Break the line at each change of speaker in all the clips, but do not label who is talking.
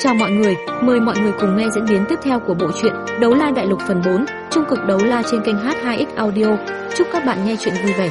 Chào mọi người, mời mọi người cùng nghe diễn biến tiếp theo của bộ truyện Đấu La Đại Lục phần 4, trung cực đấu la trên kênh H2X Audio. Chúc các bạn nghe truyện vui vẻ.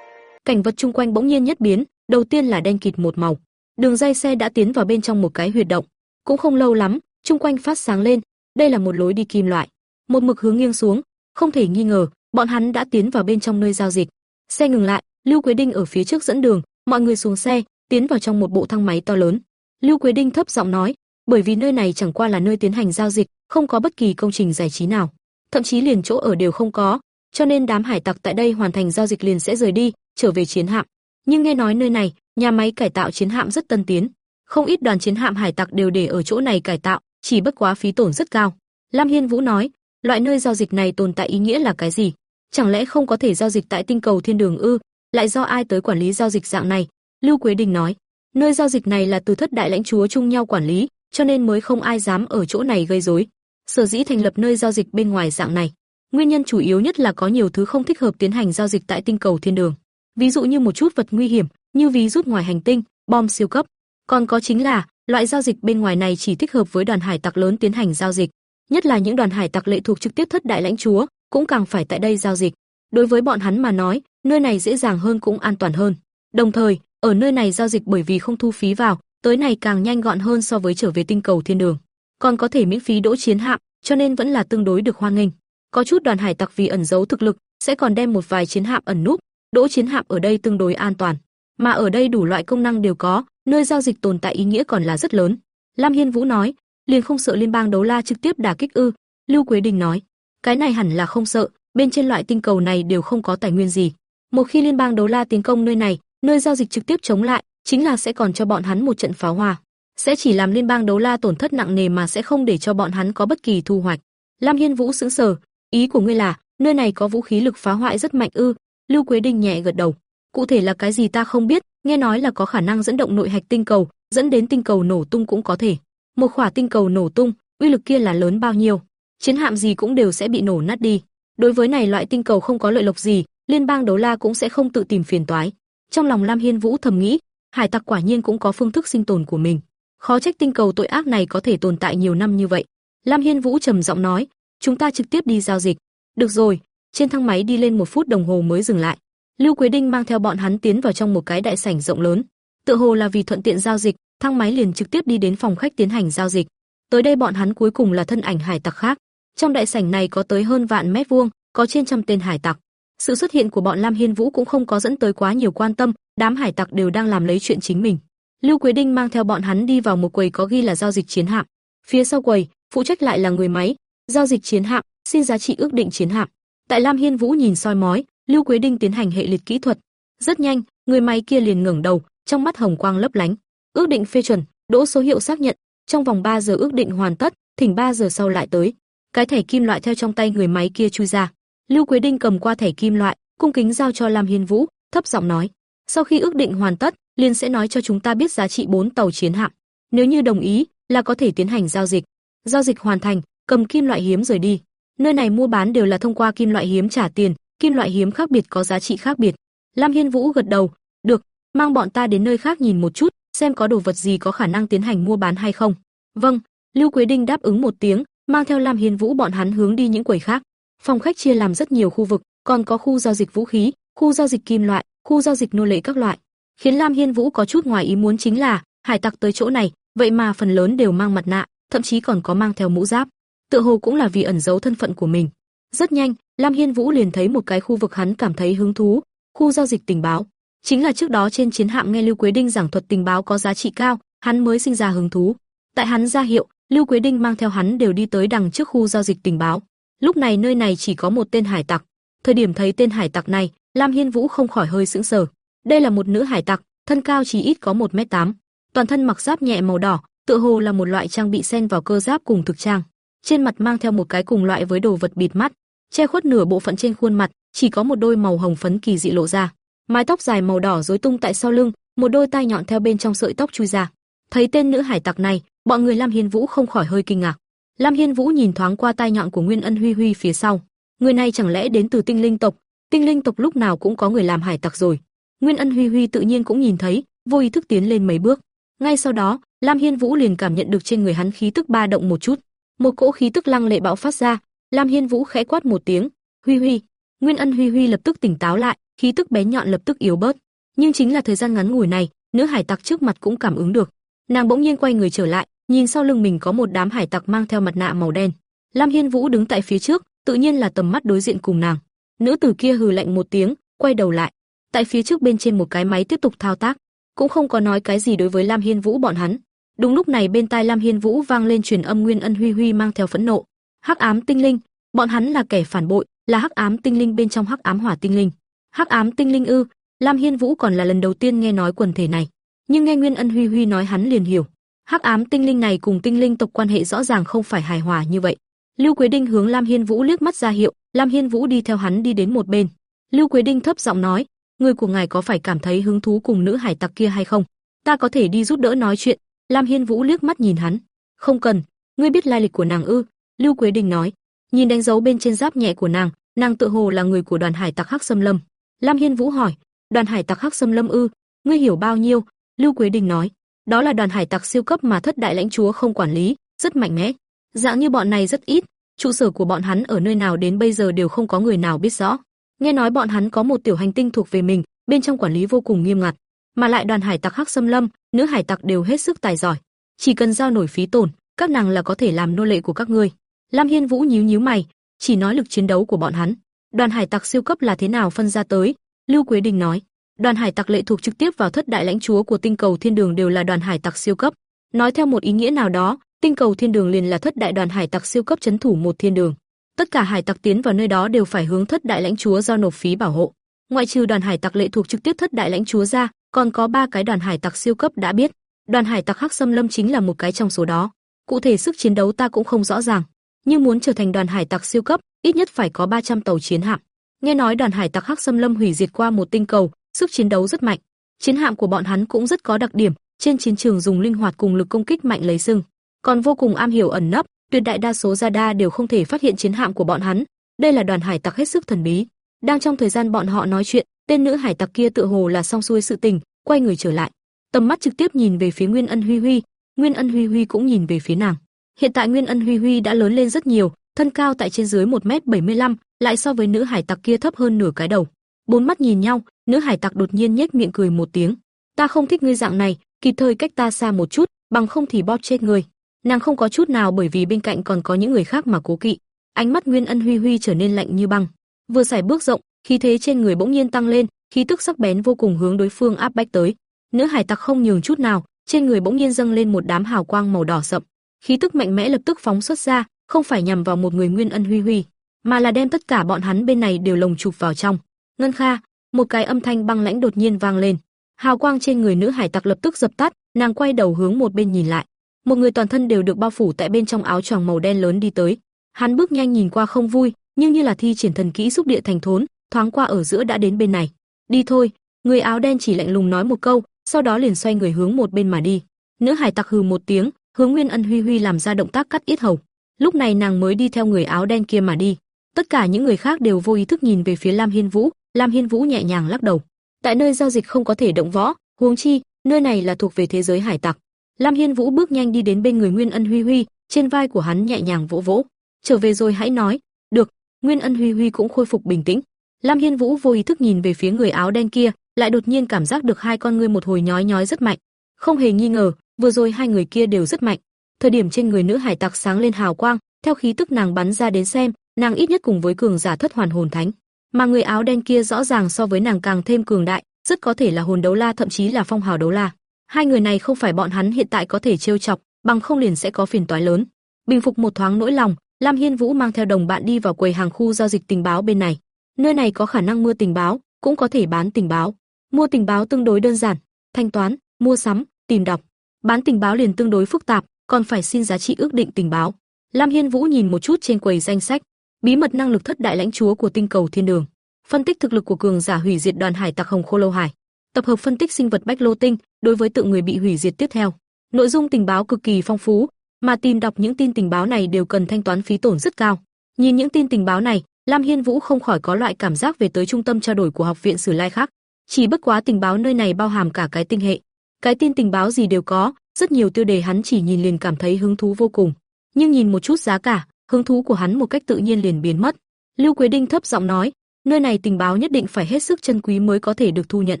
Cảnh vật chung quanh bỗng nhiên nhất biến, đầu tiên là đen kịt một màu. Đường dây xe đã tiến vào bên trong một cái huyệt động. Cũng không lâu lắm, chung quanh phát sáng lên, đây là một lối đi kim loại. Một mực hướng nghiêng xuống, không thể nghi ngờ, bọn hắn đã tiến vào bên trong nơi giao dịch. Xe ngừng lại, Lưu Quế Đinh ở phía trước dẫn đường, mọi người xuống xe, tiến vào trong một bộ thang máy to lớn. Lưu Quế Đinh thấp giọng nói, bởi vì nơi này chẳng qua là nơi tiến hành giao dịch, không có bất kỳ công trình giải trí nào, thậm chí liền chỗ ở đều không có, cho nên đám hải tặc tại đây hoàn thành giao dịch liền sẽ rời đi, trở về chiến hạm. Nhưng nghe nói nơi này, nhà máy cải tạo chiến hạm rất tân tiến, không ít đoàn chiến hạm hải tặc đều để ở chỗ này cải tạo, chỉ bất quá phí tổn rất cao. Lam Hiên Vũ nói, loại nơi giao dịch này tồn tại ý nghĩa là cái gì? Chẳng lẽ không có thể giao dịch tại tinh cầu thiên đường ư? Lại do ai tới quản lý giao dịch dạng này? Lưu Quế Đình nói, Nơi giao dịch này là từ thất đại lãnh chúa chung nhau quản lý, cho nên mới không ai dám ở chỗ này gây rối. Sở dĩ thành lập nơi giao dịch bên ngoài dạng này, nguyên nhân chủ yếu nhất là có nhiều thứ không thích hợp tiến hành giao dịch tại tinh cầu thiên đường. Ví dụ như một chút vật nguy hiểm, như ví rút ngoài hành tinh, bom siêu cấp. Còn có chính là, loại giao dịch bên ngoài này chỉ thích hợp với đoàn hải tặc lớn tiến hành giao dịch, nhất là những đoàn hải tặc lệ thuộc trực tiếp thất đại lãnh chúa, cũng càng phải tại đây giao dịch. Đối với bọn hắn mà nói, nơi này dễ dàng hơn cũng an toàn hơn. Đồng thời, ở nơi này giao dịch bởi vì không thu phí vào, tới này càng nhanh gọn hơn so với trở về tinh cầu thiên đường. Còn có thể miễn phí đỗ chiến hạm, cho nên vẫn là tương đối được hoan nghênh. Có chút đoàn hải tặc vì ẩn giấu thực lực, sẽ còn đem một vài chiến hạm ẩn núp, đỗ chiến hạm ở đây tương đối an toàn. Mà ở đây đủ loại công năng đều có, nơi giao dịch tồn tại ý nghĩa còn là rất lớn. Lam Hiên Vũ nói, liền không sợ liên bang đấu la trực tiếp đả kích ư? Lưu Quế Đình nói, cái này hẳn là không sợ, bên trên loại tinh cầu này đều không có tài nguyên gì. Một khi liên bang đấu la tiến công nơi này, nơi giao dịch trực tiếp chống lại, chính là sẽ còn cho bọn hắn một trận pháo hoa, sẽ chỉ làm liên bang đấu la tổn thất nặng nề mà sẽ không để cho bọn hắn có bất kỳ thu hoạch. Lam Hiên Vũ sững sờ, ý của ngươi là, nơi này có vũ khí lực phá hoại rất mạnh ư? Lưu Quế Đinh nhẹ gật đầu. Cụ thể là cái gì ta không biết, nghe nói là có khả năng dẫn động nội hạch tinh cầu, dẫn đến tinh cầu nổ tung cũng có thể. Một quả tinh cầu nổ tung, uy lực kia là lớn bao nhiêu? Chiến hạm gì cũng đều sẽ bị nổ nát đi. Đối với này loại tinh cầu không có lợi lộc gì, liên bang đấu la cũng sẽ không tự tìm phiền toái. Trong lòng Lam Hiên Vũ thầm nghĩ, hải tặc quả nhiên cũng có phương thức sinh tồn của mình. Khó trách tinh cầu tội ác này có thể tồn tại nhiều năm như vậy. Lam Hiên Vũ trầm giọng nói, chúng ta trực tiếp đi giao dịch. Được rồi, trên thang máy đi lên một phút đồng hồ mới dừng lại. Lưu Quế Đinh mang theo bọn hắn tiến vào trong một cái đại sảnh rộng lớn. Tự hồ là vì thuận tiện giao dịch, thang máy liền trực tiếp đi đến phòng khách tiến hành giao dịch. Tới đây bọn hắn cuối cùng là thân ảnh hải tặc khác. Trong đại sảnh này có tới hơn vạn mét vuông, có trên trăm tên hải tặc. Sự xuất hiện của bọn Lam Hiên Vũ cũng không có dẫn tới quá nhiều quan tâm, đám hải tặc đều đang làm lấy chuyện chính mình. Lưu Quế Đinh mang theo bọn hắn đi vào một quầy có ghi là giao dịch chiến hạm. Phía sau quầy, phụ trách lại là người máy, giao dịch chiến hạm, xin giá trị ước định chiến hạm. Tại Lam Hiên Vũ nhìn soi mói, Lưu Quế Đinh tiến hành hệ liệt kỹ thuật. Rất nhanh, người máy kia liền ngẩng đầu, trong mắt hồng quang lấp lánh. Ước định phê chuẩn, đỗ số hiệu xác nhận, trong vòng 3 giờ ước định hoàn tất, thỉnh 3 giờ sau lại tới. Cái thẻ kim loại theo trong tay người máy kia chui ra. Lưu Quế Đinh cầm qua thẻ kim loại, cung kính giao cho Lam Hiên Vũ, thấp giọng nói: "Sau khi ước định hoàn tất, liền sẽ nói cho chúng ta biết giá trị bốn tàu chiến hạm. Nếu như đồng ý, là có thể tiến hành giao dịch. Giao dịch hoàn thành, cầm kim loại hiếm rời đi. Nơi này mua bán đều là thông qua kim loại hiếm trả tiền, kim loại hiếm khác biệt có giá trị khác biệt." Lam Hiên Vũ gật đầu, "Được, mang bọn ta đến nơi khác nhìn một chút, xem có đồ vật gì có khả năng tiến hành mua bán hay không." "Vâng." Lưu Quế Đinh đáp ứng một tiếng, mang theo Lam Hiên Vũ bọn hắn hướng đi những quầy khác. Phòng khách chia làm rất nhiều khu vực, còn có khu giao dịch vũ khí, khu giao dịch kim loại, khu giao dịch nô lệ các loại. Khiến Lam Hiên Vũ có chút ngoài ý muốn chính là, hải tặc tới chỗ này, vậy mà phần lớn đều mang mặt nạ, thậm chí còn có mang theo mũ giáp. Tựa hồ cũng là vì ẩn giấu thân phận của mình. Rất nhanh, Lam Hiên Vũ liền thấy một cái khu vực hắn cảm thấy hứng thú, khu giao dịch tình báo. Chính là trước đó trên chiến hạm nghe Lưu Quế Đinh giảng thuật tình báo có giá trị cao, hắn mới sinh ra hứng thú. Tại hắn ra hiệu, Lưu Quế Đinh mang theo hắn đều đi tới đằng trước khu giao dịch tình báo. Lúc này nơi này chỉ có một tên hải tặc. Thời điểm thấy tên hải tặc này, Lam Hiên Vũ không khỏi hơi sững sờ. Đây là một nữ hải tặc, thân cao chỉ ít có 1m8, toàn thân mặc giáp nhẹ màu đỏ, tựa hồ là một loại trang bị xen vào cơ giáp cùng thực trang. Trên mặt mang theo một cái cùng loại với đồ vật bịt mắt, che khuất nửa bộ phận trên khuôn mặt, chỉ có một đôi màu hồng phấn kỳ dị lộ ra. Mái tóc dài màu đỏ rối tung tại sau lưng, một đôi tai nhọn theo bên trong sợi tóc chui ra. Thấy tên nữ hải tặc này, bọn người Lam Hiên Vũ không khỏi hơi kinh ngạc. Lam Hiên Vũ nhìn thoáng qua tai nhọn của Nguyên Ân Huy Huy phía sau. Người này chẳng lẽ đến từ Tinh Linh tộc? Tinh Linh tộc lúc nào cũng có người làm hải tặc rồi. Nguyên Ân Huy Huy tự nhiên cũng nhìn thấy, vô ý thức tiến lên mấy bước. Ngay sau đó, Lam Hiên Vũ liền cảm nhận được trên người hắn khí tức ba động một chút, một cỗ khí tức lăng lệ bạo phát ra, Lam Hiên Vũ khẽ quát một tiếng, "Huy Huy!" Nguyên Ân Huy Huy lập tức tỉnh táo lại, khí tức bé nhọn lập tức yếu bớt. Nhưng chính là thời gian ngắn ngủi này, nữ hải tặc trước mặt cũng cảm ứng được. Nàng bỗng nhiên quay người trở lại, nhìn sau lưng mình có một đám hải tặc mang theo mặt nạ màu đen. Lam Hiên Vũ đứng tại phía trước, tự nhiên là tầm mắt đối diện cùng nàng. Nữ tử kia hừ lạnh một tiếng, quay đầu lại. Tại phía trước bên trên một cái máy tiếp tục thao tác, cũng không có nói cái gì đối với Lam Hiên Vũ bọn hắn. Đúng lúc này bên tai Lam Hiên Vũ vang lên truyền âm Nguyên Ân Huy Huy mang theo phẫn nộ. Hắc ám tinh linh, bọn hắn là kẻ phản bội, là hắc ám tinh linh bên trong hắc ám hỏa tinh linh. Hắc ám tinh linh ư? Lam Hiên Vũ còn là lần đầu tiên nghe nói quần thể này, nhưng nghe Nguyên Ân Huy Huy nói hắn liền hiểu. Hắc ám tinh linh này cùng tinh linh tộc quan hệ rõ ràng không phải hài hòa như vậy. Lưu Quế Đinh hướng Lam Hiên Vũ liếc mắt ra hiệu, Lam Hiên Vũ đi theo hắn đi đến một bên. Lưu Quế Đinh thấp giọng nói, người của ngài có phải cảm thấy hứng thú cùng nữ hải tặc kia hay không? Ta có thể đi giúp đỡ nói chuyện. Lam Hiên Vũ liếc mắt nhìn hắn, không cần, ngươi biết lai lịch của nàng ư? Lưu Quế Đình nói, nhìn đánh dấu bên trên giáp nhẹ của nàng, nàng tự hồ là người của đoàn hải tặc Hắc Sâm Lâm. Lam Hiên Vũ hỏi, đoàn hải tặc Hắc Sâm Lâm ư? Ngươi hiểu bao nhiêu? Lưu Quế Đình nói, đó là đoàn hải tặc siêu cấp mà thất đại lãnh chúa không quản lý, rất mạnh mẽ. Dạng như bọn này rất ít, trụ sở của bọn hắn ở nơi nào đến bây giờ đều không có người nào biết rõ. Nghe nói bọn hắn có một tiểu hành tinh thuộc về mình, bên trong quản lý vô cùng nghiêm ngặt, mà lại đoàn hải tặc Hắc Sâm Lâm, nữ hải tặc đều hết sức tài giỏi, chỉ cần giao nổi phí tổn, các nàng là có thể làm nô lệ của các ngươi. Lam Hiên Vũ nhíu nhíu mày, chỉ nói lực chiến đấu của bọn hắn. Đoàn hải tặc siêu cấp là thế nào phân ra tới? Lưu Quế Đình nói, đoàn hải tặc lệ thuộc trực tiếp vào thất đại lãnh chúa của tinh cầu thiên đường đều là đoàn hải tặc siêu cấp. Nói theo một ý nghĩa nào đó, tinh cầu thiên đường liền là thất đại đoàn hải tặc siêu cấp chấn thủ một thiên đường. Tất cả hải tặc tiến vào nơi đó đều phải hướng thất đại lãnh chúa giao nộp phí bảo hộ. Ngoại trừ đoàn hải tặc lệ thuộc trực tiếp thất đại lãnh chúa ra, còn có ba cái đoàn hải tặc siêu cấp đã biết. Đoàn hải tặc Hắc Sâm Lâm chính là một cái trong số đó. Cụ thể sức chiến đấu ta cũng không rõ ràng, nhưng muốn trở thành đoàn hải tặc siêu cấp, ít nhất phải có 300 tàu chiến hạm. Nghe nói đoàn hải tặc Hắc Sâm Lâm hủy diệt qua một tinh cầu, sức chiến đấu rất mạnh. Chiến hạm của bọn hắn cũng rất có đặc điểm, trên chiến trường dùng linh hoạt cùng lực công kích mạnh lấy sưng, còn vô cùng am hiểu ẩn nấp, tuyệt đại đa số Jada đều không thể phát hiện chiến hạm của bọn hắn. Đây là đoàn hải tặc hết sức thần bí. Đang trong thời gian bọn họ nói chuyện, tên nữ hải tặc kia tựa hồ là xong xuôi sự tình, quay người trở lại, tầm mắt trực tiếp nhìn về phía Nguyên Ân Huy Huy, Nguyên Ân Huy Huy cũng nhìn về phía nàng. Hiện tại Nguyên Ân Huy Huy đã lớn lên rất nhiều, thân cao tại trên dưới 1m75, lại so với nữ hải tặc kia thấp hơn nửa cái đầu. Bốn mắt nhìn nhau, nữ hải tặc đột nhiên nhếch miệng cười một tiếng. Ta không thích ngươi dạng này, kịp thời cách ta xa một chút, bằng không thì bóp chết ngươi. Nàng không có chút nào bởi vì bên cạnh còn có những người khác mà cố kỵ. Ánh mắt Nguyên Ân Huy Huy trở nên lạnh như băng. Vừa xài bước rộng, khí thế trên người bỗng nhiên tăng lên, khí tức sắc bén vô cùng hướng đối phương áp bách tới. Nữ hải tặc không nhường chút nào, trên người bỗng nhiên dâng lên một đám hào quang màu đỏ sậm, khí tức mạnh mẽ lập tức phóng xuất ra, không phải nhằm vào một người Nguyên Ân Huy Huy, mà là đem tất cả bọn hắn bên này đều lồng chụp vào trong. Ngân Kha, một cái âm thanh băng lãnh đột nhiên vang lên. Hào quang trên người nữ hải tặc lập tức dập tắt, nàng quay đầu hướng một bên nhìn lại. Một người toàn thân đều được bao phủ tại bên trong áo choàng màu đen lớn đi tới. Hắn bước nhanh nhìn qua không vui, nhưng như là thi triển thần kỹ xúc địa thành thốn, thoáng qua ở giữa đã đến bên này. Đi thôi, người áo đen chỉ lạnh lùng nói một câu, sau đó liền xoay người hướng một bên mà đi. Nữ hải tặc hừ một tiếng, hướng Nguyên Ân Huy Huy làm ra động tác cắt yết hầu. Lúc này nàng mới đi theo người áo đen kia mà đi. Tất cả những người khác đều vô ý thức nhìn về phía Lam Hiên Vũ, Lam Hiên Vũ nhẹ nhàng lắc đầu. Tại nơi giao dịch không có thể động võ, huống chi, nơi này là thuộc về thế giới hải tặc. Lam Hiên Vũ bước nhanh đi đến bên người Nguyên Ân Huy Huy, trên vai của hắn nhẹ nhàng vỗ vỗ. "Trở về rồi hãy nói." "Được." Nguyên Ân Huy Huy cũng khôi phục bình tĩnh. Lam Hiên Vũ vô ý thức nhìn về phía người áo đen kia, lại đột nhiên cảm giác được hai con ngươi một hồi nhói nhói rất mạnh. Không hề nghi ngờ, vừa rồi hai người kia đều rất mạnh. Thời điểm trên người nữ hải tặc sáng lên hào quang, theo khí tức nàng bắn ra đến xem, nàng ít nhất cùng với cường giả thất hoàn hồn thánh, mà người áo đen kia rõ ràng so với nàng càng thêm cường đại, rất có thể là hồn đấu la thậm chí là phong hào đấu la. Hai người này không phải bọn hắn hiện tại có thể trêu chọc, bằng không liền sẽ có phiền toái lớn. Bình phục một thoáng nỗi lòng, Lam Hiên Vũ mang theo đồng bạn đi vào quầy hàng khu giao dịch tình báo bên này. Nơi này có khả năng mua tình báo, cũng có thể bán tình báo. Mua tình báo tương đối đơn giản, thanh toán, mua sắm, tìm đọc. Bán tình báo liền tương đối phức tạp, còn phải xin giá trị ước định tình báo. Lam Hiên Vũ nhìn một chút trên quầy danh sách, bí mật năng lực thất đại lãnh chúa của tinh cầu thiên đường, phân tích thực lực của cường giả hủy diệt đoàn hải tặc hồng khô lâu hải, tập hợp phân tích sinh vật bách lô tinh đối với tự người bị hủy diệt tiếp theo. Nội dung tình báo cực kỳ phong phú, mà tìm đọc những tin tình báo này đều cần thanh toán phí tổn rất cao. Nhìn những tin tình báo này, Lam Hiên Vũ không khỏi có loại cảm giác về tới trung tâm trao đổi của học viện Sử Lai khác. Chỉ bất quá tình báo nơi này bao hàm cả cái tinh hệ. Cái tin tình báo gì đều có, rất nhiều tiêu đề hắn chỉ nhìn liền cảm thấy hứng thú vô cùng. Nhưng nhìn một chút giá cả, hứng thú của hắn một cách tự nhiên liền biến mất. Lưu Quế Đinh thấp giọng nói, nơi này tình báo nhất định phải hết sức chân quý mới có thể được thu nhận.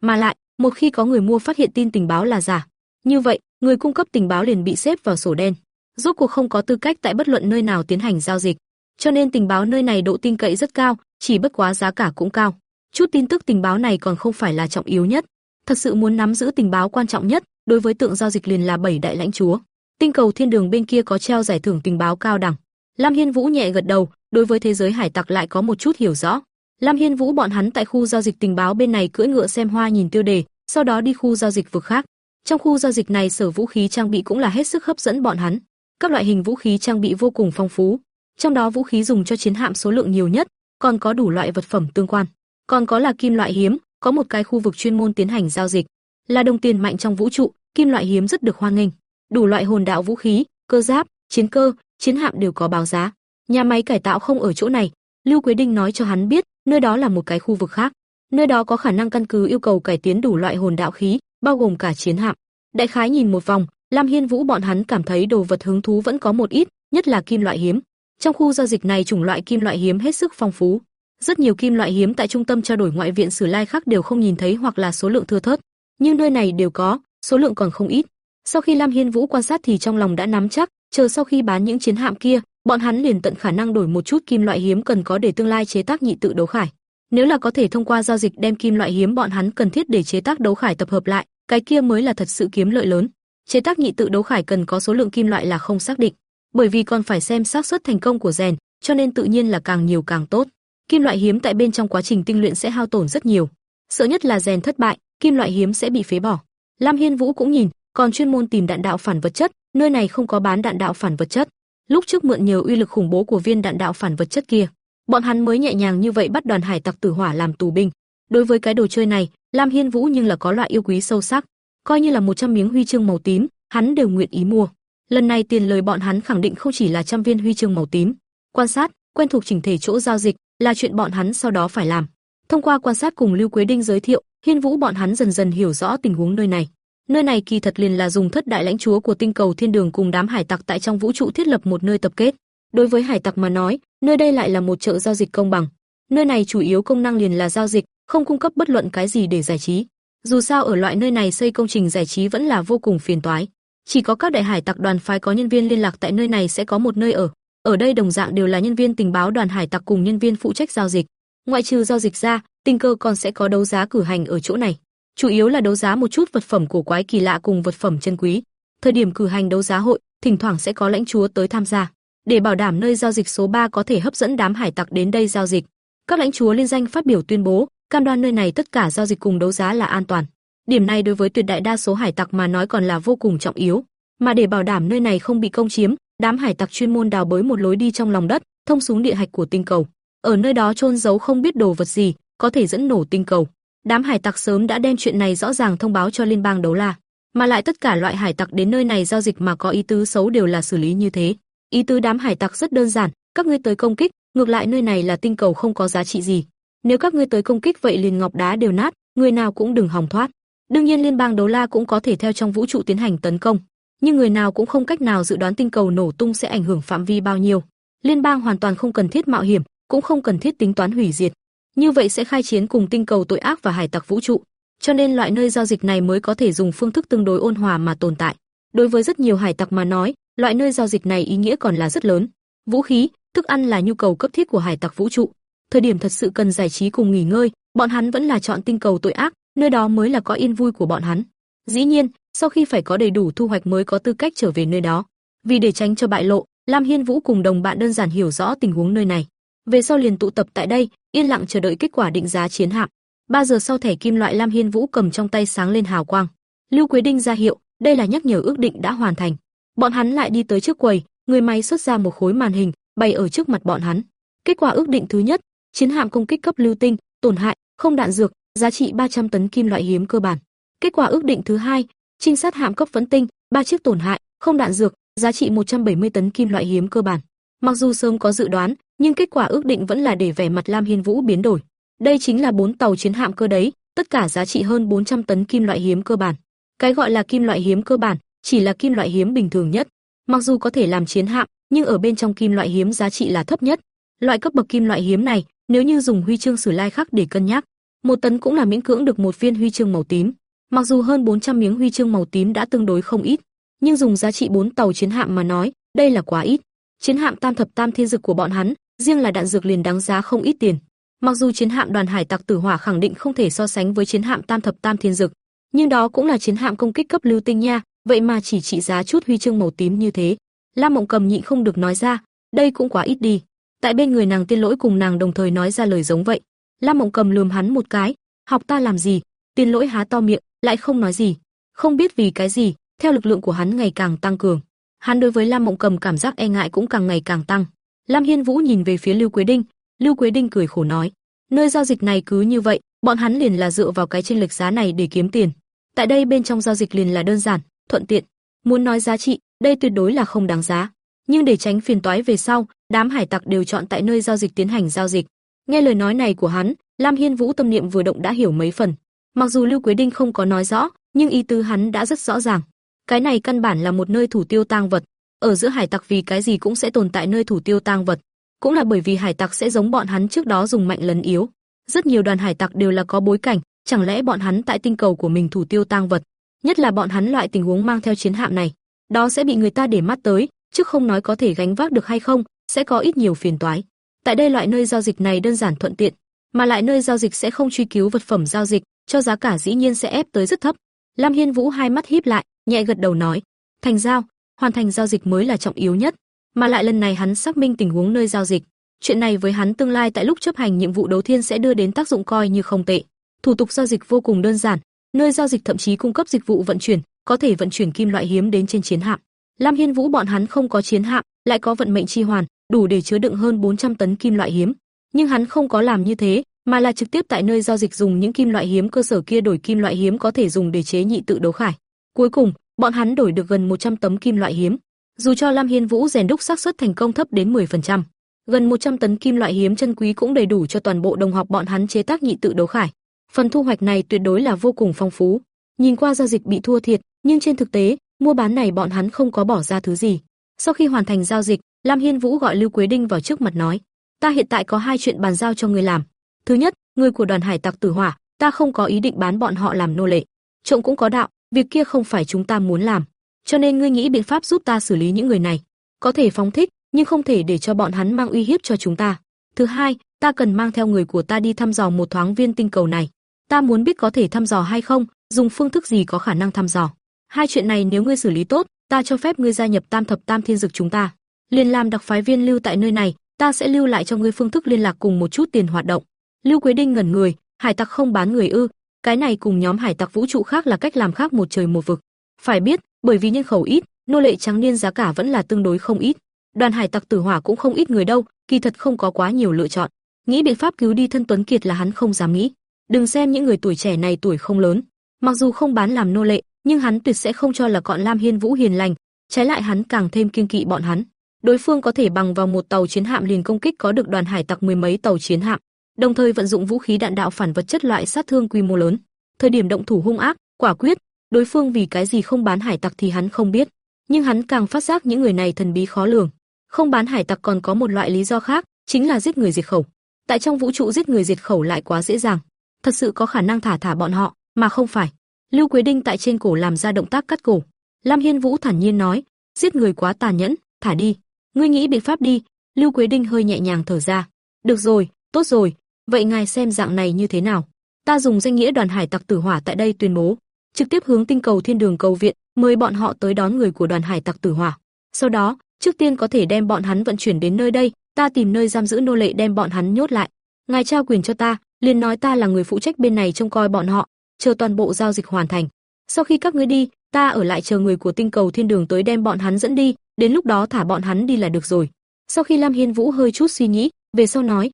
Mà lại, một khi có người mua phát hiện tin tình báo là giả, như vậy, người cung cấp tình báo liền bị xếp vào sổ đen, rốt cuộc không có tư cách tại bất luận nơi nào tiến hành giao dịch. Cho nên tình báo nơi này độ tin cậy rất cao, chỉ bất quá giá cả cũng cao. Chút tin tức tình báo này còn không phải là trọng yếu nhất. Thật sự muốn nắm giữ tình báo quan trọng nhất, đối với tượng giao dịch liền là bảy đại lãnh chúa. Tinh cầu thiên đường bên kia có treo giải thưởng tình báo cao đẳng. Lam Hiên Vũ nhẹ gật đầu, đối với thế giới hải tặc lại có một chút hiểu rõ. Lam Hiên Vũ bọn hắn tại khu giao dịch tình báo bên này cưỡi ngựa xem hoa nhìn tiêu đề, sau đó đi khu giao dịch vực khác. Trong khu giao dịch này sở vũ khí trang bị cũng là hết sức hấp dẫn bọn hắn. Các loại hình vũ khí trang bị vô cùng phong phú, trong đó vũ khí dùng cho chiến hạm số lượng nhiều nhất, còn có đủ loại vật phẩm tương quan. Còn có là kim loại hiếm, có một cái khu vực chuyên môn tiến hành giao dịch, là đồng tiền mạnh trong vũ trụ, kim loại hiếm rất được hoan nghênh. Đủ loại hồn đạo vũ khí, cơ giáp, chiến cơ, chiến hạm đều có báo giá. Nhà máy cải tạo không ở chỗ này, Lưu Quế Đinh nói cho hắn biết, nơi đó là một cái khu vực khác. Nơi đó có khả năng căn cứ yêu cầu cải tiến đủ loại hồn đạo khí, bao gồm cả chiến hạm. Đại khái nhìn một vòng, Lam Hiên Vũ bọn hắn cảm thấy đồ vật hứng thú vẫn có một ít, nhất là kim loại hiếm. Trong khu giao dịch này chủng loại kim loại hiếm hết sức phong phú. Rất nhiều kim loại hiếm tại trung tâm trao đổi ngoại viện Sử Lai khác đều không nhìn thấy hoặc là số lượng thưa thớt, nhưng nơi này đều có, số lượng còn không ít. Sau khi Lam Hiên Vũ quan sát thì trong lòng đã nắm chắc, chờ sau khi bán những chiến hạm kia, bọn hắn liền tận khả năng đổi một chút kim loại hiếm cần có để tương lai chế tác nhị tự đấu khải. Nếu là có thể thông qua giao dịch đem kim loại hiếm bọn hắn cần thiết để chế tác đấu khải tập hợp lại, cái kia mới là thật sự kiếm lợi lớn. Chế tác nhị tự đấu khải cần có số lượng kim loại là không xác định, bởi vì còn phải xem xác suất thành công của rèn, cho nên tự nhiên là càng nhiều càng tốt. Kim loại hiếm tại bên trong quá trình tinh luyện sẽ hao tổn rất nhiều. Sợ nhất là rèn thất bại, kim loại hiếm sẽ bị phế bỏ. Lam Hiên Vũ cũng nhìn, còn chuyên môn tìm đạn đạo phản vật chất, nơi này không có bán đạn đạo phản vật chất. Lúc trước mượn nhờ uy lực khủng bố của viên đạn đạo phản vật chất kia, bọn hắn mới nhẹ nhàng như vậy bắt đoàn hải tặc tử hỏa làm tù binh. Đối với cái đồ chơi này, Lam Hiên Vũ nhưng là có loại yêu quý sâu sắc, coi như là một trăm miếng huy chương màu tím, hắn đều nguyện ý mua. Lần này tiền lời bọn hắn khẳng định không chỉ là trăm viên huy chương màu tím. Quan sát, quen thuộc chỉnh thể chỗ giao dịch là chuyện bọn hắn sau đó phải làm. Thông qua quan sát cùng Lưu Quế Đinh giới thiệu, Hiên Vũ bọn hắn dần dần hiểu rõ tình huống nơi này. Nơi này kỳ thật liền là dùng thất đại lãnh chúa của tinh cầu thiên đường cùng đám hải tặc tại trong vũ trụ thiết lập một nơi tập kết. Đối với hải tặc mà nói, nơi đây lại là một chợ giao dịch công bằng. Nơi này chủ yếu công năng liền là giao dịch, không cung cấp bất luận cái gì để giải trí. Dù sao ở loại nơi này xây công trình giải trí vẫn là vô cùng phiền toái. Chỉ có các đại hải tặc đoàn phái có nhân viên liên lạc tại nơi này sẽ có một nơi ở. Ở đây đồng dạng đều là nhân viên tình báo đoàn hải tặc cùng nhân viên phụ trách giao dịch. Ngoại trừ giao dịch ra, tình cơ còn sẽ có đấu giá cử hành ở chỗ này. Chủ yếu là đấu giá một chút vật phẩm cổ quái kỳ lạ cùng vật phẩm chân quý. Thời điểm cử hành đấu giá hội, thỉnh thoảng sẽ có lãnh chúa tới tham gia, để bảo đảm nơi giao dịch số 3 có thể hấp dẫn đám hải tặc đến đây giao dịch. Các lãnh chúa liên danh phát biểu tuyên bố, cam đoan nơi này tất cả giao dịch cùng đấu giá là an toàn. Điểm này đối với tuyệt đại đa số hải tặc mà nói còn là vô cùng trọng yếu, mà để bảo đảm nơi này không bị công chiếm, đám hải tặc chuyên môn đào bới một lối đi trong lòng đất, thông xuống địa hạch của tinh cầu. Ở nơi đó chôn giấu không biết đồ vật gì, có thể dẫn nổ tinh cầu. Đám hải tặc sớm đã đem chuyện này rõ ràng thông báo cho liên bang đấu la, mà lại tất cả loại hải tặc đến nơi này giao dịch mà có ý tứ xấu đều là xử lý như thế. Ý tứ đám hải tặc rất đơn giản, các ngươi tới công kích, ngược lại nơi này là tinh cầu không có giá trị gì. Nếu các ngươi tới công kích vậy liền ngọc đá đều nát, người nào cũng đừng hòng thoát. Đương nhiên liên bang đấu la cũng có thể theo trong vũ trụ tiến hành tấn công, nhưng người nào cũng không cách nào dự đoán tinh cầu nổ tung sẽ ảnh hưởng phạm vi bao nhiêu. Liên bang hoàn toàn không cần thiết mạo hiểm, cũng không cần thiết tính toán hủy diệt. Như vậy sẽ khai chiến cùng tinh cầu tội ác và hải tặc vũ trụ, cho nên loại nơi giao dịch này mới có thể dùng phương thức tương đối ôn hòa mà tồn tại. Đối với rất nhiều hải tặc mà nói, loại nơi giao dịch này ý nghĩa còn là rất lớn. Vũ khí, thức ăn là nhu cầu cấp thiết của hải tặc vũ trụ. Thời điểm thật sự cần giải trí cùng nghỉ ngơi, bọn hắn vẫn là chọn tinh cầu tội ác, nơi đó mới là có yên vui của bọn hắn. Dĩ nhiên, sau khi phải có đầy đủ thu hoạch mới có tư cách trở về nơi đó. Vì để tránh cho bại lộ, Lam Hiên Vũ cùng đồng bạn đơn giản hiểu rõ tình huống nơi này. Về sau liền tụ tập tại đây, yên lặng chờ đợi kết quả định giá chiến hạm. 3 giờ sau thẻ kim loại Lam Hiên Vũ cầm trong tay sáng lên hào quang. Lưu Quế Đinh ra hiệu, đây là nhắc nhở ước định đã hoàn thành. Bọn hắn lại đi tới trước quầy, người máy xuất ra một khối màn hình, bày ở trước mặt bọn hắn. Kết quả ước định thứ nhất, chiến hạm công kích cấp lưu tinh, tổn hại, không đạn dược, giá trị 300 tấn kim loại hiếm cơ bản. Kết quả ước định thứ hai, trinh sát hạm cấp phấn tinh, ba chiếc tổn hại, không đạn dược, giá trị 170 tấn kim loại hiếm cơ bản. Mặc dù sớm có dự đoán, nhưng kết quả ước định vẫn là để vẻ mặt Lam Hiên Vũ biến đổi. Đây chính là bốn tàu chiến hạm cơ đấy, tất cả giá trị hơn 400 tấn kim loại hiếm cơ bản. Cái gọi là kim loại hiếm cơ bản, chỉ là kim loại hiếm bình thường nhất. Mặc dù có thể làm chiến hạm, nhưng ở bên trong kim loại hiếm giá trị là thấp nhất. Loại cấp bậc kim loại hiếm này, nếu như dùng huy chương sử lai khắc để cân nhắc, một tấn cũng là miễn cưỡng được một viên huy chương màu tím. Mặc dù hơn 400 miếng huy chương màu tím đã tương đối không ít, nhưng dùng giá trị 4 tàu chiến hạm mà nói, đây là quá ít. Chiến hạm Tam thập Tam thiên dực của bọn hắn, riêng là đạn dược liền đáng giá không ít tiền. Mặc dù chiến hạm đoàn hải tặc tử hỏa khẳng định không thể so sánh với chiến hạm Tam thập Tam thiên dực, nhưng đó cũng là chiến hạm công kích cấp lưu tinh nha, vậy mà chỉ trị giá chút huy chương màu tím như thế. Lam Mộng Cầm nhịn không được nói ra, đây cũng quá ít đi. Tại bên người nàng Tiên Lỗi cùng nàng đồng thời nói ra lời giống vậy. Lam Mộng Cầm lườm hắn một cái, học ta làm gì? Tiên Lỗi há to miệng, lại không nói gì. Không biết vì cái gì, theo lực lượng của hắn ngày càng tăng cường, hắn đối với Lam Mộng Cầm cảm giác e ngại cũng càng ngày càng tăng. Lam Hiên Vũ nhìn về phía Lưu Quế Đinh, Lưu Quế Đinh cười khổ nói, nơi giao dịch này cứ như vậy, bọn hắn liền là dựa vào cái chênh lệch giá này để kiếm tiền. Tại đây bên trong giao dịch liền là đơn giản, thuận tiện. Muốn nói giá trị, đây tuyệt đối là không đáng giá. Nhưng để tránh phiền toái về sau, đám hải tặc đều chọn tại nơi giao dịch tiến hành giao dịch. Nghe lời nói này của hắn, Lam Hiên Vũ tâm niệm vừa động đã hiểu mấy phần. Mặc dù Lưu Quế Đinh không có nói rõ, nhưng ý tứ hắn đã rất rõ ràng. Cái này căn bản là một nơi thủ tiêu tang vật. Ở giữa hải tặc vì cái gì cũng sẽ tồn tại nơi thủ tiêu tang vật, cũng là bởi vì hải tặc sẽ giống bọn hắn trước đó dùng mạnh lấn yếu. Rất nhiều đoàn hải tặc đều là có bối cảnh, chẳng lẽ bọn hắn tại tinh cầu của mình thủ tiêu tang vật, nhất là bọn hắn loại tình huống mang theo chiến hạm này, đó sẽ bị người ta để mắt tới, chứ không nói có thể gánh vác được hay không, sẽ có ít nhiều phiền toái. Tại đây loại nơi giao dịch này đơn giản thuận tiện, mà lại nơi giao dịch sẽ không truy cứu vật phẩm giao dịch, cho giá cả dĩ nhiên sẽ ép tới rất thấp. Lam Hiên Vũ hai mắt híp lại, nhẹ gật đầu nói, thành giao, hoàn thành giao dịch mới là trọng yếu nhất, mà lại lần này hắn xác minh tình huống nơi giao dịch, chuyện này với hắn tương lai tại lúc chấp hành nhiệm vụ đấu thiên sẽ đưa đến tác dụng coi như không tệ. Thủ tục giao dịch vô cùng đơn giản, nơi giao dịch thậm chí cung cấp dịch vụ vận chuyển, có thể vận chuyển kim loại hiếm đến trên chiến hạm. Lam Hiên Vũ bọn hắn không có chiến hạm, lại có vận mệnh chi hoàn, đủ để chứa đựng hơn 400 tấn kim loại hiếm, nhưng hắn không có làm như thế, mà là trực tiếp tại nơi giao dịch dùng những kim loại hiếm cơ sở kia đổi kim loại hiếm có thể dùng để chế nhị tự đấu khải. Cuối cùng, bọn hắn đổi được gần 100 tấm kim loại hiếm. Dù cho Lam Hiên Vũ rèn đúc xác suất thành công thấp đến 10%, gần 100 tấn kim loại hiếm chân quý cũng đầy đủ cho toàn bộ đồng học bọn hắn chế tác nhị tự đấu khải. Phần thu hoạch này tuyệt đối là vô cùng phong phú. Nhìn qua giao dịch bị thua thiệt, nhưng trên thực tế, mua bán này bọn hắn không có bỏ ra thứ gì. Sau khi hoàn thành giao dịch, Lam Hiên Vũ gọi Lưu Quế Đinh vào trước mặt nói: "Ta hiện tại có hai chuyện bàn giao cho ngươi làm. Thứ nhất, người của đoàn hải tặc Tử Hỏa, ta không có ý định bán bọn họ làm nô lệ. Trộm cũng có đạo, việc kia không phải chúng ta muốn làm, cho nên ngươi nghĩ biện pháp giúp ta xử lý những người này. Có thể phóng thích, nhưng không thể để cho bọn hắn mang uy hiếp cho chúng ta. Thứ hai, ta cần mang theo người của ta đi thăm dò một thoáng viên tinh cầu này. Ta muốn biết có thể thăm dò hay không, dùng phương thức gì có khả năng thăm dò. Hai chuyện này nếu ngươi xử lý tốt, ta cho phép ngươi gia nhập Tam thập Tam Thiên Dực chúng ta. Liên làm đặc phái viên lưu tại nơi này, ta sẽ lưu lại cho ngươi phương thức liên lạc cùng một chút tiền hoạt động. Lưu Quế Đinh ngẩn người, hải tặc không bán người ư? Cái này cùng nhóm hải tặc vũ trụ khác là cách làm khác một trời một vực. Phải biết, bởi vì nhân khẩu ít, nô lệ trắng niên giá cả vẫn là tương đối không ít. Đoàn hải tặc tử hỏa cũng không ít người đâu, kỳ thật không có quá nhiều lựa chọn. Nghĩ biện pháp cứu đi thân Tuấn Kiệt là hắn không dám nghĩ. Đừng xem những người tuổi trẻ này tuổi không lớn, mặc dù không bán làm nô lệ, nhưng hắn tuyệt sẽ không cho là cọn Lam Hiên Vũ hiền lành, trái lại hắn càng thêm kiêng kỵ bọn hắn. Đối phương có thể bằng vào một tàu chiến hạm liền công kích có được đoàn hải tặc mười mấy tàu chiến hạm, đồng thời vận dụng vũ khí đạn đạo phản vật chất loại sát thương quy mô lớn. Thời điểm động thủ hung ác, quả quyết, đối phương vì cái gì không bán hải tặc thì hắn không biết, nhưng hắn càng phát giác những người này thần bí khó lường. Không bán hải tặc còn có một loại lý do khác, chính là giết người diệt khẩu. Tại trong vũ trụ giết người diệt khẩu lại quá dễ dàng, thật sự có khả năng thả thả bọn họ, mà không phải. Lưu Quế Đinh tại trên cổ làm ra động tác cắt cổ. Lam Hiên Vũ thản nhiên nói, giết người quá tàn nhẫn, thả đi. Ngươi nghĩ biện pháp đi. Lưu Quế Đinh hơi nhẹ nhàng thở ra. Được rồi, tốt rồi, vậy ngài xem dạng này như thế nào? Ta dùng danh nghĩa đoàn hải tặc tử hỏa tại đây tuyên bố, trực tiếp hướng tinh cầu thiên đường cầu viện, mời bọn họ tới đón người của đoàn hải tặc tử hỏa. Sau đó, trước tiên có thể đem bọn hắn vận chuyển đến nơi đây, ta tìm nơi giam giữ nô lệ đem bọn hắn nhốt lại. Ngài trao quyền cho ta, liền nói ta là người phụ trách bên này trông coi bọn họ, chờ toàn bộ giao dịch hoàn thành. Sau khi các ngươi đi, ta ở lại chờ người của tinh cầu thiên đường tới đem bọn hắn dẫn đi, đến lúc đó thả bọn hắn đi là được rồi. Sau khi Lam Hiên Vũ hơi chút suy nghĩ, về sau nói,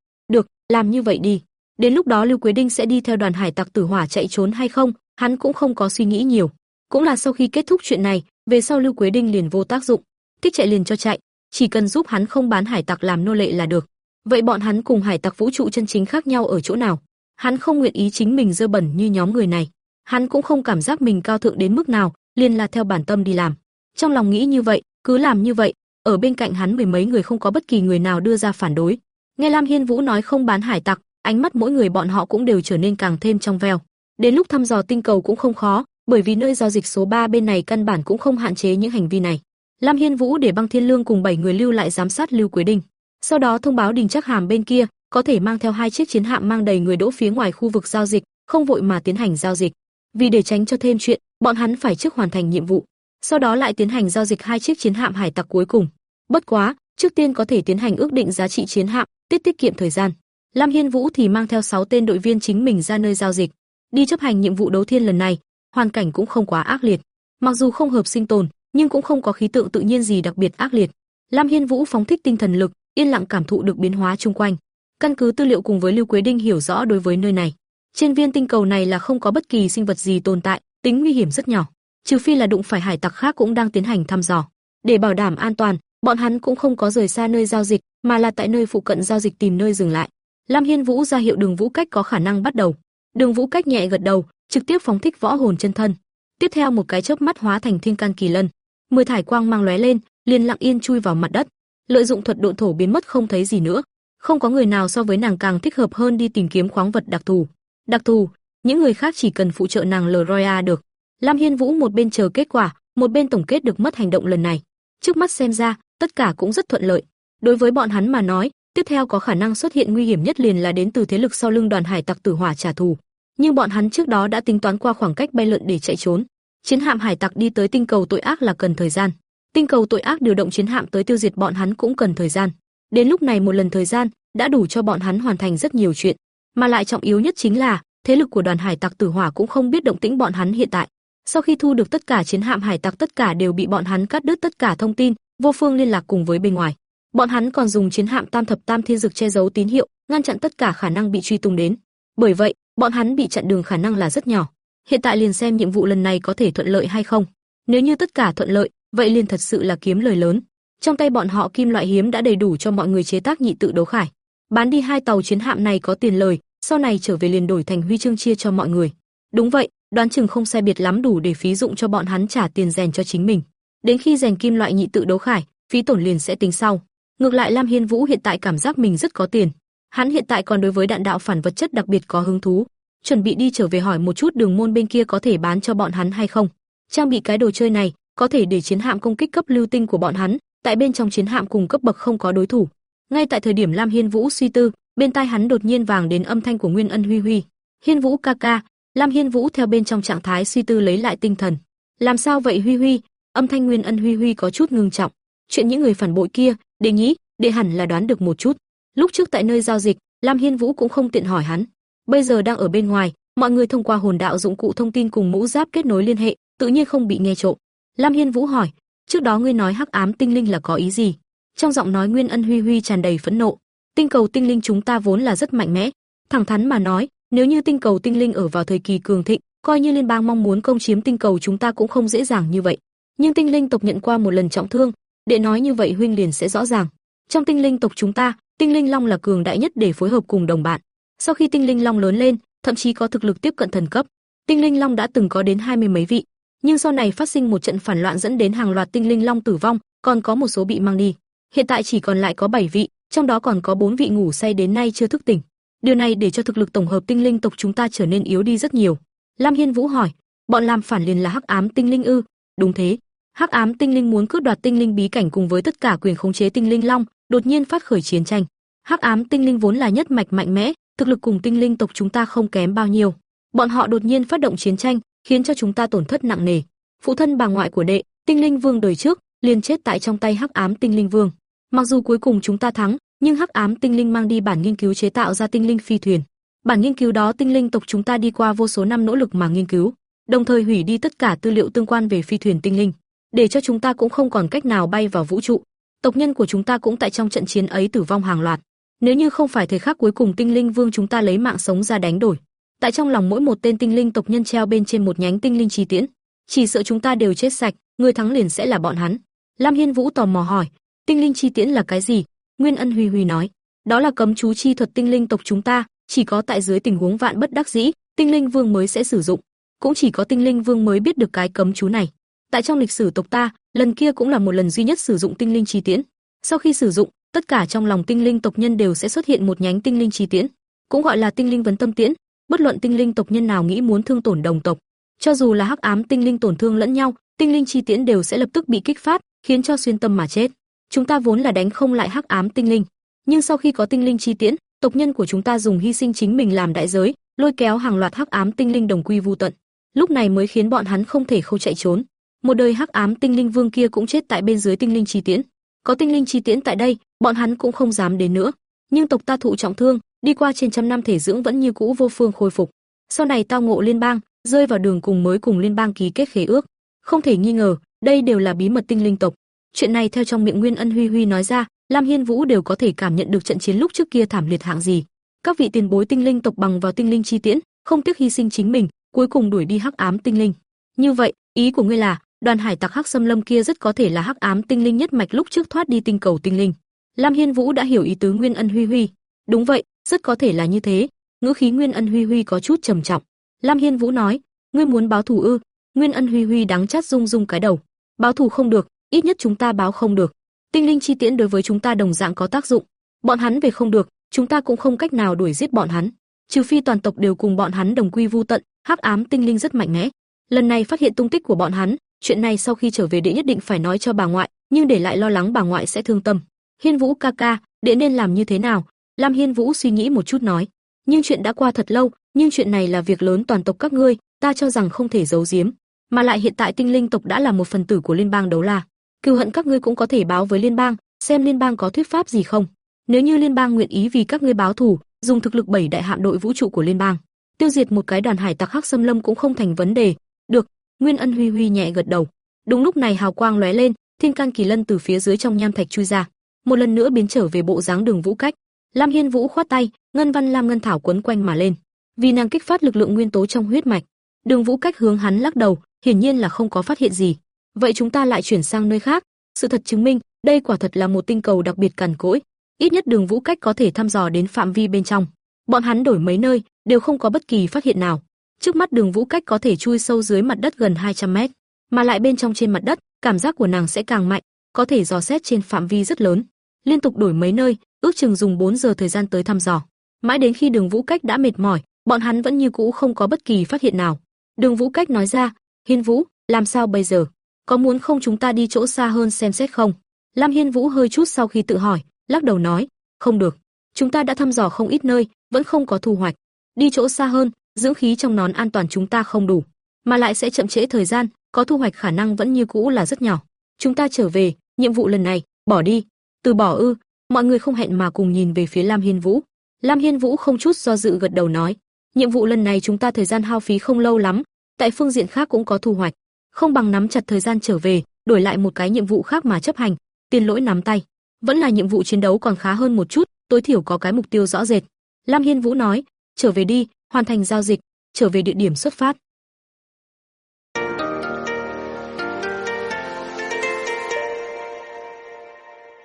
làm như vậy đi. Đến lúc đó Lưu Quế Đinh sẽ đi theo đoàn hải tặc tử hỏa chạy trốn hay không, hắn cũng không có suy nghĩ nhiều. Cũng là sau khi kết thúc chuyện này, về sau Lưu Quế Đinh liền vô tác dụng, thích chạy liền cho chạy, chỉ cần giúp hắn không bán hải tặc làm nô lệ là được. Vậy bọn hắn cùng hải tặc vũ trụ chân chính khác nhau ở chỗ nào? Hắn không nguyện ý chính mình dơ bẩn như nhóm người này. Hắn cũng không cảm giác mình cao thượng đến mức nào, liền là theo bản tâm đi làm. Trong lòng nghĩ như vậy, cứ làm như vậy, ở bên cạnh hắn mười mấy người không có bất kỳ người nào đưa ra phản đối. Nghe Lam Hiên Vũ nói không bán hải tặc, ánh mắt mỗi người bọn họ cũng đều trở nên càng thêm trong veo. Đến lúc thăm dò tinh cầu cũng không khó, bởi vì nơi giao dịch số 3 bên này căn bản cũng không hạn chế những hành vi này. Lam Hiên Vũ để Băng Thiên Lương cùng 7 người lưu lại giám sát Lưu Quế Đình, Sau đó thông báo Đình Chắc Hàm bên kia, có thể mang theo hai chiếc chiến hạm mang đầy người đỗ phía ngoài khu vực giao dịch, không vội mà tiến hành giao dịch. Vì để tránh cho thêm chuyện, bọn hắn phải trước hoàn thành nhiệm vụ, sau đó lại tiến hành giao dịch hai chiếc chiến hạm hải tặc cuối cùng. Bất quá, trước tiên có thể tiến hành ước định giá trị chiến hạm, tiết tiết kiệm thời gian. Lam Hiên Vũ thì mang theo 6 tên đội viên chính mình ra nơi giao dịch, đi chấp hành nhiệm vụ đấu thiên lần này, hoàn cảnh cũng không quá ác liệt. Mặc dù không hợp sinh tồn, nhưng cũng không có khí tượng tự nhiên gì đặc biệt ác liệt. Lam Hiên Vũ phóng thích tinh thần lực, yên lặng cảm thụ được biến hóa xung quanh. Căn cứ tư liệu cùng với Lưu Quế Đinh hiểu rõ đối với nơi này, trên viên tinh cầu này là không có bất kỳ sinh vật gì tồn tại, tính nguy hiểm rất nhỏ, trừ phi là đụng phải hải tặc khác cũng đang tiến hành thăm dò. Để bảo đảm an toàn, bọn hắn cũng không có rời xa nơi giao dịch, mà là tại nơi phụ cận giao dịch tìm nơi dừng lại. Lam Hiên Vũ ra hiệu Đường Vũ Cách có khả năng bắt đầu. Đường Vũ Cách nhẹ gật đầu, trực tiếp phóng thích võ hồn chân thân. Tiếp theo một cái chớp mắt hóa thành thiên can kỳ lân, mười thải quang mang lóe lên, liền lặng yên chui vào mặt đất. Lợi dụng thuật độ thổ biến mất không thấy gì nữa. Không có người nào so với nàng càng thích hợp hơn đi tìm kiếm khoáng vật đặc thù. Đặc thù, những người khác chỉ cần phụ trợ nàng Leroya được. Lam Hiên Vũ một bên chờ kết quả, một bên tổng kết được mất hành động lần này. Trước mắt xem ra, tất cả cũng rất thuận lợi. Đối với bọn hắn mà nói, tiếp theo có khả năng xuất hiện nguy hiểm nhất liền là đến từ thế lực sau lưng đoàn hải tặc tử hỏa trả thù. Nhưng bọn hắn trước đó đã tính toán qua khoảng cách bay lượn để chạy trốn. Chiến hạm hải tặc đi tới tinh cầu tội ác là cần thời gian. Tinh cầu tội ác điều động chiến hạm tới tiêu diệt bọn hắn cũng cần thời gian. Đến lúc này một lần thời gian đã đủ cho bọn hắn hoàn thành rất nhiều chuyện, mà lại trọng yếu nhất chính là thế lực của đoàn hải tặc tử hỏa cũng không biết động tĩnh bọn hắn hiện tại. Sau khi thu được tất cả chiến hạm hải tặc tất cả đều bị bọn hắn cắt đứt tất cả thông tin, vô phương liên lạc cùng với bên ngoài. Bọn hắn còn dùng chiến hạm Tam thập Tam Thiên Dực che giấu tín hiệu, ngăn chặn tất cả khả năng bị truy tung đến. Bởi vậy, bọn hắn bị chặn đường khả năng là rất nhỏ. Hiện tại liền xem nhiệm vụ lần này có thể thuận lợi hay không. Nếu như tất cả thuận lợi, vậy liền thật sự là kiếm lời lớn. Trong tay bọn họ kim loại hiếm đã đầy đủ cho mọi người chế tác nhị tự đấu khải. Bán đi hai tàu chiến hạm này có tiền lời, sau này trở về liền đổi thành huy chương chia cho mọi người. Đúng vậy, đoán chừng không sai biệt lắm đủ để phí dụng cho bọn hắn trả tiền rèn cho chính mình. Đến khi rèn kim loại nhị tự đấu khải, phí tổn liền sẽ tính sau. Ngược lại Lam Hiên Vũ hiện tại cảm giác mình rất có tiền. Hắn hiện tại còn đối với đạn đạo phản vật chất đặc biệt có hứng thú, chuẩn bị đi trở về hỏi một chút đường môn bên kia có thể bán cho bọn hắn hay không. Trang bị cái đồ chơi này, có thể để chiến hạm công kích cấp lưu tinh của bọn hắn, tại bên trong chiến hạm cùng cấp bậc không có đối thủ. Ngay tại thời điểm Lam Hiên Vũ suy tư, bên tai hắn đột nhiên vang đến âm thanh của Nguyên Ân Huy Huy. "Hiên Vũ ca ca." Lam Hiên Vũ theo bên trong trạng thái suy tư lấy lại tinh thần. "Làm sao vậy Huy Huy?" Âm thanh Nguyên Ân Huy Huy có chút ngưng trọng. "Chuyện những người phản bội kia, đệ nghĩ, đệ hẳn là đoán được một chút. Lúc trước tại nơi giao dịch, Lam Hiên Vũ cũng không tiện hỏi hắn. Bây giờ đang ở bên ngoài, mọi người thông qua hồn đạo dụng cụ thông tin cùng mũ giáp kết nối liên hệ, tự nhiên không bị nghe trộm. Lam Hiên Vũ hỏi, trước đó ngươi nói hắc ám tinh linh là có ý gì? Trong giọng nói Nguyên Ân Huy Huy tràn đầy phẫn nộ. Tinh cầu tinh linh chúng ta vốn là rất mạnh mẽ, thẳng thắn mà nói, nếu như tinh cầu tinh linh ở vào thời kỳ cường thịnh, coi như liên bang mong muốn công chiếm tinh cầu chúng ta cũng không dễ dàng như vậy. Nhưng tinh linh tộc nhận qua một lần trọng thương, đệ nói như vậy huynh liền sẽ rõ ràng. Trong tinh linh tộc chúng ta, tinh linh long là cường đại nhất để phối hợp cùng đồng bạn. Sau khi tinh linh long lớn lên, thậm chí có thực lực tiếp cận thần cấp. Tinh linh long đã từng có đến hai mươi mấy vị, nhưng sau này phát sinh một trận phản loạn dẫn đến hàng loạt tinh linh long tử vong, còn có một số bị mang đi. Hiện tại chỉ còn lại có 7 vị, trong đó còn có 4 vị ngủ say đến nay chưa thức tỉnh. Điều này để cho thực lực tổng hợp tinh linh tộc chúng ta trở nên yếu đi rất nhiều. Lam Hiên Vũ hỏi, bọn làm phản liền là Hắc Ám Tinh Linh ư? Đúng thế. Hắc Ám Tinh Linh muốn cướp đoạt tinh linh bí cảnh cùng với tất cả quyền khống chế tinh linh long, đột nhiên phát khởi chiến tranh. Hắc Ám Tinh Linh vốn là nhất mạch mạnh mẽ, thực lực cùng tinh linh tộc chúng ta không kém bao nhiêu. Bọn họ đột nhiên phát động chiến tranh, khiến cho chúng ta tổn thất nặng nề. Phụ thân bà ngoại của đệ, Tinh Linh Vương đời trước, liền chết tại trong tay Hắc Ám Tinh Linh Vương. Mặc dù cuối cùng chúng ta thắng, nhưng Hắc Ám Tinh Linh mang đi bản nghiên cứu chế tạo ra tinh linh phi thuyền. Bản nghiên cứu đó tinh linh tộc chúng ta đi qua vô số năm nỗ lực mà nghiên cứu, đồng thời hủy đi tất cả tư liệu tương quan về phi thuyền tinh linh, để cho chúng ta cũng không còn cách nào bay vào vũ trụ. Tộc nhân của chúng ta cũng tại trong trận chiến ấy tử vong hàng loạt. Nếu như không phải thời khắc cuối cùng tinh linh vương chúng ta lấy mạng sống ra đánh đổi, tại trong lòng mỗi một tên tinh linh tộc nhân treo bên trên một nhánh tinh linh chi tiễn, chỉ sợ chúng ta đều chết sạch, người thắng liền sẽ là bọn hắn. Lam Hiên Vũ tò mò hỏi, tinh linh chi tiễn là cái gì? Nguyên Ân Huy Huy nói, đó là cấm chú chi thuật tinh linh tộc chúng ta, chỉ có tại dưới tình huống vạn bất đắc dĩ, tinh linh vương mới sẽ sử dụng. cũng chỉ có tinh linh vương mới biết được cái cấm chú này. Tại trong lịch sử tộc ta, lần kia cũng là một lần duy nhất sử dụng tinh linh chi tiễn. Sau khi sử dụng, tất cả trong lòng tinh linh tộc nhân đều sẽ xuất hiện một nhánh tinh linh chi tiễn, cũng gọi là tinh linh vấn tâm tiễn. Bất luận tinh linh tộc nhân nào nghĩ muốn thương tổn đồng tộc, cho dù là hắc ám tinh linh tổn thương lẫn nhau, tinh linh chi tiễn đều sẽ lập tức bị kích phát, khiến cho xuyên tâm mà chết. Chúng ta vốn là đánh không lại hắc ám tinh linh, nhưng sau khi có tinh linh chi tiễn, tộc nhân của chúng ta dùng hy sinh chính mình làm đại giới, lôi kéo hàng loạt hắc ám tinh linh đồng quy vu tận. Lúc này mới khiến bọn hắn không thể không chạy trốn. Một đời hắc ám tinh linh vương kia cũng chết tại bên dưới tinh linh chi tiễn. Có tinh linh chi tiễn tại đây, bọn hắn cũng không dám đến nữa. Nhưng tộc ta thụ trọng thương, đi qua trên trăm năm thể dưỡng vẫn như cũ vô phương khôi phục. Sau này tao ngộ liên bang, rơi vào đường cùng mới cùng liên bang ký kết khế ước. Không thể nghi ngờ, đây đều là bí mật tinh linh tộc. Chuyện này theo trong miệng Nguyên Ân Huy Huy nói ra, Lam Hiên Vũ đều có thể cảm nhận được trận chiến lúc trước kia thảm liệt hạng gì. Các vị tiền bối tinh linh tộc bằng vào tinh linh chi tiễn, không tiếc hy sinh chính mình, cuối cùng đuổi đi hắc ám tinh linh. Như vậy, ý của ngươi là, đoàn hải tặc hắc xâm lâm kia rất có thể là hắc ám tinh linh nhất mạch lúc trước thoát đi tinh cầu tinh linh. Lam Hiên Vũ đã hiểu ý tứ Nguyên Ân Huy Huy. Đúng vậy, rất có thể là như thế. Ngữ khí Nguyên Ân Huy Huy có chút trầm trọng. Lam Hiên Vũ nói, ngươi muốn báo thù ư? Nguyên Ân Huy Huy đắng chát rung rung cái đầu. Báo thù không được, ít nhất chúng ta báo không được. Tinh linh chi tiễn đối với chúng ta đồng dạng có tác dụng. Bọn hắn về không được, chúng ta cũng không cách nào đuổi giết bọn hắn. Trừ phi toàn tộc đều cùng bọn hắn đồng quy vu tận, hắc ám tinh linh rất mạnh mẽ. Lần này phát hiện tung tích của bọn hắn, chuyện này sau khi trở về đệ nhất định phải nói cho bà ngoại, nhưng để lại lo lắng bà ngoại sẽ thương tâm. Hiên Vũ ca ca, đệ nên làm như thế nào? Lam Hiên Vũ suy nghĩ một chút nói, nhưng chuyện đã qua thật lâu, nhưng chuyện này là việc lớn toàn tộc các ngươi, ta cho rằng không thể giấu giếm, mà lại hiện tại tinh linh tộc đã là một phần tử của liên bang đấu la, cừu hận các ngươi cũng có thể báo với liên bang, xem liên bang có thuyết pháp gì không. Nếu như liên bang nguyện ý vì các ngươi báo thù, dùng thực lực bảy đại hạm đội vũ trụ của liên bang, tiêu diệt một cái đoàn hải tặc hắc xâm lâm cũng không thành vấn đề. Được, Nguyên Ân Huy Huy nhẹ gật đầu. Đúng lúc này hào quang lóe lên, Thiên Can Kỳ Lân từ phía dưới trong nham thạch chui ra, một lần nữa biến trở về bộ dáng Đường Vũ Cách. Lam Hiên Vũ khoát tay, ngân văn lam ngân thảo quấn quanh mà lên, vì nàng kích phát lực lượng nguyên tố trong huyết mạch. Đường Vũ Cách hướng hắn lắc đầu, hiển nhiên là không có phát hiện gì. Vậy chúng ta lại chuyển sang nơi khác. Sự thật chứng minh, đây quả thật là một tinh cầu đặc biệt cằn cỗi. Ít nhất Đường Vũ Cách có thể thăm dò đến phạm vi bên trong. Bọn hắn đổi mấy nơi, đều không có bất kỳ phát hiện nào. Trước mắt Đường Vũ Cách có thể chui sâu dưới mặt đất gần 200 mét, mà lại bên trong trên mặt đất, cảm giác của nàng sẽ càng mạnh, có thể dò xét trên phạm vi rất lớn. Liên tục đổi mấy nơi, ước chừng dùng 4 giờ thời gian tới thăm dò. Mãi đến khi Đường Vũ Cách đã mệt mỏi, bọn hắn vẫn như cũ không có bất kỳ phát hiện nào. Đường Vũ Cách nói ra, "Hiên Vũ, làm sao bây giờ? Có muốn không chúng ta đi chỗ xa hơn xem xét không?" Lam Hiên Vũ hơi chút sau khi tự hỏi, lắc đầu nói, "Không được, chúng ta đã thăm dò không ít nơi, vẫn không có thu hoạch. Đi chỗ xa hơn, dưỡng khí trong nón an toàn chúng ta không đủ, mà lại sẽ chậm trễ thời gian, có thu hoạch khả năng vẫn như cũ là rất nhỏ. Chúng ta trở về, nhiệm vụ lần này, bỏ đi." Từ bỏ ư? Mọi người không hẹn mà cùng nhìn về phía Lam Hiên Vũ. Lam Hiên Vũ không chút do dự gật đầu nói, nhiệm vụ lần này chúng ta thời gian hao phí không lâu lắm, tại phương diện khác cũng có thu hoạch, không bằng nắm chặt thời gian trở về, đổi lại một cái nhiệm vụ khác mà chấp hành. Tiên lỗi nắm tay, vẫn là nhiệm vụ chiến đấu còn khá hơn một chút, tối thiểu có cái mục tiêu rõ rệt. Lam Hiên Vũ nói, trở về đi, hoàn thành giao dịch, trở về địa điểm xuất phát.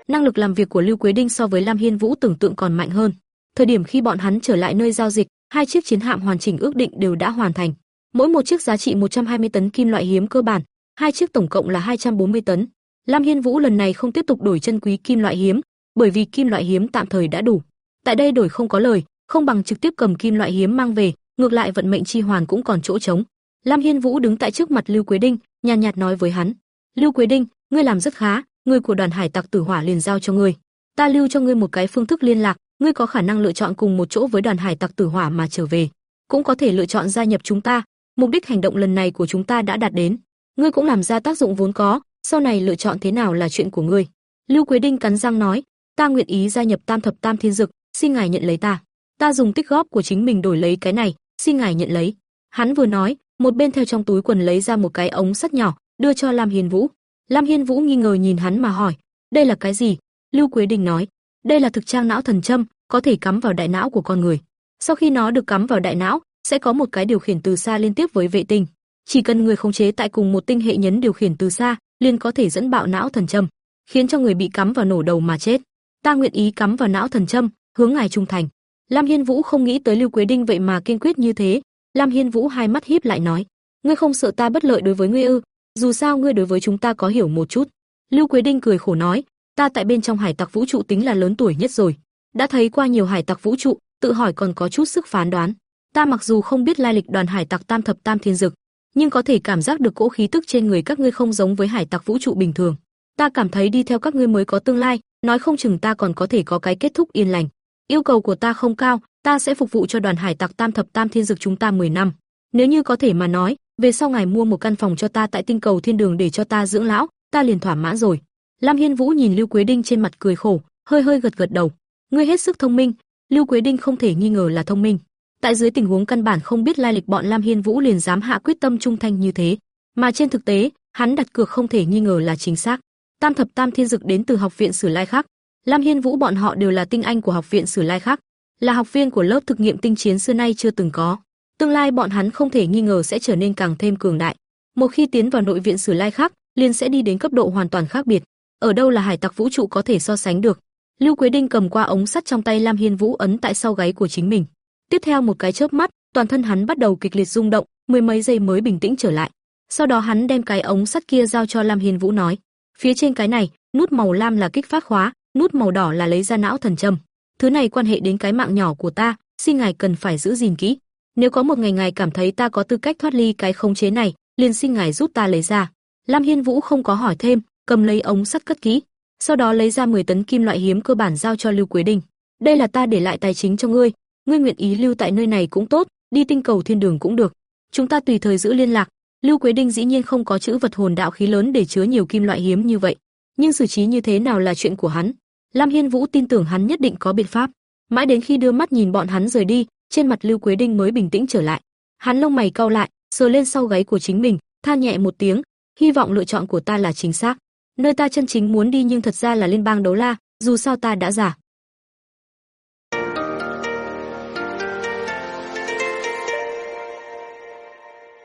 Năng lực làm việc của Lưu Quế Đinh so với Lam Hiên Vũ tưởng tượng còn mạnh hơn. Thời điểm khi bọn hắn trở lại nơi giao dịch, hai chiếc chiến hạm hoàn chỉnh ước định đều đã hoàn thành. Mỗi một chiếc giá trị 120 tấn kim loại hiếm cơ bản, hai chiếc tổng cộng là 240 tấn. Lam Hiên Vũ lần này không tiếp tục đổi chân quý kim loại hiếm, bởi vì kim loại hiếm tạm thời đã đủ. Tại đây đổi không có lời, không bằng trực tiếp cầm kim loại hiếm mang về, ngược lại vận mệnh chi hoàn cũng còn chỗ trống. Lam Hiên Vũ đứng tại trước mặt Lưu Quế Đinh, nhàn nhạt nói với hắn: "Lưu Quế Đinh, ngươi làm rất khá, người của đoàn hải tặc Tử Hỏa liền giao cho ngươi. Ta lưu cho ngươi một cái phương thức liên lạc, ngươi có khả năng lựa chọn cùng một chỗ với đoàn hải tặc Tử Hỏa mà trở về, cũng có thể lựa chọn gia nhập chúng ta. Mục đích hành động lần này của chúng ta đã đạt đến, ngươi cũng làm ra tác dụng vốn có, sau này lựa chọn thế nào là chuyện của ngươi." Lưu Quế Đinh cắn răng nói, "Ta nguyện ý gia nhập Tam thập Tam Thiên Dực, xin ngài nhận lấy ta. Ta dùng tích góp của chính mình đổi lấy cái này, xin ngài nhận lấy." Hắn vừa nói, một bên theo trong túi quần lấy ra một cái ống sắt nhỏ, đưa cho Lam Hiền Vũ. Lam Hiên Vũ nghi ngờ nhìn hắn mà hỏi, đây là cái gì? Lưu Quế Đình nói, đây là thực trang não thần châm, có thể cắm vào đại não của con người. Sau khi nó được cắm vào đại não, sẽ có một cái điều khiển từ xa liên tiếp với vệ tinh. Chỉ cần người khống chế tại cùng một tinh hệ nhấn điều khiển từ xa, liền có thể dẫn bạo não thần châm, khiến cho người bị cắm vào nổ đầu mà chết. Ta nguyện ý cắm vào não thần châm, hướng ngài trung thành. Lam Hiên Vũ không nghĩ tới Lưu Quế Đinh vậy mà kiên quyết như thế. Lam Hiên Vũ hai mắt híp lại nói, Ngươi không sợ ta bất lợi đối với ngươi ư? Dù sao ngươi đối với chúng ta có hiểu một chút." Lưu Quế Đinh cười khổ nói, "Ta tại bên trong hải tặc vũ trụ tính là lớn tuổi nhất rồi, đã thấy qua nhiều hải tặc vũ trụ, tự hỏi còn có chút sức phán đoán. Ta mặc dù không biết lai lịch đoàn hải tặc Tam thập Tam Thiên Dực, nhưng có thể cảm giác được cỗ khí tức trên người các ngươi không giống với hải tặc vũ trụ bình thường. Ta cảm thấy đi theo các ngươi mới có tương lai, nói không chừng ta còn có thể có cái kết thúc yên lành. Yêu cầu của ta không cao, ta sẽ phục vụ cho đoàn hải tặc Tam thập Tam Thiên Dực chúng ta 10 năm. Nếu như có thể mà nói, về sau ngài mua một căn phòng cho ta tại tinh cầu thiên đường để cho ta dưỡng lão, ta liền thỏa mãn rồi. Lam Hiên Vũ nhìn Lưu Quế Đinh trên mặt cười khổ, hơi hơi gật gật đầu. Ngươi hết sức thông minh, Lưu Quế Đinh không thể nghi ngờ là thông minh. Tại dưới tình huống căn bản không biết lai lịch bọn Lam Hiên Vũ liền dám hạ quyết tâm trung thành như thế, mà trên thực tế, hắn đặt cược không thể nghi ngờ là chính xác. Tam thập Tam Thiên Dực đến từ học viện Sử Lai khác. Lam Hiên Vũ bọn họ đều là tinh anh của học viện Sử Lai khác, là học viên của lớp thực nghiệm tinh chiến xưa nay chưa từng có. Tương lai bọn hắn không thể nghi ngờ sẽ trở nên càng thêm cường đại. Một khi tiến vào nội viện Sử Lai khác, liền sẽ đi đến cấp độ hoàn toàn khác biệt. Ở đâu là hải tặc vũ trụ có thể so sánh được? Lưu Quế Đinh cầm qua ống sắt trong tay Lam Hiên Vũ ấn tại sau gáy của chính mình. Tiếp theo một cái chớp mắt, toàn thân hắn bắt đầu kịch liệt rung động, mười mấy giây mới bình tĩnh trở lại. Sau đó hắn đem cái ống sắt kia giao cho Lam Hiên Vũ nói, phía trên cái này, nút màu lam là kích phát khóa, nút màu đỏ là lấy ra não thần châm. Thứ này quan hệ đến cái mạng nhỏ của ta, xin ngài cần phải giữ gìn kỹ. Nếu có một ngày ngài cảm thấy ta có tư cách thoát ly cái khống chế này, liền xin ngài giúp ta lấy ra. Lam Hiên Vũ không có hỏi thêm, cầm lấy ống sắt cất kỹ, sau đó lấy ra 10 tấn kim loại hiếm cơ bản giao cho Lưu Quế Đình. Đây là ta để lại tài chính cho ngươi, ngươi nguyện ý lưu tại nơi này cũng tốt, đi tinh cầu thiên đường cũng được. Chúng ta tùy thời giữ liên lạc. Lưu Quế đình dĩ nhiên không có chữ vật hồn đạo khí lớn để chứa nhiều kim loại hiếm như vậy, nhưng xử trí như thế nào là chuyện của hắn. Lam Hiên Vũ tin tưởng hắn nhất định có biện pháp. Mãi đến khi đưa mắt nhìn bọn hắn rời đi, trên mặt Lưu Quế Đinh mới bình tĩnh trở lại. Hắn lông mày cau lại, sờ lên sau gáy của chính mình, than nhẹ một tiếng, hy vọng lựa chọn của ta là chính xác. Nơi ta chân chính muốn đi nhưng thật ra là liên bang đấu la, dù sao ta đã giả.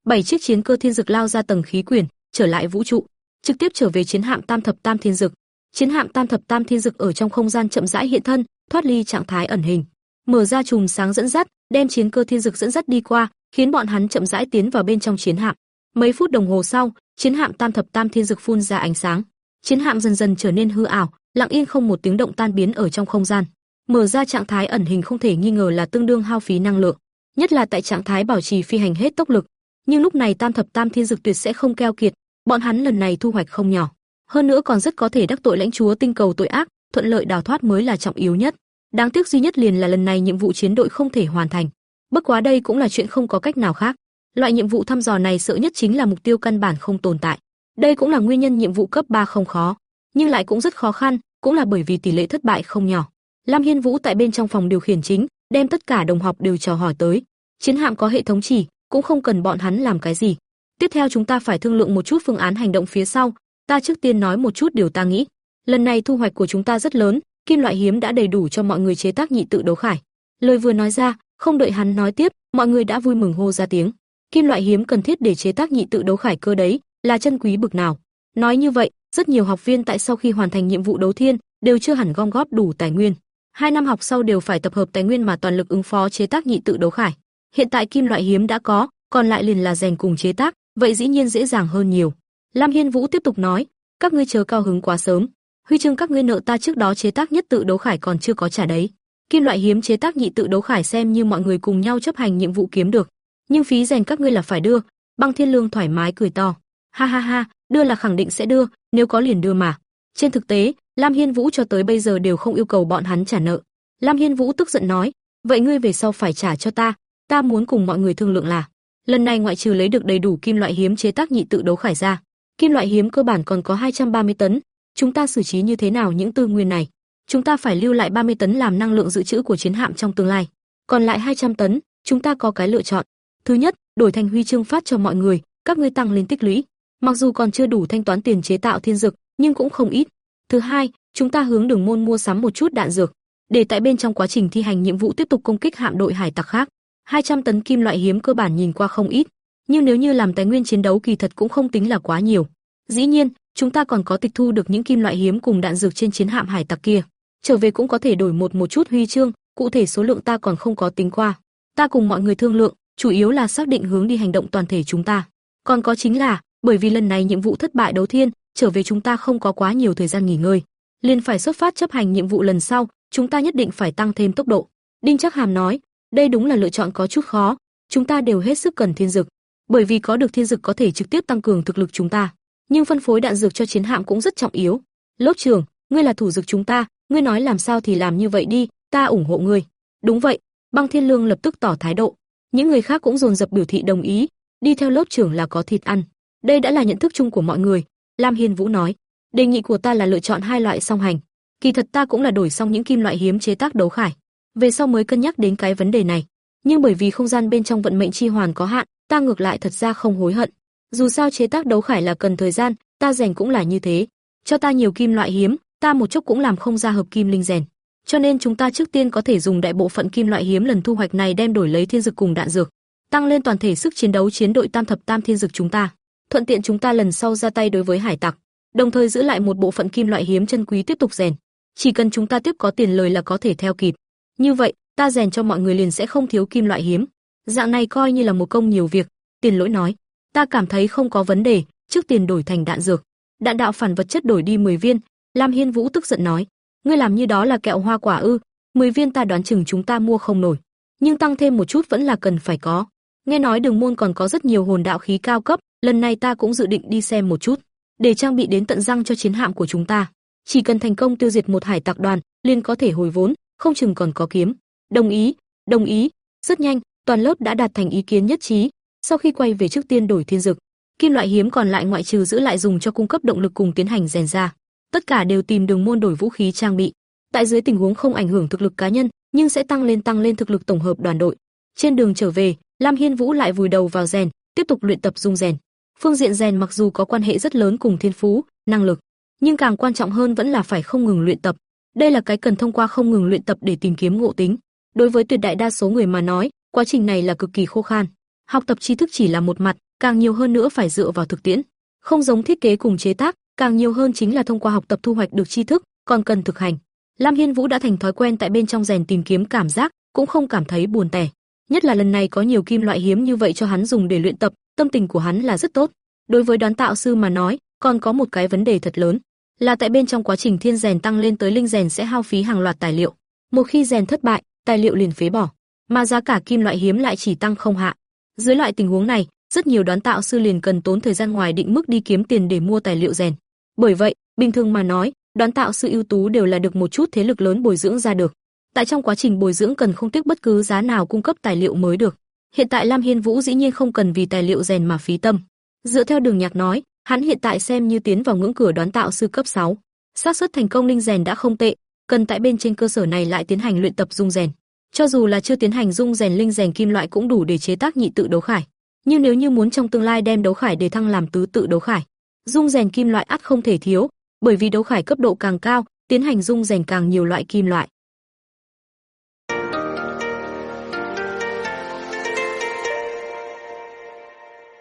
Bảy chiếc chiến cơ thiên dực lao ra tầng khí quyển, trở lại vũ trụ, trực tiếp trở về chiến hạm Tam thập Tam thiên dực. Chiến hạm Tam thập Tam thiên dực ở trong không gian chậm rãi hiện thân, thoát ly trạng thái ẩn hình, mở ra chùm sáng dẫn dắt, đem chiến cơ thiên dực dẫn dắt đi qua, khiến bọn hắn chậm rãi tiến vào bên trong chiến hạm. Mấy phút đồng hồ sau, chiến hạm Tam thập Tam thiên dực phun ra ánh sáng, chiến hạm dần dần trở nên hư ảo, lặng yên không một tiếng động tan biến ở trong không gian. Mở ra trạng thái ẩn hình không thể nghi ngờ là tương đương hao phí năng lượng, nhất là tại trạng thái bảo trì phi hành hết tốc lực. Nhưng lúc này Tam thập Tam Thiên Dực tuyệt sẽ không keo kiệt, bọn hắn lần này thu hoạch không nhỏ, hơn nữa còn rất có thể đắc tội lãnh chúa tinh cầu tội ác, thuận lợi đào thoát mới là trọng yếu nhất. Đáng tiếc duy nhất liền là lần này nhiệm vụ chiến đội không thể hoàn thành. Bất quá đây cũng là chuyện không có cách nào khác. Loại nhiệm vụ thăm dò này sợ nhất chính là mục tiêu căn bản không tồn tại. Đây cũng là nguyên nhân nhiệm vụ cấp 3 không khó, nhưng lại cũng rất khó khăn, cũng là bởi vì tỷ lệ thất bại không nhỏ. Lam Hiên Vũ tại bên trong phòng điều khiển chính, đem tất cả đồng học đều chào hỏi tới. Chiến hạm có hệ thống chỉ, cũng không cần bọn hắn làm cái gì. Tiếp theo chúng ta phải thương lượng một chút phương án hành động phía sau, ta trước tiên nói một chút điều ta nghĩ. Lần này thu hoạch của chúng ta rất lớn, kim loại hiếm đã đầy đủ cho mọi người chế tác nhị tự đấu khải. Lời vừa nói ra, không đợi hắn nói tiếp, mọi người đã vui mừng hô ra tiếng. Kim loại hiếm cần thiết để chế tác nhị tự đấu khải cơ đấy, là chân quý bực nào. Nói như vậy, rất nhiều học viên tại sau khi hoàn thành nhiệm vụ đấu thiên đều chưa hẳn gom góp đủ tài nguyên. Hai năm học sau đều phải tập hợp tài nguyên mà toàn lực ứng phó chế tác nhị tự đấu khải. Hiện tại kim loại hiếm đã có, còn lại liền là rèn cùng chế tác, vậy dĩ nhiên dễ dàng hơn nhiều. Lam Hiên Vũ tiếp tục nói, các ngươi chờ cao hứng quá sớm, huy chương các ngươi nợ ta trước đó chế tác nhất tự đấu khải còn chưa có trả đấy. Kim loại hiếm chế tác nhị tự đấu khải xem như mọi người cùng nhau chấp hành nhiệm vụ kiếm được, nhưng phí rèn các ngươi là phải đưa. Băng Thiên Lương thoải mái cười to, ha ha ha, đưa là khẳng định sẽ đưa, nếu có liền đưa mà. Trên thực tế, Lam Hiên Vũ cho tới bây giờ đều không yêu cầu bọn hắn trả nợ. Lam Hiên Vũ tức giận nói, vậy ngươi về sau phải trả cho ta, ta muốn cùng mọi người thương lượng là, lần này ngoại trừ lấy được đầy đủ kim loại hiếm chế tác nhị tự đấu khải ra, kim loại hiếm cơ bản còn có 230 tấn, chúng ta xử trí như thế nào những tư nguyên này? Chúng ta phải lưu lại 30 tấn làm năng lượng dự trữ của chiến hạm trong tương lai, còn lại 200 tấn, chúng ta có cái lựa chọn. Thứ nhất, đổi thành huy chương phát cho mọi người, các ngươi tăng lên tích lũy. Mặc dù còn chưa đủ thanh toán tiền chế tạo thiên dược, nhưng cũng không ít. Thứ hai, chúng ta hướng đường môn mua sắm một chút đạn dược, để tại bên trong quá trình thi hành nhiệm vụ tiếp tục công kích hạm đội hải tặc khác. 200 tấn kim loại hiếm cơ bản nhìn qua không ít, nhưng nếu như làm tài nguyên chiến đấu kỳ thật cũng không tính là quá nhiều. Dĩ nhiên, chúng ta còn có tịch thu được những kim loại hiếm cùng đạn dược trên chiến hạm hải tặc kia. Trở về cũng có thể đổi một một chút huy chương, cụ thể số lượng ta còn không có tính qua. Ta cùng mọi người thương lượng, chủ yếu là xác định hướng đi hành động toàn thể chúng ta. Còn có chính là, bởi vì lần này nhiệm vụ thất bại đấu thiên, trở về chúng ta không có quá nhiều thời gian nghỉ ngơi, liền phải xuất phát chấp hành nhiệm vụ lần sau, chúng ta nhất định phải tăng thêm tốc độ. Đinh Chắc Hàm nói, đây đúng là lựa chọn có chút khó, chúng ta đều hết sức cần thiên dực, bởi vì có được thiên dực có thể trực tiếp tăng cường thực lực chúng ta, nhưng phân phối đạn dược cho chiến hạm cũng rất trọng yếu. Lốt trưởng, ngươi là thủ dực chúng ta, ngươi nói làm sao thì làm như vậy đi, ta ủng hộ ngươi. Đúng vậy, Băng Thiên Lương lập tức tỏ thái độ. Những người khác cũng dồn dập biểu thị đồng ý, đi theo lốt trưởng là có thịt ăn. Đây đã là nhận thức chung của mọi người, Lam Hiên Vũ nói. Đề nghị của ta là lựa chọn hai loại song hành. Kỳ thật ta cũng là đổi xong những kim loại hiếm chế tác đấu khải, về sau mới cân nhắc đến cái vấn đề này. Nhưng bởi vì không gian bên trong vận mệnh chi hoàn có hạn, ta ngược lại thật ra không hối hận. Dù sao chế tác đấu khải là cần thời gian, ta rèn cũng là như thế. Cho ta nhiều kim loại hiếm, ta một chốc cũng làm không ra hợp kim linh rèn. Cho nên chúng ta trước tiên có thể dùng đại bộ phận kim loại hiếm lần thu hoạch này đem đổi lấy thiên dược cùng đạn dược, tăng lên toàn thể sức chiến đấu chiến đội Tam thập Tam thiên dược chúng ta. Thuận tiện chúng ta lần sau ra tay đối với hải tặc, đồng thời giữ lại một bộ phận kim loại hiếm chân quý tiếp tục rèn. Chỉ cần chúng ta tiếp có tiền lời là có thể theo kịp. Như vậy, ta rèn cho mọi người liền sẽ không thiếu kim loại hiếm. Dạng này coi như là một công nhiều việc. Tiền Lỗi nói, ta cảm thấy không có vấn đề, trước tiền đổi thành đạn dược. Đạn đạo phản vật chất đổi đi 10 viên, Lam Hiên Vũ tức giận nói, ngươi làm như đó là kẹo hoa quả ư? 10 viên ta đoán chừng chúng ta mua không nổi, nhưng tăng thêm một chút vẫn là cần phải có. Nghe nói Đường môn còn có rất nhiều hồn đạo khí cao cấp, lần này ta cũng dự định đi xem một chút, để trang bị đến tận răng cho chiến hạm của chúng ta. Chỉ cần thành công tiêu diệt một hải tặc đoàn, liền có thể hồi vốn, không chừng còn có kiếm. Đồng ý, đồng ý. Rất nhanh, toàn lớp đã đạt thành ý kiến nhất trí. Sau khi quay về trước tiên đổi thiên dực, kim loại hiếm còn lại ngoại trừ giữ lại dùng cho cung cấp động lực cùng tiến hành rèn ra, tất cả đều tìm đường môn đổi vũ khí trang bị. Tại dưới tình huống không ảnh hưởng thực lực cá nhân, nhưng sẽ tăng lên tăng lên thực lực tổng hợp đoàn đội. Trên đường trở về, Lam Hiên Vũ lại vùi đầu vào rèn, tiếp tục luyện tập dung rèn. Phương diện rèn mặc dù có quan hệ rất lớn cùng thiên phú, năng lực, nhưng càng quan trọng hơn vẫn là phải không ngừng luyện tập. Đây là cái cần thông qua không ngừng luyện tập để tìm kiếm ngộ tính. Đối với tuyệt đại đa số người mà nói, quá trình này là cực kỳ khô khan. Học tập tri thức chỉ là một mặt, càng nhiều hơn nữa phải dựa vào thực tiễn. Không giống thiết kế cùng chế tác, càng nhiều hơn chính là thông qua học tập thu hoạch được tri thức, còn cần thực hành. Lam Hiên Vũ đã thành thói quen tại bên trong rèn tìm kiếm cảm giác, cũng không cảm thấy buồn tẻ. Nhất là lần này có nhiều kim loại hiếm như vậy cho hắn dùng để luyện tập, tâm tình của hắn là rất tốt. Đối với đoán tạo sư mà nói, còn có một cái vấn đề thật lớn, là tại bên trong quá trình thiên rèn tăng lên tới linh rèn sẽ hao phí hàng loạt tài liệu. Một khi rèn thất bại, tài liệu liền phế bỏ, mà giá cả kim loại hiếm lại chỉ tăng không hạ. Dưới loại tình huống này, rất nhiều đoán tạo sư liền cần tốn thời gian ngoài định mức đi kiếm tiền để mua tài liệu rèn. Bởi vậy, bình thường mà nói, đoán tạo sư ưu tú đều là được một chút thế lực lớn bồi dưỡng ra được. Tại trong quá trình bồi dưỡng cần không tiếc bất cứ giá nào cung cấp tài liệu mới được. Hiện tại Lam Hiên Vũ dĩ nhiên không cần vì tài liệu rèn mà phí tâm. Dựa theo đường nhạc nói, hắn hiện tại xem như tiến vào ngưỡng cửa đoán tạo sư cấp 6. xác suất thành công linh rèn đã không tệ, cần tại bên trên cơ sở này lại tiến hành luyện tập dung rèn. Cho dù là chưa tiến hành dung rèn linh rèn kim loại cũng đủ để chế tác nhị tự đấu khải. Nhưng nếu như muốn trong tương lai đem đấu khải để thăng làm tứ tự đấu khải, dung rèn kim loại ắt không thể thiếu, bởi vì đấu khải cấp độ càng cao, tiến hành dung rèn càng nhiều loại kim loại.